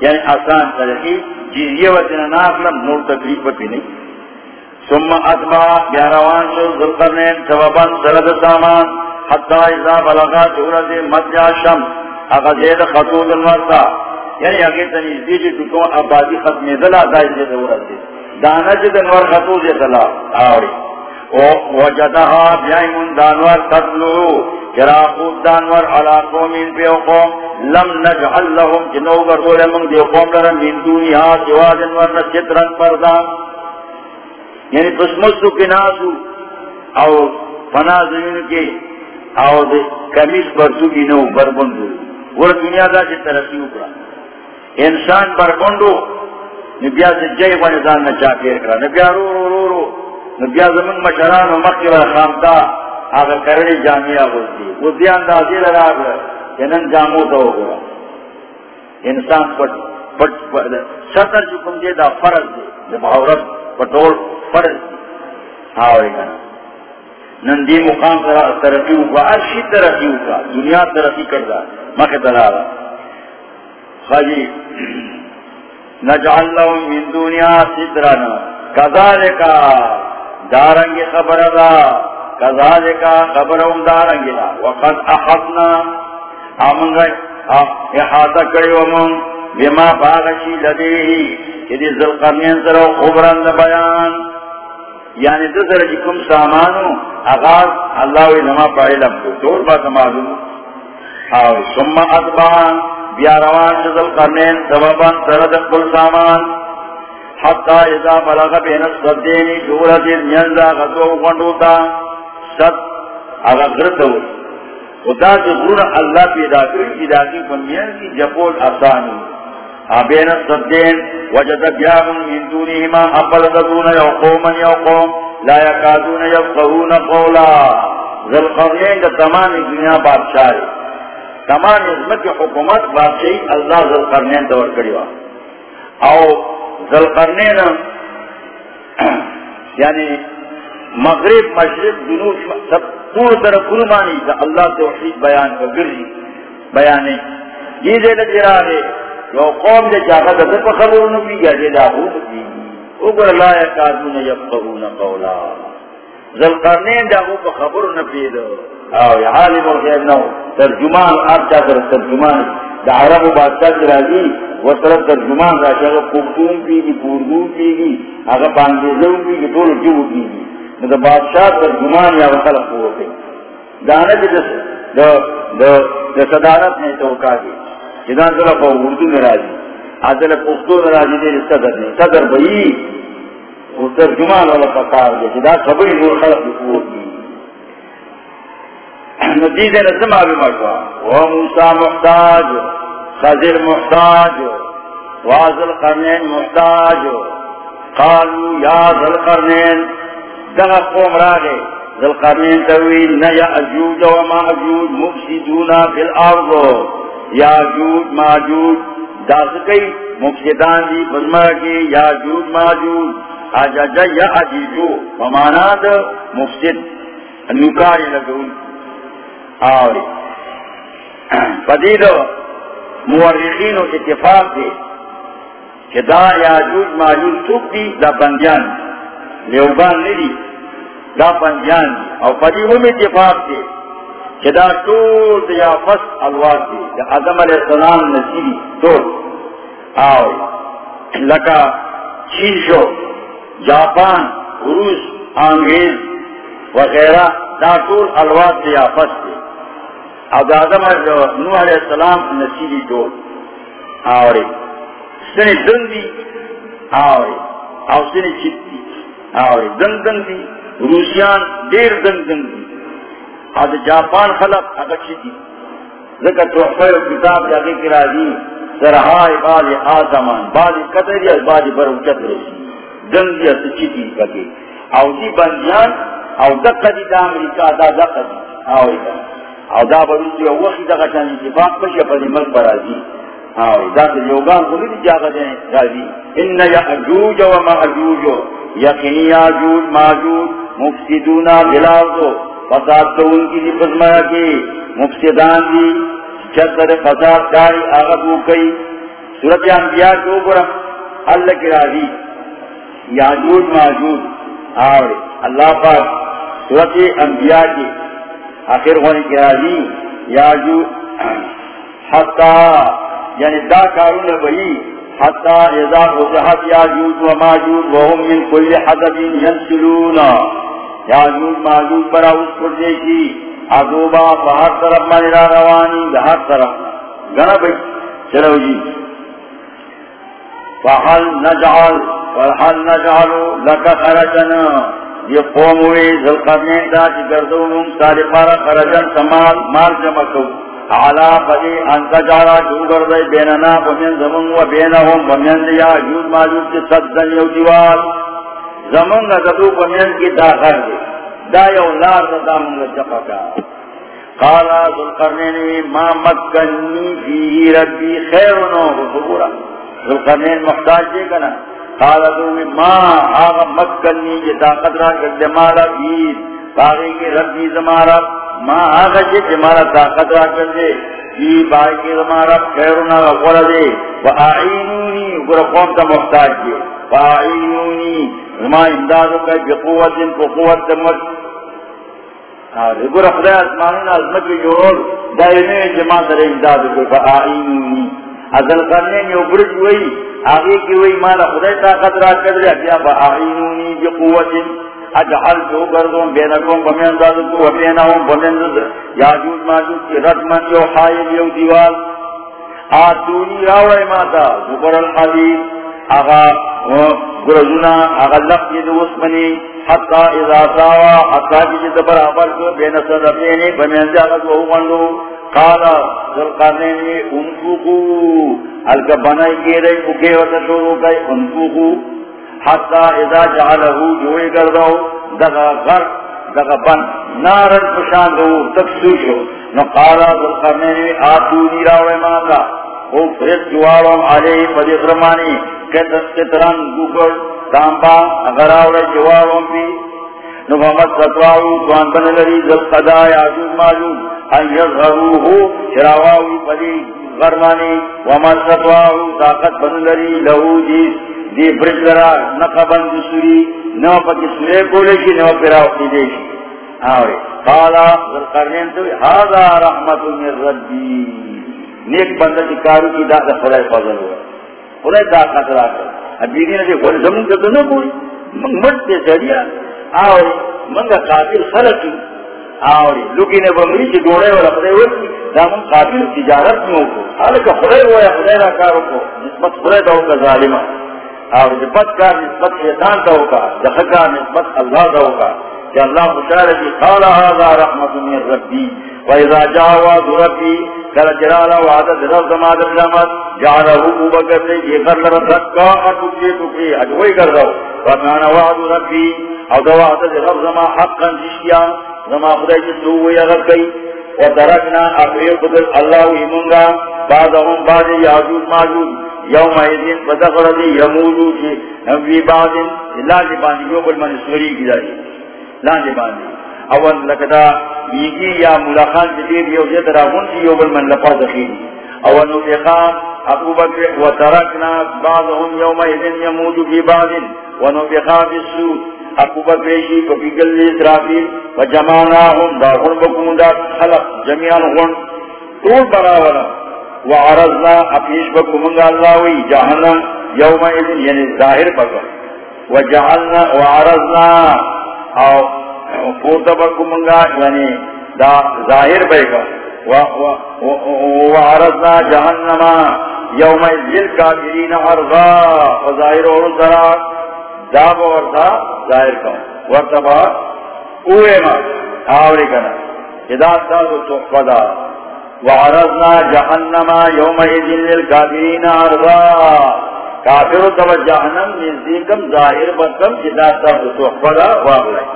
یعنی آسان طریقی جیزیہ وطن ناقلم نور تکلیف پی نہیں۔ ثم اتبا بیاروان شو ذلقرنین سببان سرد سامان، حتی ازا بلغا جورت مدجا شم اگا زید خطوط الورتا یعنی اگر تنیز دیجی تکون آبادی ختمی دلا دائی زید ورد دانا جد انور خطوط دلا آوری۔ وجدها بیائمون دانوار تطلو کرا خوب دانور علا قومین پی قوم، لم نجعل لهم جنو گردول من دی قوم لرم من دنیا سوا دنور نسجترن پردا یعنی پس مستو کناسو او فنازمین کی او دی کمیس برسو کی نو بربندو۔ ور دنیا دا چی ترقی اکرا انسان بربندو نبیا سے جای ونزان نچاکیر کرا۔ نبیا رو رو رو رو نبیا زمین مشران و مقیب خامتا۔ آگا کرلی جامعہ ہوتی وہ دی اندازی لگا گا جنن جامو تو ہوگا انسان پٹ پٹ پٹ سطر چکم دے دا فرض دے جب عورت پٹول فرض دے آوے ہاں گا. نن دی مقام ترقی ہوگا ارشی ترقی ہوگا دنیا ترقی کردہ. مکہ دلالا خاجی نجعل لهم من دنیا سترنا کذالکا. دارنگی خبر دا کذالکا خبر ام وقد احطنا آمنگا احاطا کری ومن بما باغشی لدیہی یدی ذلقرنین سر خبران دا بیان. یعنی دسر جکم سامانو اغاز اللہ وی نما پائی لبکو دور بات معلوم. آو سم اتبان بیا روان شدل قرنین سببان سرد کل سامان. حتی اذا بلغ بین الصدینی دولت نینزا غزو غنڈوتا صد اگا غرطو خدا جو غرون اللہ پیدا کری پیدا کی فنین کی جپول آسانی بین الصدین وجد بیاغن من دونیهما اپلدون یوقوما یوقوم لا یکادون یفقهون قولا. ذلقرنین دا تمام دنیا بادشاہ تمام عظمت حکومت بادشاہی اللہ ذلقرنین دور کریوا او ذلقرنین یعنی مغرب، مشرق، جنوب، سب پور طرف قرمانی دا اللہ توحید بیان کا گرجی بیانے یہ دے لگی رہے یو قوم دے چاہتا دا دفع خبر نبی گیا، دے دا ہو نبی اگر لا یکادون یفقهون قولا۔ ذلقرنین دا ہو خبر نبی دا او یا عالم الغیب نو ترجمان، آپ چاہتا رہا ترجمان۔ دا عرب بادشاہ کی راضی، وہ طرف ترجمان راشا اگر پختون پی گی پوردون پی گی اگر باندیزون پی گی دول جو پی گی۔ دا بادشاہ ترجمان یا خلق ہو ہوتے دانا کی دا دا دا صدارت نے توقع دی جدان صرف اردو میں راضی عدل پختو میں راجی دے صدر نے صدر بھئی اس ترجمان والا پکار دے جدا خبری نور خلق قوت دی نتیجہ نظم آبی مجھوا وہ موسیٰ محتاج، خضر محتاج وازل قرنین محتاج. قالو یا ذل قرنین دغا قوم را گئے ذل قرنین تویل نیا اجوج و ما اجوج مفسدونا فی الارض. یا جوج ما جوج داس کئی مفسدان دی بزمہ کی یا جوج ما جوج آجا جا یا عجیجو ومانا دا مفسد نکاری لگون آوری پدید مورخین و اتفاق دے کہ دا یا یاجوج، ماجوج سوک دی دا بندیان دی لیوبان ندی دا بندیان دی او پدی ہم اتفاق دی کہ دا طول دا فس الواد دی دا عدم علیہ السلام نسیدی طول آوری لکا چین شو، جاپان، روس انگریز وغیرہ دا طول الواد دی فس دی او دا عدم علیہ السلام نسیدی طول آوری سنی دن دی آوری او سنی چت دی آوری دن دن دی، روسیان دیر دن دن دی۔ او دا جاپان خلق اگر دی؟ ذکر تحفر کتاب جاگے کرا دی سرحائی بازی آسمان بازی قطر دی از بازی بر اچت رسی۔ دن دی از چت دی کتے او دی بندیان، او دقا دی دا امریکا، دا دقا دی آوری دا۔ او دا بروسی او وقی دا غچان اتفاق پشی پا دی ملک برازی ہاں، ذات یوگان کو نہیں جاگا دیں، راضی۔ ان یاجوج و ماجوج، یقینی یاجوج، ماجوج فساد تو ان کی کی۔ مفسدان دی چتر فساد کاری کئی۔ سورت انبیاء اللہ کی راضی۔ یاجوج، ماجوج اللہ پاک سورت انبیاء کی آخر ہونے کی راضی۔ یاجوج، حتی یعنی دا کارون بئی، حتی اذا وضحت یاجوج و ماجوج وهم من کل حضب ینسلون. یاجوج ماجوج برا اس پر دیکھی عذوبا بہر طرف من را روانی بہر طرف. گنا بئی، چلو جی. فحل نجعل فحل نجعل لکا خرجنا. یہ قوم ہوئی ذلقرنین دا چی گردونم ساری پارا خرجن سمال، مال جمع کو. علا پدی انتا جارا جوگر دے بیننا، بمین زمن و بینہم، بمین دیا ماجود کی صدن یو دیوال. زمن نتدو بمین کی داخر دے دا یو لار دا چپکا قالا ذلقرنین ما مکنی فیہی ربی خیرنو بسورا ذلقرنین دے کنا. قالا ما آغا مکنی جی طاقت را باغی کی ربی زمارا ما آغا جی جمارا طاقت را کر دے جی باغی کی زمارا خیرنا غور دے و آئینونی گر قوم تا محتاج دے و آئینونی زما امدادو کا بقوت ان کو قوت دمت گر خدای اسمانین عظمت کی جوڑ دائنے جمع در امدادو کا و آئینونی ازل کرنے میں ابرج ہوئی آگے کی ہوئی مالا خدای طاقت را کر دے بیا با آئینونی بقوت ان اجعل جو گردوں بینکم بمین دادتو و بینہم بمین دادتو یاجوج کی رجمن یو حائل یو دیوال۔ آتونی راوڑی ماتا، زبر الحدید۔ آغا گرزونا، آغا لقی دو اسمنی حتی اذا ساوا، حتی جد برابر کو، بین صدفینی بمین دادت و اومنو قالا ذلقرنینی انفوکو الکا بنائی کی رئی اکے وطا شروع کئی انفوکو حتی اذا جعلہو جوئی کردو دغا غر، دغا بن نارن پشان دو تکسو شو. نو قالا ذلقرنینی آتونی راوے ماتا. او فرد جوارم علیہ پدی فرمانی کتران گوگر تامبا، اگر آوے جوارم بھی. نو محمد ستواو دوان بن لری ذل قدا یعجوز ماجوز ان یظہروہو شراواوی پدی غرمانی. ومن ستواو طاقت بن لری لہو جیس. دی برج لرا نقبن دی سوری نو پاکی سورے کولے کی نو پیراو کی دیشی آوری، قالا ذلقرنین توی هذا رحمت من ربی. نیک بندہ کی کارو کی دا دا خدای فضل ہوا خدای دا خطرہ کر اب دیگی نا دی خود زمین کا تو نبوئی منگ مٹ دے سریا آوری، منگا قاتل خلقی. آوری لوکی نے بمری چی دوڑے والا خدای ورکی دامن قابل تجارت میں ہوکو حالکہ خدای ہوا یا خدای را کارو کو. نسبت خدای دا ہوکا ظالمہ. اور نسبت کا نسبت شیطان دا ہوکا دخکا نسبت اللہ دا ہوکا کہ اللہ مشارکی قال هذا رحمت من ربی، وإذا جاء وعد ربي قال جلالا وعد رب زماد الرحمت جعله بكر لي يغر لرزقا أتوكي توكي أجوي كردو وكان وعد ربي او دو۔ وعد رب زما حقا جشيا زما خدای جسو ويغر كي وتركنا أخير قدر الله إمنغا بعضهم بعض يعجوز معجوز يوم إذن فدخل دي يمولو في نبي بعض لا جباني يوم المنسوري كذا لا جباني اول لکدا بیگی یا ملاخان جدیر یو جد راغون سی یو بل من لپا دخیلی اول نفقا ابو بکر و ترکنا بعضهم یوم ایدن یمودو بی بعضن و نفقا بالسود ابو بکر شی کفی گلی اسرافیل و جمعناهم دا غن بکون دا خلق جمعان غن. طول براولا و عرضنا اپیش بکومنگا اللہ وی جہنم یوم ایدن یعنی ظاہر بکر و جعلنا و عرضنا او پورتا بکو منگا یعنی دا ظاہر بے وعرضنا جہنما یوم الجل کافرین عرضا وظاہر اور ذرا داب ورطا ظاہر کا ورطبا اوے ما، آوری کنا. ادا تازو تحفظا وعرضنا جہنما یوم الجل کافرین عرضا کافر تب جہنم نزدیکم ظاہر بکم ادا تازو تحفظا واغلائی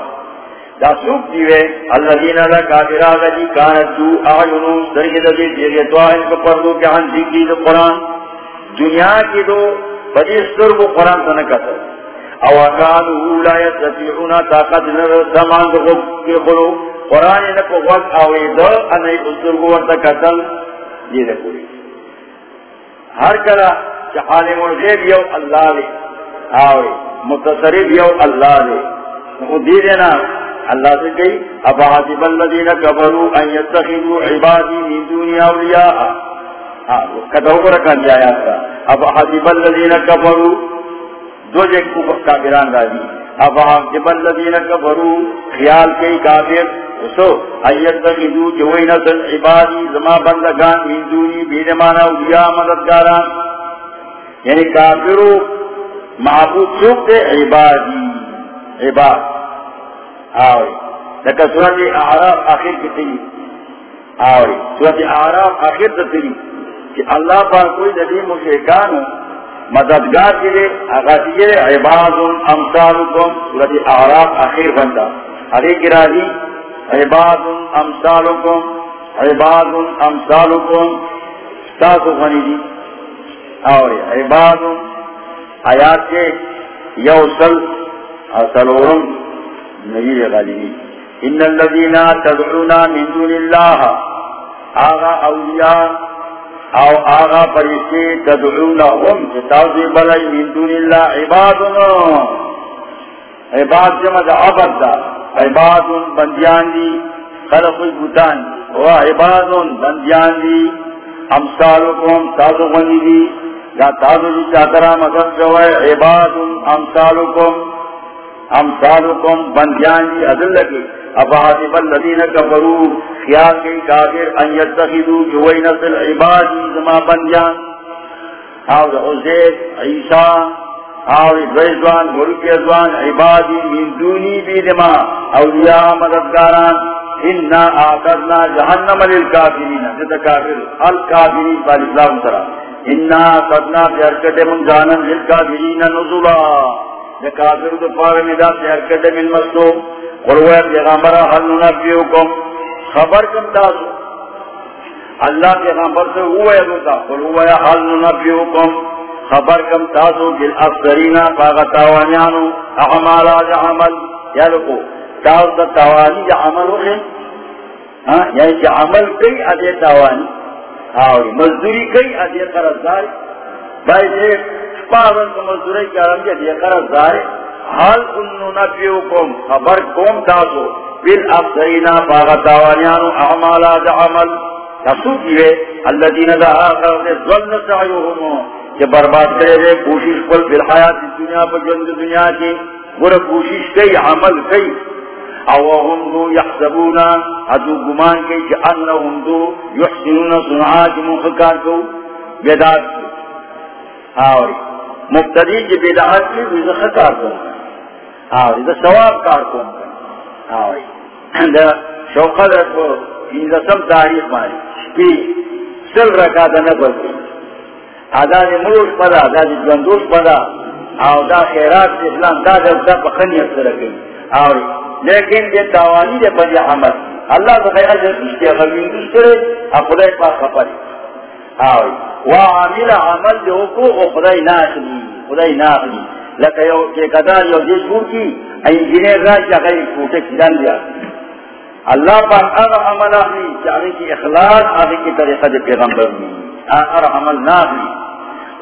دا سوک دیوے اللذین اللہ کافرہ لجی کانت دو آئینو سرگی دی دیگیتو آئین کو پردو کے ہن دیکی دو قرآن. دنیا کی دو بدی سرگو قرآن سنکتا او اکانو لا یتفیعونا طاقت نر سامان دو خلو. قرآن نکو وقت آوے دو انہی سرگو ورطا قتل دیدے کوئی ہر کلا چحال مرغیب یو اللہ لے آوے متصرف یو اللہ لے وہ دیدے نا اللہ سے کہی اب حاجب الذین کفروا ان یتخذوا عبادی من دون اولیاء. ہاں، کتاو کو رکھا دیا آیات کا اب حاجب الذین کفروا، دو جے کافران راضی. اب حاجب الذین کفروا، خیال کئی کافر اسو ان یتخذوا جوئی نسل عبادی زما بندگان من دونی بیدمانا اولیاء مددگاران. یعنی کافرو معبود سوک دے عبادی، عباد. آوری لکہ سورت اعراف آخر کی تیری آوری سورت اعراف آخر کی تیری کہ اللہ پر کوئی نبی مشرکان مددگار کے لیے آغازی کے لیے عباد امثالکم، سورت اعراف آخر بندہ. آگے کی راضی عباد امثالکم عباد امثالکم. ستاسو غنی دی آوری عباد آیات کے یوصل اصلورم نبی غالبی. ان الذين تدعون من دون الله. آغا اولیاء او آغا فرشتے تدعونهم تتاوزی بلائی من دون اللہ عبادنا عباد جمع دا عبد دا. عباد بندیان دی. خلق بوتان و عباد بندیان دی. امثالکم تازو غنی دی. یا تازو جی چاکرہ مدد جو ہے عباد امثالکم. امثالکم بندیان دی. عدل لگی. افحاسب الذین کفرو. خیال کی کافر ان یتخذو جوئی نسل عبادی زما بندیان. آو دا عزید عیسیٰ. آو دویزوان ملک ازوان عبادی من دونی بیدما اولیاء مددگاران. اننا آقدنا جہنم للکافرین جتا کافر، الکافرین بالاسلام سرا اننا آقدنا پیارکت من جانم للکافرین نزولا. کافر دو پار ندا تیار من مستو قلوه پیغمبر حل نبیوکم. خبر کم تاسو. اللہ پیغمبر سے ہوئے دوتا قلوه حل نبیوکم. خبر کم تاسو جل افسرین فاغ تاوانیانو اعمال آج عمل یا لکو تاو دا تاوانی جا عمل ہو ہاں، یعنی جا عمل کئی ادھے تاوانی آوری، مزدوری کئی ادھے قرضداری بھائی دیکھ پاون کو مزدوری کی آرام کے دیکھ رہا ظاہر حال انو نبیوکم خبر کوم تاسو بل افسرینا باغت آوانیانو اعمالا دا عمل، تسو کیوے؟ اللہ دین دا آخر دے ظلن سعیوہمو کہ برباد کرے دے، کوشش پر فی الحیات دنیا پر جند دنیا کی گورا کوشش کئی، عمل کئی۔ او هم دو یحسبونا ادو گمان کے کہ انہم دو یحسنون صنعا کی مخکار کو بیداد کو آوری مبتدی کی بیداد کی ویزا خکار کو آوری دا سواب کار کو۔ آوری دا شوقت کو انزا سم تاریخ ماری شپی سل رکا دا نبر کی آداد ملوش پدا آداد جوندوش پدا او دا خیرات اسلام، دا دا دا پخنی اکثر کی آوری لیکن یہ تاوانی دے پر یہ عمل اللہ تو خیر اجر کشتے غمین دوسرے اب خدای پاک خپری آوی وعامل عمل دے کو خدای ناخلی خدای ناخلی. لکہ یو کہ قدار یو دیش بور کی انجینیر را چاہے کوٹے کدان دیا اللہ پاک اگر عمل آخلی چاہے کی اخلاص آخری کی طریقہ دے پیغمبر دی. اگر عمل ناخلی.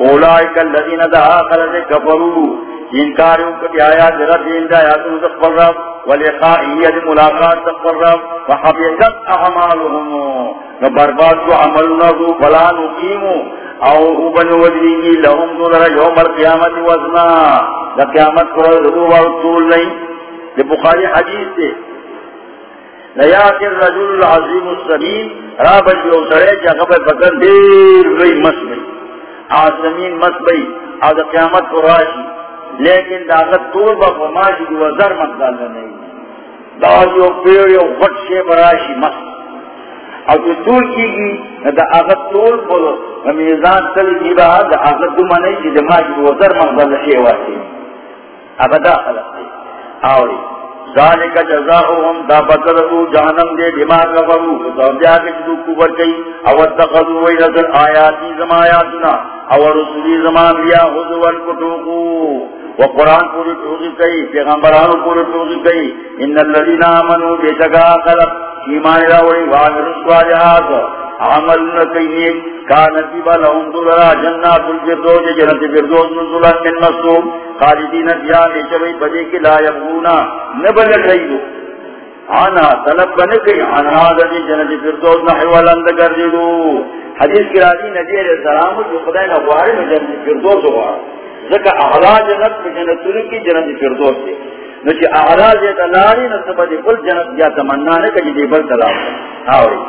اولائک اللذین دعا خلد کفرو انکاریوں کبھی آیات رب اندہ آیاتوں تقبر رب ولقائیت ملاقات تقبر رب وحبیتت اعمالهم برباد کو عملنا ذو فلا نقیمو او اوبن ودریگی لهم دولر یوم القیامت وزنا لقیامت کو رضو ورسول نہیں، یہ بخاری حدیث سے لیات الرجل العظیم السمین رابط جو سرے جاگب بکر دیر گئی مسبئی آسمین مسبئی آدھ قیامت کو راشی۔ لیکن داغت طول با فرماشی دی وزر مقدال نہیں۔ دا جو پیڑ یو غٹ شے براشی مس او جو طول کی گی دا آغت طول بلو میزان تل کی با، دا آغت دو منی جی دماشی دی وزر مقدال شے واسی ابدا خلق دی۔ آوری۔ ذالک جزاؤهم دا بدلتو جہنم دے بما کفرو. تو بیا کے جو کفر کئی. او اتخذوا ویلت آیاتی زمایاتنا او رسولی زمان لیا حضوان کتوکو وہ قرآن پوری ٹوکی گئی پیغمبران پوری ٹوکی گئی ان الذین آمنوا، بے جگہ خلق. ایمان راوڑی وامر الصالحات عمل نکئی کانتی با لهم دولرا جنات الفردوس، جنت الفردوس نزولا من مصوم. خالدین فیہا نیچوئی بدے کی لا یبغونا نبل رئیدو آنا طلب بنکئی آنا دنی جنت الفردوس نحو لند کردو حدیث کی راضی نبی علیہ السلام جو خدای نبواری میں جنت الفردوس ہوا. ذکا اعلا جنت پہ جنتون کی جنت فردوس دے نو چی اعلا جنت لاری نصبہ دی کل جنت یا تمنا نے کجی دی بل سلام آوری.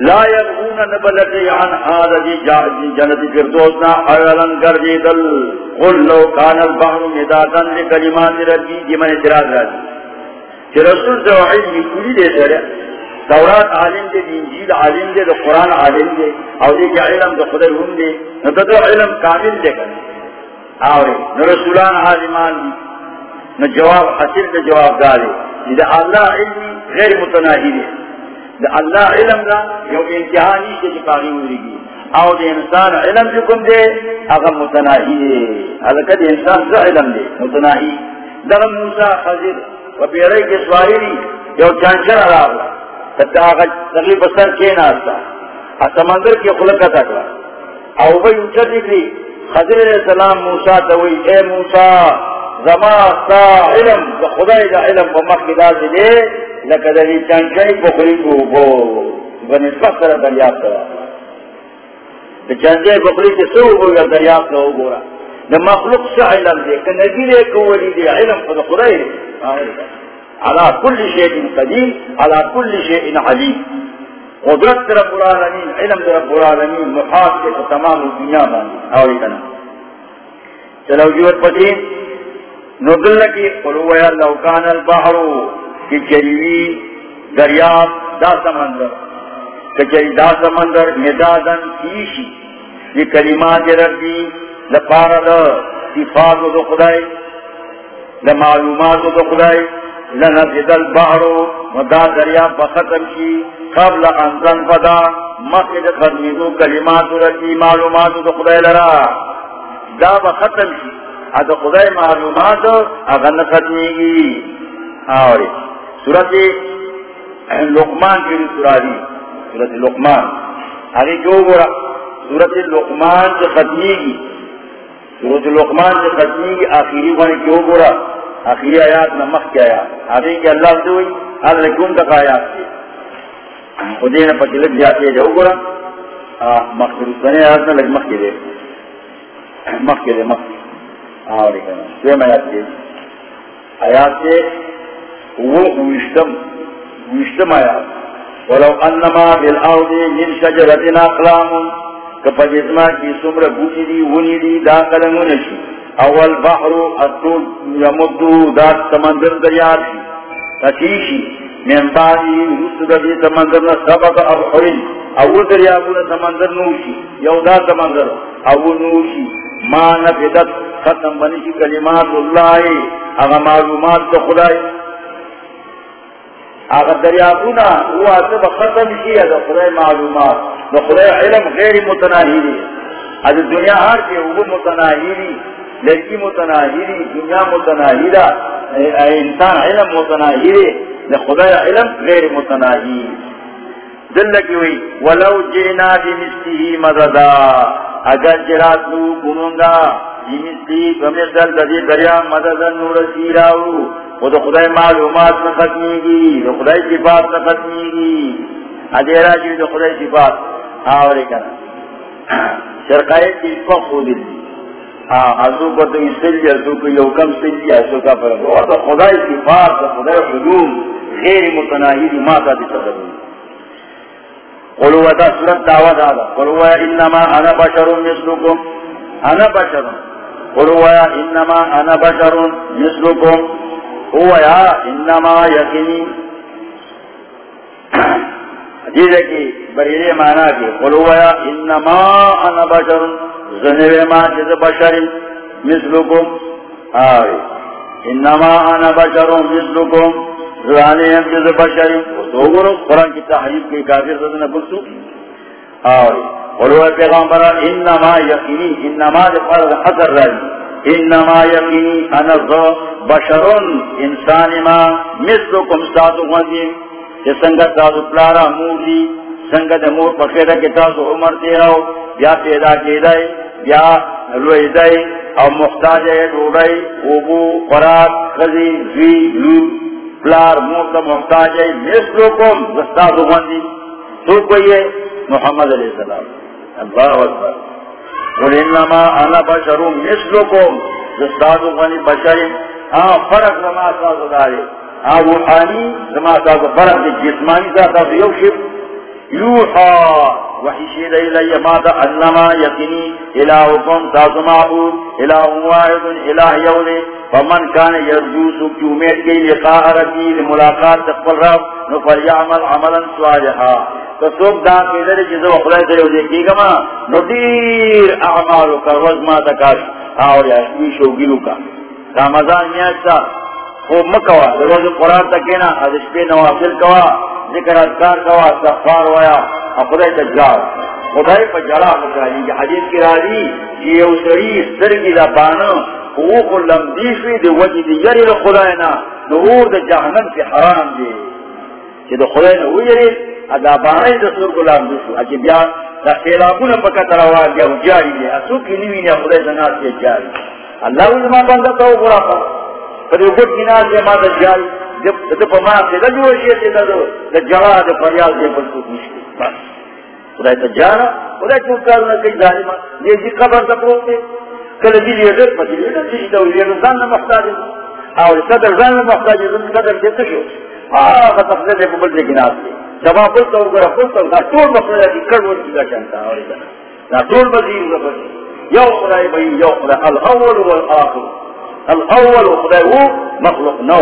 لا یبغون نبلتی عن آدھا دی جنت فردوس نا اولن کردی دل قل لو کان البحر مدادن لکلمات ربی جی من اعتراض راجی چی رسول زوحید یہ کلی دے سرے تورات عالم دے، انجیل عالم دے قرآن عالم دے او دے کہ علم دے خدر ہم دے. نو تو علم کامل دے کرنے آوری نو رسولان حاضمان دی. نو جواب حسن دا جواب دارے. دا اللہ علمی غیر متناہی دے. دا اللہ علم دا، یو امتحانی سے جپاگی ہوئی گی۔ او دا انسان علم جکم دے اگر متناہی دے۔ حلقہ دا انسان دا علم دے، متناہی۔ دا موسیٰ خضر و پیرے کے سواری دی یو چانچر عراب تا آغا تغیب سر کے ناستا سمندر کی خلقت اکلا او بھئی اچھا دیکھ خضر علیہ السلام موسیٰ توئی اے موسیٰ، زما سا علم، دا خدای دا علم پا مخی دے۔ لکہ دا دی بخری کو بو بنسبت سر دریاب سر دا چانچائی بخری کے سو بو یا دریاب سر ہو گورا دا مخلوق سا علم دے کہ نبی لے کولی دے علم پا دا خدای دے علا کل شیئن قدیم علا کل شیئن علیم قدرت رب العالمین علم رب العالمین محاط کے تمام دنیا بانی آوری کنا چلو جیوت پتی نگل کی قلویا لوکان البحرو کی جریوی دریاب دا سمندر کچری دا سمندر مدادن کیشی یہ کلمات ربی لپارد صفات دو خدای، لمعلومات دو خدای لنفذ البحر ودا دریا بختم کی قبل انزن فدا مقید خدمیدو کلمات رکی معلومات دو خدای لرا. دا بختم کی اد خدای معلومات اغن ختمی گی. آوری. سورت لقمان کی سوراری سورت لقمان۔ آگے جو گورا سورت لقمان سے ختمی گی۔ سورت لقمان سے ختمی گی، آخری وانے کیوں گورا آخری آیات نمخ کی آیات۔ آدھیں کہ اللہ سے ہوئی اللہ کیوں تک آیات کی۔ خودی نے پتی لگ جاتی ہے جو گورا مخصوص بنے آیات میں لگ مخ کی دے۔ مخ کی دے مخ کی آیات کی۔ آیات سے وہ وشتم وشتم آیا۔ ولو انما بالارض من شجرت اقلام کپا کی سمر بوٹی دی، ونی دی، دا کلمون شی اول بحر اطول یمدو دا سمندر دریار شی۔ تشیشی من بعدی رسد دی سمندر سبت ابحرین او دریابون سمندر نوشی، یو دا سمندر او نوشی۔ ما نفدت ختم بنشی کلمات اللہ اگا معلومات تو خدای۔ اگر دریابونا، وہ آتے ختم کیا دا خدای معلومات، دا خدای علم غیر متناہیری. از دنیا ہر کے وہ متناہیری، لڑکی متناہیری، دنیا متناہیرہ انسان علم متناہیری دا خدای علم غیر متناہیر دل لکی ہوئی، ولو جینا بمثلی مددا. اگر جرات لو کنونگا بمثلی بمثل ددی دریا مددا نور سیراو وہ تو خدای معلومات نہ ختمی گی تو خدای صفات نہ ختمی گی۔ ادیرا جی تو خدای صفات۔ ہاں اور سرکاری کی خود ہاں ازو کو تو اس سے ازو کو یو کم سے دیا ایسو کا پر وہ تو خدای صفات تو خدای حدود، غیر متناہی ما کا بھی سبب قلوا ذا سورت دعوت هذا قلوا انما انا بشر مثلكم انا بشر۔ قلوا انما انا بشر مثلكم ہوا یا انما یقینی۔ حدیث کی بریلی مانا کی قل ہوا یا انما انا بشر۔ زنوی ما جز بشر مثلکم۔ آوی انما انا بشر مثلکم۔ زنوی ہم جز بشر۔ تو گرو قرآن کی تحریف کی کافر صدنا بلسو آوی قل ہوا پیغامبرا انما یقینی، انما دفعل حسر رہی انما یقینی انا بشرون انسان ما مثلو کم ساتو غندیم کہ سنگا تازو پلارا مولی سنگا دا مور پخیرہ کے تازو عمر تیراو، بیا پیدا کی دائی بیا روی دائی او محتاج ہے روڑائی، اوبو قرآن خزی زی لو پلار، مور تا محتاج ہے مثلو کم دستازو غندیم تو کوئی ہے؟ محمد علیہ السلام. اللہ اکبر. قل انما انا بشر مثلكم زستادو غنی بشر. ہاں فرق زما سازو دارے ہاں روحانی زما سازو فرق دی. جسمانی سازو یو شب یوحا، وحی شید ایلی مادا انما یقینی. الہکم سازو معبود الہ واحد، الہ یولے فمن کان یرجو سک کی امید گئی لقاء ربی، لملاقات تقبل رب، نفر یعمل عملا صالحا. تو دا کیدر چیزو خدای سے دیکھی گا ما ندیر اعمالو کا وزما تکاش آور یا اشوی شوگیلو کا رمضان میاشتا خوب مکوا روز قرآن تکینا از اشپی نوافل کوا ذکر اذکار کوا استغفار ویا خدای تجار خدای پا جڑا مکانی کہ حدیث کی راضی کہ یہ اسری سرگی دا بانا حقوق لمدیشوی دی وجی دی یری خداینا نور دا جہنم کی حرام دی. کہ دا خداینا ہوئی یری ادا بانے دسور کو لام دوسو اچھی بیا دا خیلابون پکا تروا گیا ہو جاری دے اسو کی نوی نے خدای زنات کے جاری اللہ وی زمان بندہ تو برا پا پر اوپر کی ناز دے ما دا جاری جب دا پا ما سے دا جو شیئر دے دا دا جرا دا پریال دے پر تو مشکل بس خدای تا جارا خدای چون کارونا کئی ظالمان یہ جی قبر تک روکتے کل جی لیڈر پتی لیڈر چیزی دا لیڈر زان محتاج اور صدر زان محتاج صدر دیتا شو آہ تفضل دے قبل دے گناز دے جبا بلتا ہو گرا بلتا ہو گرا طول مقصد ہے کہ ور کی گا چانتا ہے نا طول بزیر گا یو خدای بھئی یو خدای۔ الاول والآخر۔ الاول خدای وہ مخلوق نو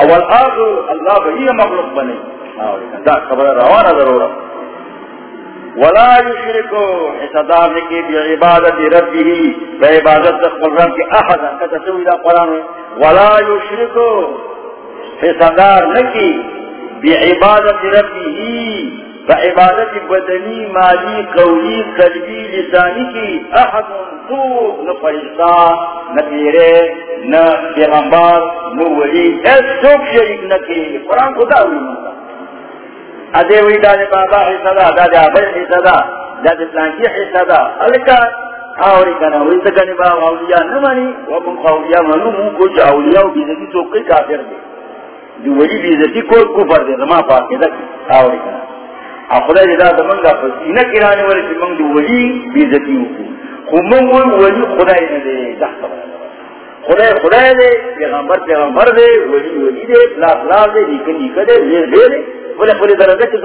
اول آخر اللہ بھئی مخلوق بنے۔ ہاں، دا خبر روانا ضرورا ولا يشركو حسدار لکی بعبادت ربه۔ بعبادت تقبل رب کی احدا کتسوی دا قرآن ولا يشركو حسدار لکی بعبادت ربه فعبادت بدنی، مالی، قولی، قلبی، لسانی کی احد تو نہ فرشتہ، نہ پیرے نہ پیغمبر نہ ولی ایس سوک شریک نہ کی قرآن خدا ہوئی مطلب ادے ہوئی دادے بابا حصہ دا دادے آبر حصہ دا دادے پلانکی حصہ دا علکا آوری کنا ہوئی سکنی بابا اولیاء نمانی، ومن اولیاء منو من کچھ اولیاء بیزتی سوکی کافر دے۔ جو ولی بیزتی کو کفر دے، زمان پاکی دا آوری کنا اخدا جدا دا زمونږ په سینه کې رانه ولې چې موږ ولی بیزتی ہوکو خو موږ ولی خدای ندے دې دا خدای خدای دے، پیغمبر پیغمبر دے، ولی ولی دے پلا پلا دے نیکن نیکن دے لیر دے ولی خلی درگت کی